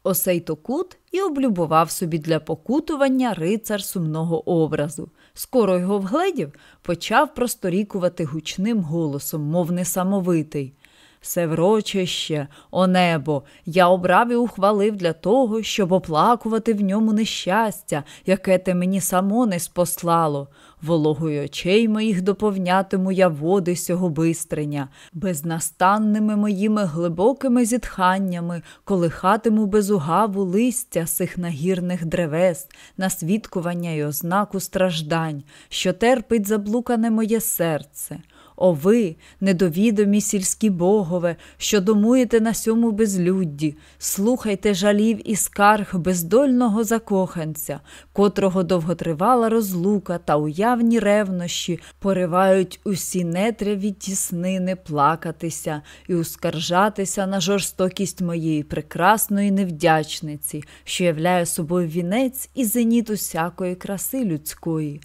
Осей Токут і облюбував собі для покутування рицар сумного образу. Скоро його вгледів, почав просторікувати гучним голосом, мов несамовитий. Севрочище, о небо, я обрав і ухвалив для того, щоб оплакувати в ньому нещастя, яке те мені само не спослало. Вологою очей моїх доповнятиму я води сього бистреня, безнастанними моїми глибокими зітханнями, колихатиму безугаву листя сих нагірних древес, на свідкування й ознаку страждань, що терпить заблукане моє серце. О ви, недовідомі сільські богове, що домуєте на сьому безлюдді, слухайте жалів і скарг бездольного закоханця, котрого довготривала розлука та уявні ревнощі поривають усі нетряві тіснини плакатися і ускаржатися на жорстокість моєї прекрасної невдячниці, що являє собою вінець і зеніт усякої краси людської.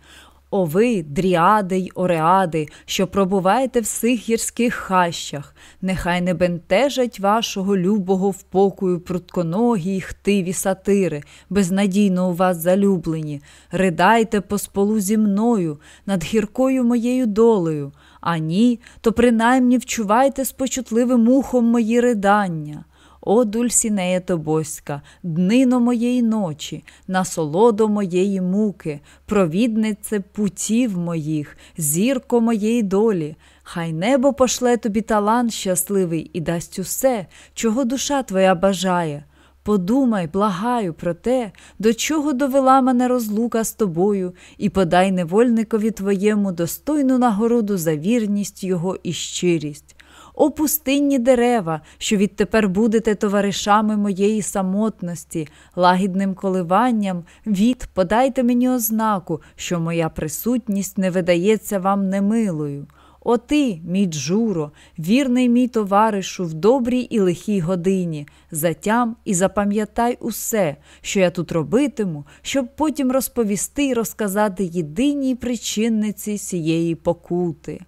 О ви, дріади й ореади, що пробуваєте в сих гірських хащах, нехай не бентежать вашого любого впокою прутконогі й хтиві сатири, безнадійно у вас залюблені, ридайте по сполу зі мною над гіркою моєю долею, а ні, то принаймні вчувайте з почутливим ухом мої ридання. О, Дульсінея Тобоська, днино моєї ночі, насолодо моєї муки, провіднице путів моїх, зірко моєї долі, хай небо пошле тобі талант щасливий і дасть усе, чого душа твоя бажає. Подумай, благаю про те, до чого довела мене розлука з тобою, і подай невольникові твоєму достойну нагороду за вірність його і щирість. О пустинні дерева, що відтепер будете товаришами моєї самотності, лагідним коливанням, від подайте мені ознаку, що моя присутність не видається вам немилою. О ти, мій Джуро, вірний мій товаришу в добрій і лихій годині, затям і запам'ятай усе, що я тут робитиму, щоб потім розповісти й розказати єдиній причинниці сієї покути.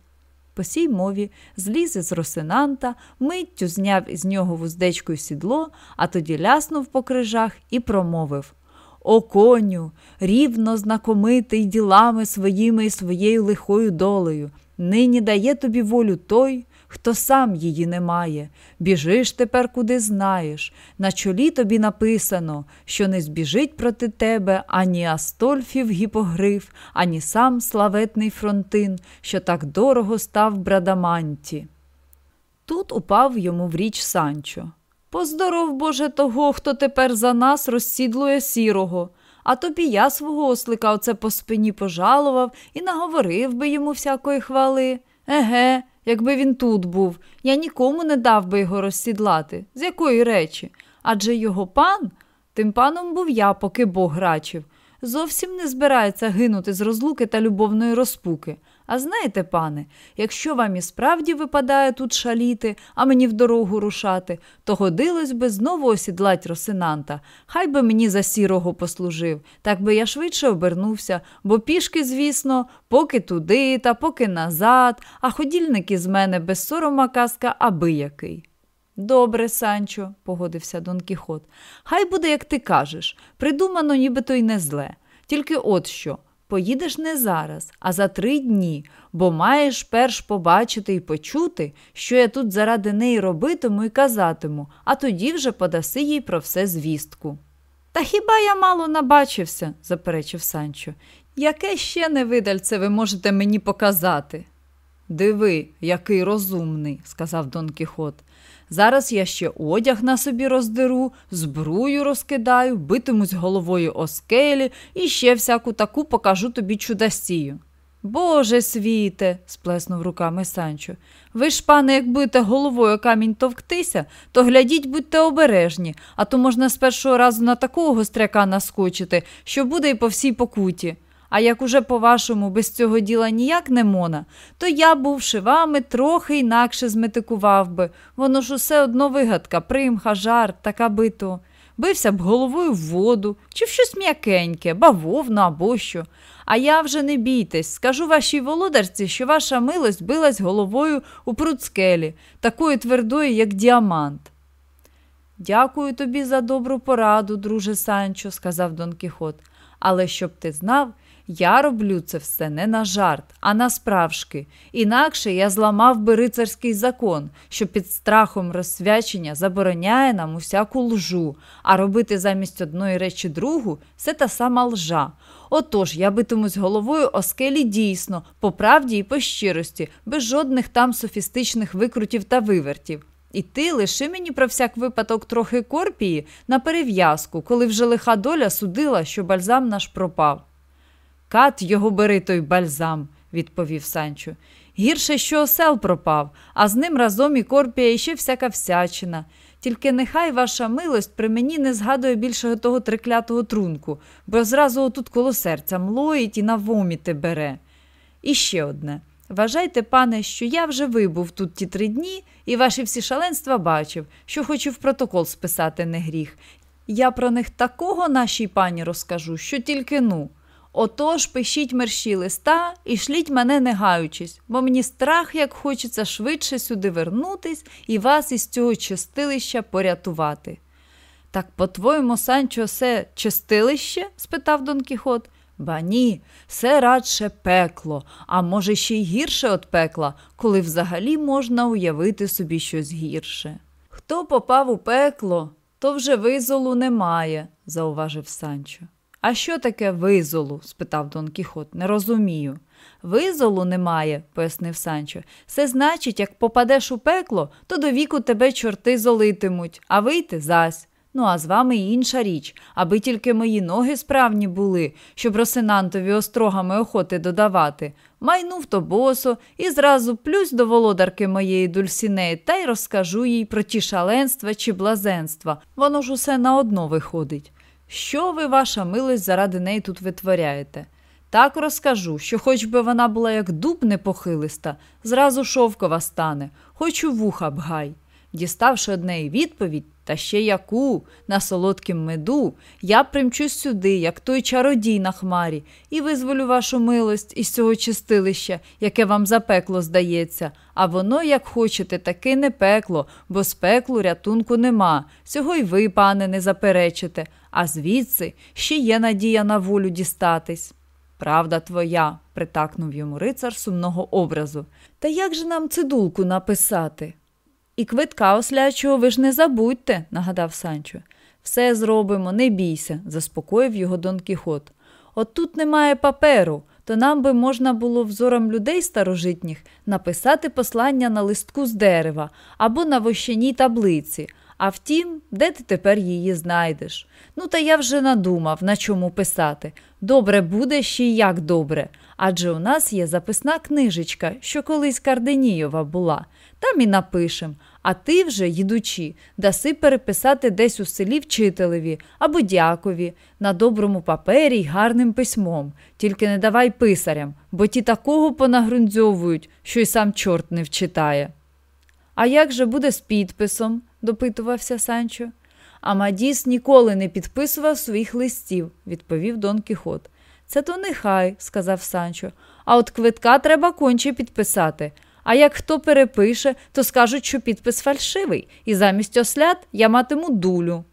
По сій мові зліз із росинанта, миттю зняв із нього вуздечкою сідло, а тоді ляснув по крижах і промовив О коню, рівно знакомитий ділами своїми і своєю лихою долею. Нині дає тобі волю той, хто сам її не має. Біжиш тепер, куди знаєш. На чолі тобі написано, що не збіжить проти тебе ані Астольфів гіпогриф, ані сам славетний фронтин, що так дорого став брадаманті. Тут упав йому в річ Санчо. Поздоров, Боже, того, хто тепер за нас розсідлує сірого. А тобі я свого ослика оце по спині пожалував і наговорив би йому всякої хвали. Еге, якби він тут був, я нікому не дав би його розсідлати. З якої речі? Адже його пан, тим паном був я, поки Бог рачив. Зовсім не збирається гинути з розлуки та любовної розпуки. А знаєте, пане, якщо вам і справді випадає тут шаліти, а мені в дорогу рушати, то годилось би знову осідлать росинанта. Хай би мені за сірого послужив, так би я швидше обернувся, бо пішки, звісно, поки туди та поки назад, а ходільники з мене без сорома казка аби який. Добре, Санчо, погодився Дон Кіхот. Хай буде, як ти кажеш, придумано, нібито й не зле. Тільки от що. Поїдеш не зараз, а за три дні, бо маєш перш побачити і почути, що я тут заради неї робитиму і казатиму, а тоді вже подаси їй про все звістку. Та хіба я мало набачився, заперечив Санчо. Яке ще невидальце ви можете мені показати? Диви, який розумний, сказав Дон Кіхот. Зараз я ще одяг на собі роздеру, збрую розкидаю, битимусь головою о скелі і ще всяку таку покажу тобі чудасію. Боже світе, сплеснув руками Санчо. Ви ж, пане, як будете головою камінь товктися, то глядіть, будьте обережні, а то можна з першого разу на такого гостряка наскочити, що буде й по всій покуті. А як уже, по-вашому, без цього діла ніяк не мона, то я, бувши вами, трохи інакше зметикував би. Воно ж усе одно вигадка, примха, жарт, така бито. Бився б головою в воду, чи в щось м'якеньке, бавовну або що. А я вже не бійтесь, скажу вашій володарці, що ваша милость билась головою у пруд скелі, такою твердою, як діамант. Дякую тобі за добру пораду, друже Санчо, сказав Дон Кіхот. Але щоб ти знав, я роблю це все не на жарт, а на справжки. Інакше я зламав би рицарський закон, що під страхом розсвячення забороняє нам усяку лжу, а робити замість одної речі другу це та сама лжа. Отож, я битимусь головою о скелі дійсно, по правді і по щирості, без жодних там софістичних викрутів та вивертів. І ти лиши мені про всяк випадок трохи корпії на перев'язку, коли вже лиха доля судила, що бальзам наш пропав. Кат його бери той бальзам, відповів Санчо. Гірше, що осел пропав, а з ним разом і корпія, і ще всяка всячина. Тільки нехай ваша милость при мені не згадує більшого того триклятого трунку, бо зразу отут коло серця млоїть і на воміти бере. І ще одне. Вважайте, пане, що я вже вибув тут ті три дні і ваші всі шаленства бачив, що хочу в протокол списати не гріх. Я про них такого нашій пані розкажу, що тільки ну. Отож пишіть мерщі листа і шліть мене не гаючись, бо мені страх, як хочеться швидше сюди вернутись і вас із цього чистилища порятувати. Так, по-твоєму, Санчо, це чистилище? спитав Дон Кіхот. Ба ні, це радше пекло, а може, ще й гірше від пекла, коли взагалі можна уявити собі щось гірше. Хто попав у пекло, то вже визолу немає, зауважив Санчо. А що таке визолу? спитав Дон Кіхот. Не розумію. Визолу немає, пояснив Санчо. Це значить, як попадеш у пекло, то до віку тебе чорти золитимуть, а вийти зась. Ну, а з вами інша річ, аби тільки мої ноги справні були, щоб Росинантові острогами охоти додавати. Майнув то босо і зразу плюсь до володарки моєї Дульсінеї та й розкажу їй про ті шаленства чи блазенства. Воно ж усе на одно виходить. Що ви, ваша милость, заради неї тут витворяєте? Так розкажу, що хоч би вона була як дуб непохилиста, зразу шовкова стане, хоч у вуха бгай. Діставши однеї відповідь, та ще яку, на солодкім меду, я примчусь сюди, як той чародій на хмарі, і визволю вашу милость із цього чистилища, яке вам за пекло здається, а воно, як хочете, таки не пекло, бо з пеклу рятунку нема. Цього й ви, пане, не заперечите, а звідси ще є надія на волю дістатись. Правда твоя, притакнув йому рицар сумного образу. Та як же нам цидулку написати? І квитка ослячого ви ж не забудьте, нагадав Санчо. Все зробимо, не бійся, заспокоїв його Дон Кіхот. От тут немає паперу, то нам би можна було взором людей старожитніх написати послання на листку з дерева або на вощаній таблиці. А втім, де ти тепер її знайдеш? Ну, та я вже надумав, на чому писати. Добре буде ще й як добре. Адже у нас є записна книжечка, що колись Карденієва була. Там і напишем. А ти вже, їдучи, даси переписати десь у селі вчителеві або дякові на доброму папері й гарним письмом. Тільки не давай писарям, бо ті такого понагрунзьовують, що й сам чорт не вчитає. А як же буде з підписом? допитувався Санчо. Амадіс ніколи не підписував своїх листів, відповів Дон Кіхот. Це то нехай, сказав Санчо. А от квитка треба конче підписати. А як хто перепише, то скажуть, що підпис фальшивий, і замість ослят я матиму дулю.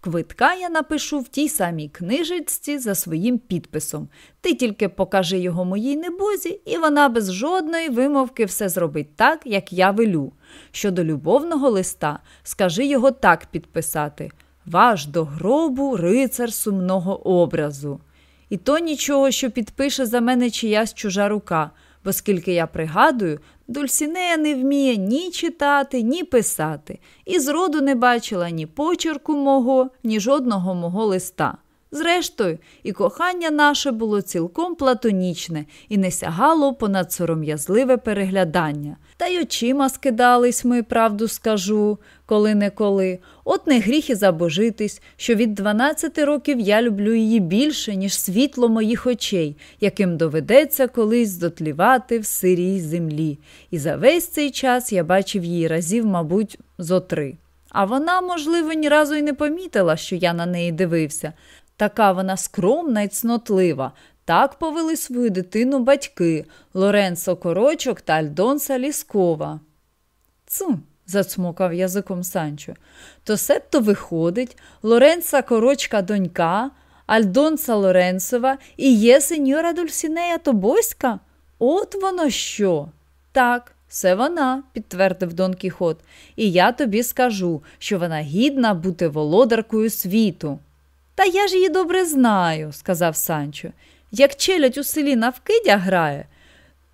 Квитка я напишу в тій самій книжечці за своїм підписом. Ти тільки покажи його моїй небозі, і вона без жодної вимовки все зробить так, як я велю. Щодо любовного листа, скажи його так підписати Ваш до гробу рицар сумного образу. І то нічого, що підпише за мене чиясь чужа рука, бо скільки я пригадую, Дульсінея не вміє ні читати, ні писати, і зроду не бачила ні почерку мого, ні жодного мого листа. Зрештою, і кохання наше було цілком платонічне і не сягало понад сором'язливе переглядання. Та й очима скидались ми, правду скажу, коли не коли. От не гріх і забожитись, що від 12 років я люблю її більше, ніж світло моїх очей, яким доведеться колись дотлівати в сирій землі. І за весь цей час я бачив її разів, мабуть, зо три. А вона, можливо, ні разу й не помітила, що я на неї дивився. Така вона скромна й цнотлива. Так повели свою дитину батьки Лоренцо Корочок та Альдонса Ліскова. Цу, зацмокав язиком Санчо. То себто виходить, Лоренца Корочка донька, Альдонса Лоренцова і є сеньора Дульсінея Тобоська? От воно що? Так, це вона, підтвердив Дон Кіхот, і я тобі скажу, що вона гідна бути володаркою світу. Та я ж її добре знаю, сказав Санчо. Як челядь у селі навкидя грає,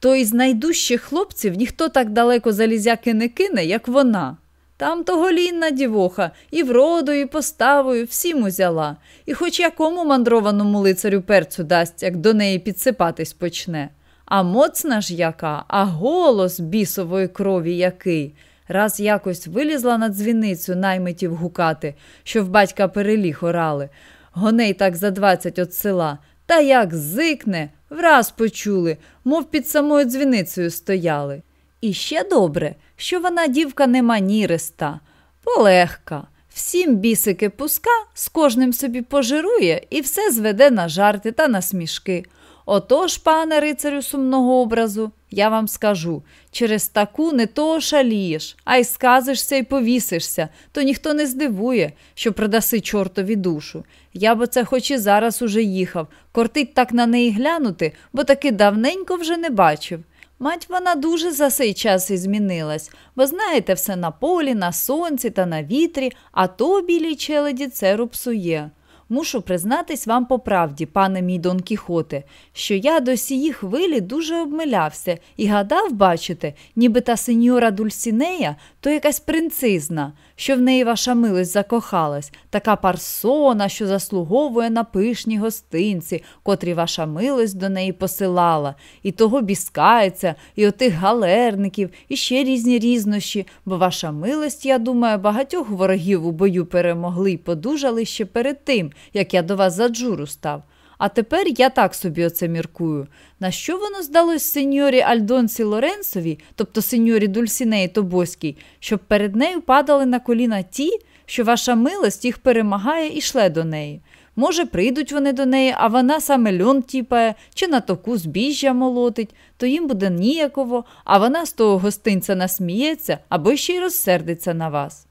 то із найдужчих хлопців ніхто так далеко залізяки не кине, як вона. Там то голінна дівоха, і вродою, і поставою всім узяла, і хоч якому мандрованому лицарю перцю дасть, як до неї підсипатись почне. А моцна ж яка, а голос бісової крові який. Раз якось вилізла на дзвіницю наймитів гукати, що в батька переліг орали. Гоней так за двадцять от села. Та як зикне, враз почули, мов під самою дзвіницею стояли. І ще добре, що вона дівка не маніриста, полегка. Всім бісики пуска, з кожним собі пожирує і все зведе на жарти та на смішки. Отож, пане рицарю сумного образу, я вам скажу через таку не то ошалієш, а й сказишся і повісишся, то ніхто не здивує, що продаси чортові душу. Я б це хоч і зараз уже їхав, кортить так на неї глянути, бо таки давненько вже не бачив. Мать вона дуже за цей час і змінилась, бо знаєте, все на полі, на сонці та на вітрі, а то білій челеді це рубсує. Мушу признатись вам по правді, пане мій Дон Кіхоте, що я до сії хвилі дуже обмилявся і гадав, бачите, ніби та сеньора Дульсінея то якась принцизна, що в неї ваша милость закохалась, така парсона, що заслуговує на пишні гостинці, котрі ваша милость до неї посилала, і того біскається, і отих галерників, і ще різні різнощі, бо ваша милость, я думаю, багатьох ворогів у бою перемогли й подужали ще перед тим, як я до вас за джуру став. А тепер я так собі оце міркую. На що воно здалось сеньорі Альдонсі Лоренцові, тобто сеньорі Дульсінеї Тобоській, щоб перед нею падали на коліна ті, що ваша милость їх перемагає і шле до неї. Може, прийдуть вони до неї, а вона саме льон тіпає, чи на току збіжжя молотить, то їм буде ніяково, а вона з того гостинця насміється або ще й розсердиться на вас.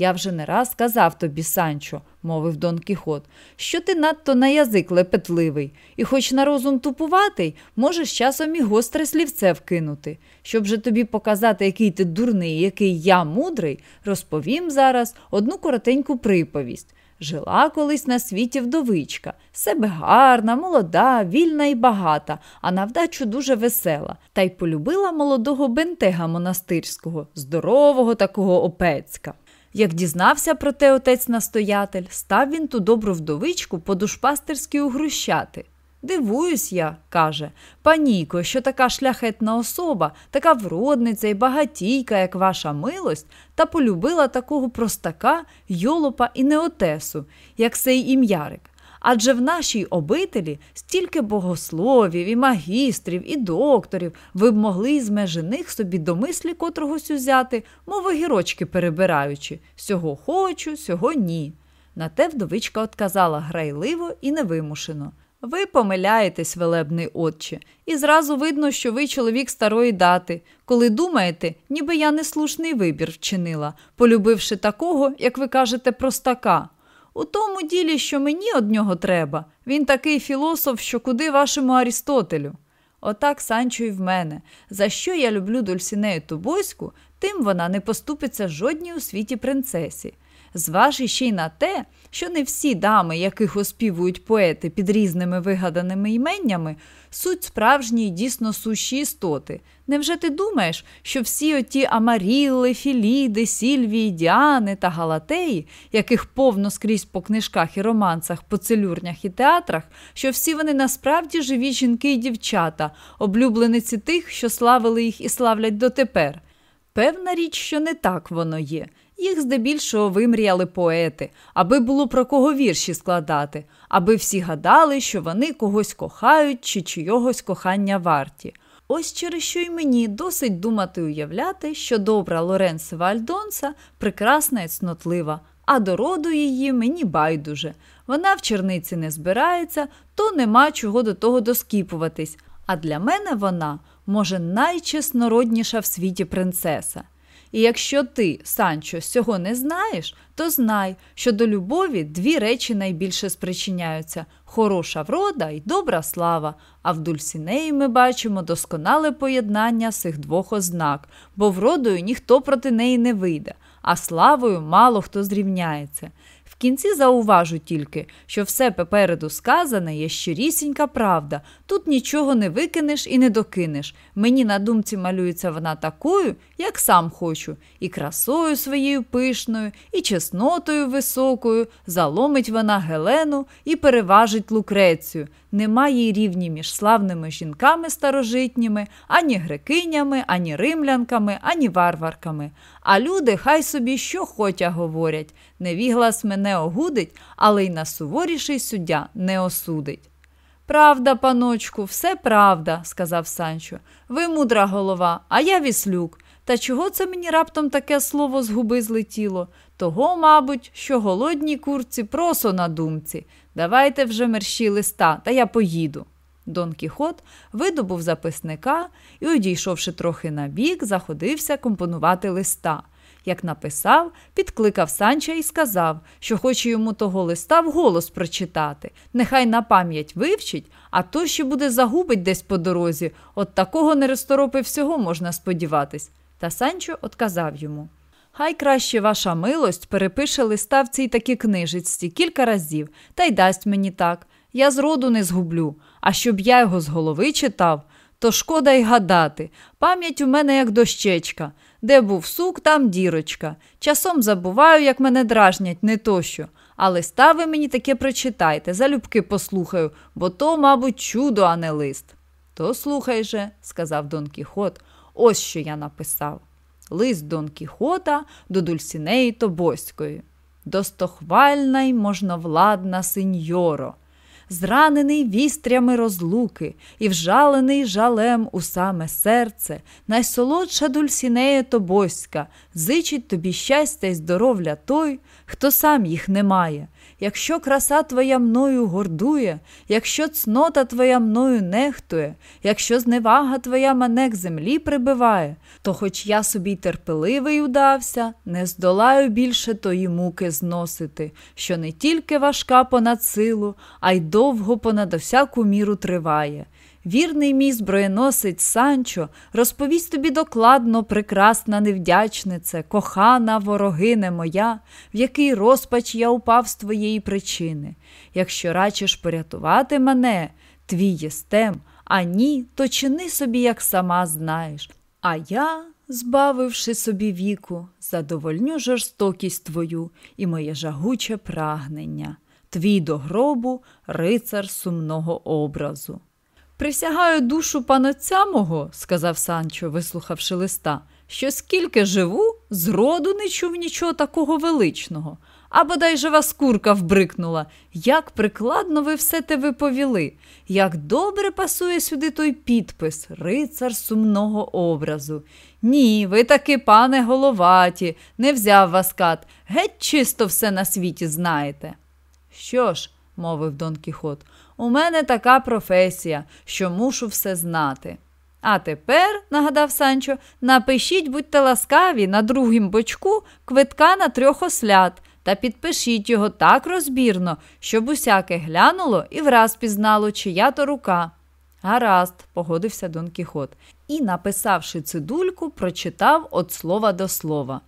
Я вже не раз казав тобі, Санчо, мовив Дон Кіхот, що ти надто на язик лепетливий, і, хоч на розум тупуватий, можеш часом і гостре слівце вкинути. Щоб же тобі показати, який ти дурний, який я мудрий, розповім зараз одну коротеньку приповість. Жила колись на світі вдовичка, себе гарна, молода, вільна і багата, а на вдачу дуже весела, та й полюбила молодого бентега монастирського, здорового такого опецька. Як дізнався про те отець настоятель, став він ту добру вдовичку по душпастерськи угрущати. Дивуюсь я, каже, панійко, що така шляхетна особа, така вродниця і багатійка, як ваша милость, та полюбила такого простака, йолопа і неотесу, як сей ім'ярик. Адже в нашій обителі стільки богословів, і магістрів, і докторів ви б могли із межи них собі до мислі котрогось узяти, мов огірочки перебираючи сього хочу, сього ні. На те вдовичка отказала грайливо і невимушено. Ви помиляєтесь, велебний отче, і зразу видно, що ви чоловік старої дати, коли думаєте, ніби я неслушний вибір вчинила, полюбивши такого, як ви кажете, простака. У тому ділі, що мені од нього треба, він такий філософ, що куди вашому Арістотелю. Отак Санчо і в мене. За що я люблю Дульсінею Тубоську, тим вона не поступиться жодній у світі принцесі. Зважи ще й на те, що не всі дами, яких оспівують поети під різними вигаданими іменнями, суть справжні й дійсно сущі істоти. Невже ти думаєш, що всі оті Амарілли, Філіди, Сільвії, Діани та Галатеї, яких повно скрізь по книжках і романсах, по целюрнях і театрах, що всі вони насправді живі жінки і дівчата, облюблениці тих, що славили їх і славлять дотепер? Певна річ, що не так воно є. Їх здебільшого вимріяли поети, аби було про кого вірші складати, аби всі гадали, що вони когось кохають чи чийогось кохання варті. Ось через що й мені досить думати уявляти, що добра Лоренсова Альдонса прекрасна і цнотлива, а до роду її мені байдуже. Вона в черниці не збирається, то нема чого до того доскіпуватись. А для мене вона, може, найчеснородніша в світі принцеса. І якщо ти, Санчо, цього не знаєш, то знай, що до любові дві речі найбільше спричиняються хороша врода і добра слава. А в Дульсінеї ми бачимо досконале поєднання цих двох ознак, бо вродою ніхто проти неї не вийде, а славою мало хто зрівняється кінці зауважу тільки, що все попереду сказане є щирісінька правда. Тут нічого не викинеш і не докинеш. Мені на думці малюється вона такою, як сам хочу, і красою своєю пишною, і чеснотою високою, заломить вона Гелену і переважить Лукрецію. Нема їй рівні між славними жінками старожитніми, ані грекинями, ані римлянками, ані варварками. А люди хай собі що хотя говорять. Невіглас мене огудить, але й на суворіший суддя не осудить. Правда, паночку, все правда, сказав Санчо. Ви мудра голова, а я віслюк. Та чого це мені раптом таке слово з губи злетіло? Того, мабуть, що голодній курці просо на думці. Давайте вже мерщі листа, та я поїду. Дон Кіхот видобув записника і, одійшовши трохи набік, заходився компонувати листа. Як написав, підкликав Санча і сказав, що хоче йому того листа вголос прочитати. Нехай на пам'ять вивчить, а то ще буде загубить десь по дорозі. От такого нересторопи всього можна сподіватись. Та Санчо отказав йому. Хай краще ваша милость перепише листа в цій такій книжечці кілька разів, та й дасть мені так. Я зроду не згублю, а щоб я його з голови читав, то шкода й гадати. Пам'ять у мене як дощечка. Де був сук, там дірочка. Часом забуваю, як мене дражнять, не тощо. А листа ви мені таке прочитайте, залюбки послухаю, бо то, мабуть, чудо, а не лист. То слухай же, сказав Дон Кіхот, ось що я написав. Лист Дон Кіхота до Дульсінеї Тобоської. Достохвальна й можновладна сеньоро. Зранений вістрями розлуки і вжалений жалем у саме серце, найсолодша дульсінея тобоська, зичить тобі щастя й здоров'я той, хто сам їх не має. Якщо краса твоя мною гордує, якщо цнота твоя мною нехтує, якщо зневага твоя мене к землі прибиває, то хоч я собі терпеливий удався, не здолаю більше тої муки зносити, що не тільки важка понад силу, а й довго понад всяку міру триває. Вірний мій зброєносець Санчо розповість тобі докладно, прекрасна невдячнице, кохана ворогине моя, в який розпач я упав з твоєї причини. Якщо рачиш порятувати мене, твій єстем, а ні, то чини собі, як сама знаєш. А я, збавивши собі віку, задовольню жорстокість твою і моє жагуче прагнення, твій до гробу рицар сумного образу. Присягаю душу панотця мого, сказав Санчо, вислухавши листа, що скільки живу, зроду не чув нічого такого величного. А бодай жива скурка вбрикнула. Як прикладно ви все те виповіли, як добре пасує сюди той підпис, рицар сумного образу. Ні, ви таки, пане головаті, не взяв вас кат, геть чисто все на світі знаєте. Що ж, мовив Дон Кіхот, у мене така професія, що мушу все знати. А тепер, нагадав Санчо, напишіть, будьте ласкаві, на другім бочку квитка на трьох ослят та підпишіть його так розбірно, щоб усяке глянуло і враз пізнало, чия то рука. Гаразд, погодився Дон Кіхот і, написавши цидульку, прочитав від слова до слова.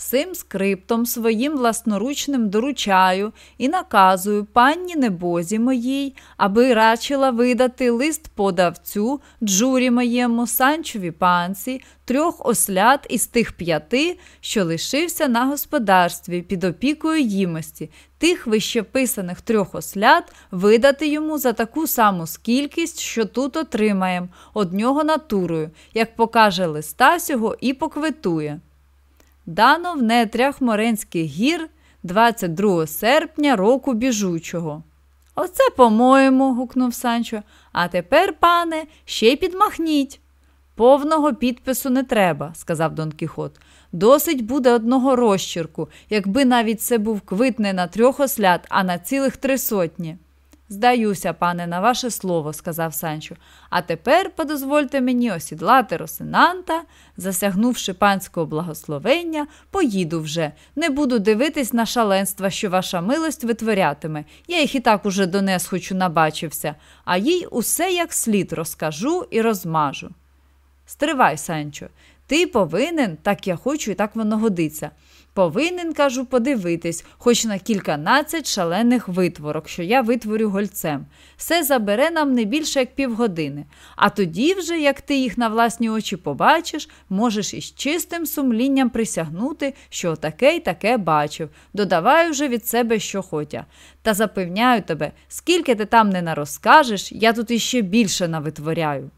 Сим скриптом своїм власноручним доручаю і наказую панні небозі моїй, аби рачила видати лист подавцю, джурі моєму санчові панці, трьох ослят із тих п'яти, що лишився на господарстві під опікою їмості, тих вищеписаних трьох ослят видати йому за таку саму скількість, що тут отримаєм, од нього натурою, як покаже листа сього і поквитує дано в нетрях Моренських гір 22 серпня року біжучого. Оце, по-моєму, гукнув Санчо. А тепер, пане, ще й підмахніть. Повного підпису не треба, сказав Дон Кіхот. Досить буде одного розчірку, якби навіть це був квит не на трьох ослят, а на цілих три сотні. Здаюся, пане, на ваше слово, сказав Санчо. А тепер подозвольте мені осідлати Росинанта, засягнувши панського благословення, поїду вже. Не буду дивитись на шаленства, що ваша милость витворятиме. Я їх і так уже донес хочу набачився, а їй усе як слід розкажу і розмажу. Стривай, Санчо, ти повинен, так я хочу, і так воно годиться. Повинен, кажу, подивитись, хоч на кільканадцять шалених витворок, що я витворю гольцем. Все забере нам не більше як півгодини. А тоді, вже, як ти їх на власні очі побачиш, можеш із чистим сумлінням присягнути, що таке й таке бачив. Додавай вже від себе, що хотя. Та запевняю тебе, скільки ти там не нарозкажеш, я тут іще більше навитворяю.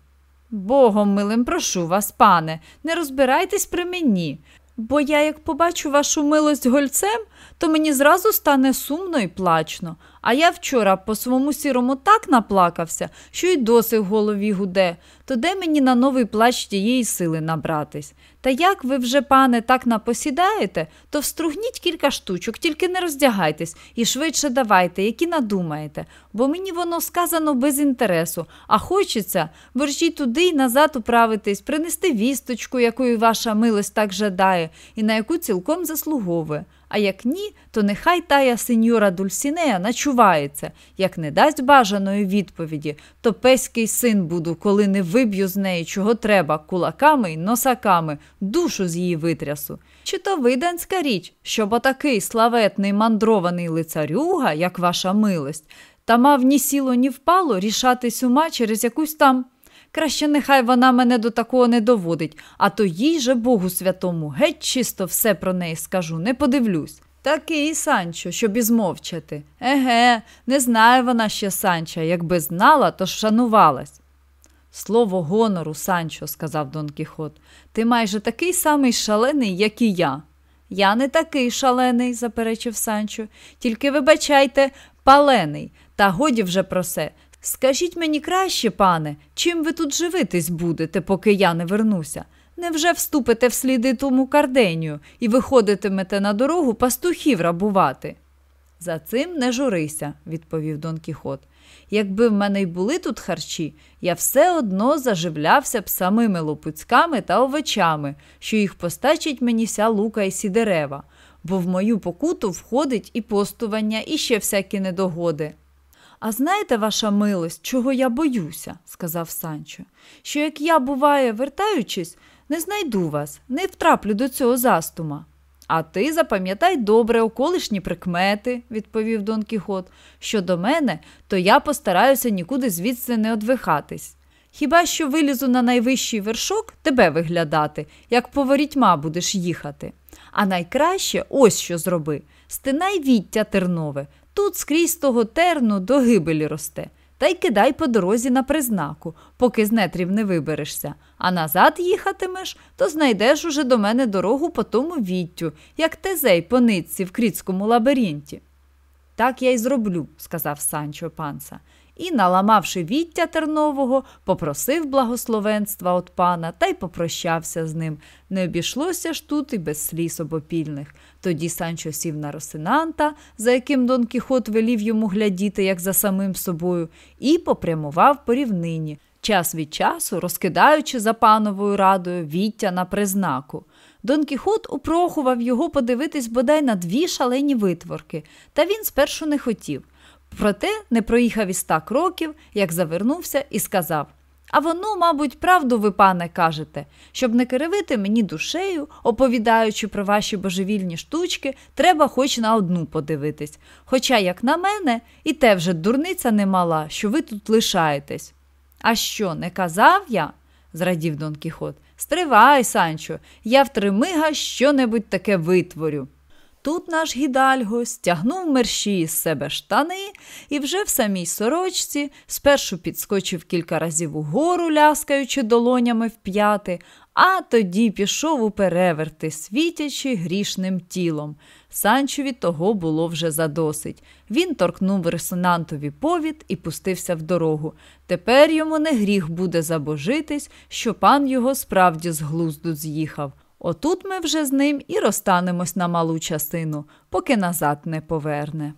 Богом милим, прошу вас, пане, не розбирайтесь при мені. Бо я, як побачу вашу милость гольцем, то мені зразу стане сумно і плачно. А я вчора по своєму сірому так наплакався, що й досі в голові гуде, то де мені на новий плач тієї сили набратись? Та як ви вже, пане, так напосідаєте, то встругніть кілька штучок, тільки не роздягайтесь і швидше давайте, які надумаєте, бо мені воно сказано без інтересу, а хочеться боржіть туди й назад управитись, принести вісточку, якою ваша милость так жадає, і на яку цілком заслуговує. А як ні, то нехай тая сеньора Дульсінея начувається, як не дасть бажаної відповіді, то песький син буду, коли не виб'ю з неї, чого треба, кулаками й носаками, душу з її витрясу. Чи то виданська річ, щоб отакий славетний мандрований лицарюга, як ваша милость, та мав ні сіло, ні впало рішатись ума через якусь там. Краще нехай вона мене до такого не доводить, а то їй же Богу святому, геть чисто все про неї скажу, не подивлюсь. Такий Санчо, щоб і змовчати. Еге, не знає вона ще Санча, якби знала, то шанувалась. Слово гонору, Санчо, сказав Дон Кіхот, ти майже такий самий шалений, як і я. Я не такий шалений, заперечив Санчо. Тільки вибачайте, спалений. Та годі вже про се. Скажіть мені краще, пане, чим ви тут живитись будете, поки я не вернуся? Невже вступите в сліди тому карденію і виходитимете на дорогу пастухів рабувати? За цим не журися, відповів Дон Кіхот. Якби в мене й були тут харчі, я все одно заживлявся б самими лопуцьками та овечами, що їх постачить мені вся лука і сідерева, бо в мою покуту входить і постування, і ще всякі недогоди. А знаєте, ваша милость, чого я боюся, сказав Санчо, що як я, буває, вертаючись, не знайду вас, не втраплю до цього застума. А ти запам'ятай добре околишні прикмети, відповів Дон Кіхот. Щодо мене, то я постараюся нікуди звідси не одвихатись. Хіба що вилізу на найвищий вершок тебе виглядати, як по ворітьма будеш їхати. А найкраще ось що зроби стинай віття тернове, тут скрізь того терну до гибелі росте. Та й кидай по дорозі на признаку, поки з нетрів не виберешся, а назад їхатимеш, то знайдеш уже до мене дорогу по тому віттю, як тезей по нитці в кріцькому лабіринті. Так я й зроблю, сказав Санчо панса, і, наламавши віття тернового, попросив благословенства от пана та й попрощався з ним. Не обійшлося ж тут і без сліз обопільних. Тоді Санчо сів на Росинанта, за яким Дон Кіхот велів йому глядіти, як за самим собою, і попрямував по рівнині, час від часу розкидаючи за пановою радою віття на признаку. Дон Кіхот упрохував його подивитись бодай на дві шалені витворки, та він спершу не хотів. Проте не проїхав і ста кроків, як завернувся і сказав А воно, мабуть, правду ви, пане, кажете, щоб не керевити мені душею, оповідаючи про ваші божевільні штучки, треба хоч на одну подивитись. Хоча, як на мене, і те вже дурниця немала, що ви тут лишаєтесь. А що, не казав я? зрадів Дон Кіхот. Стривай, Санчо, я втримига що-небудь таке витворю. Тут наш гідальго стягнув мерщі із себе штани і вже в самій сорочці спершу підскочив кілька разів угору, ляскаючи долонями в п'яти, а тоді пішов у переверти, світячи грішним тілом. Санчові того було вже задосить. Він торкнув ресонантові повід і пустився в дорогу. Тепер йому не гріх буде забожитись, що пан його справді з глузду з'їхав. Отут ми вже з ним і розстанемось на малу частину, поки назад не поверне.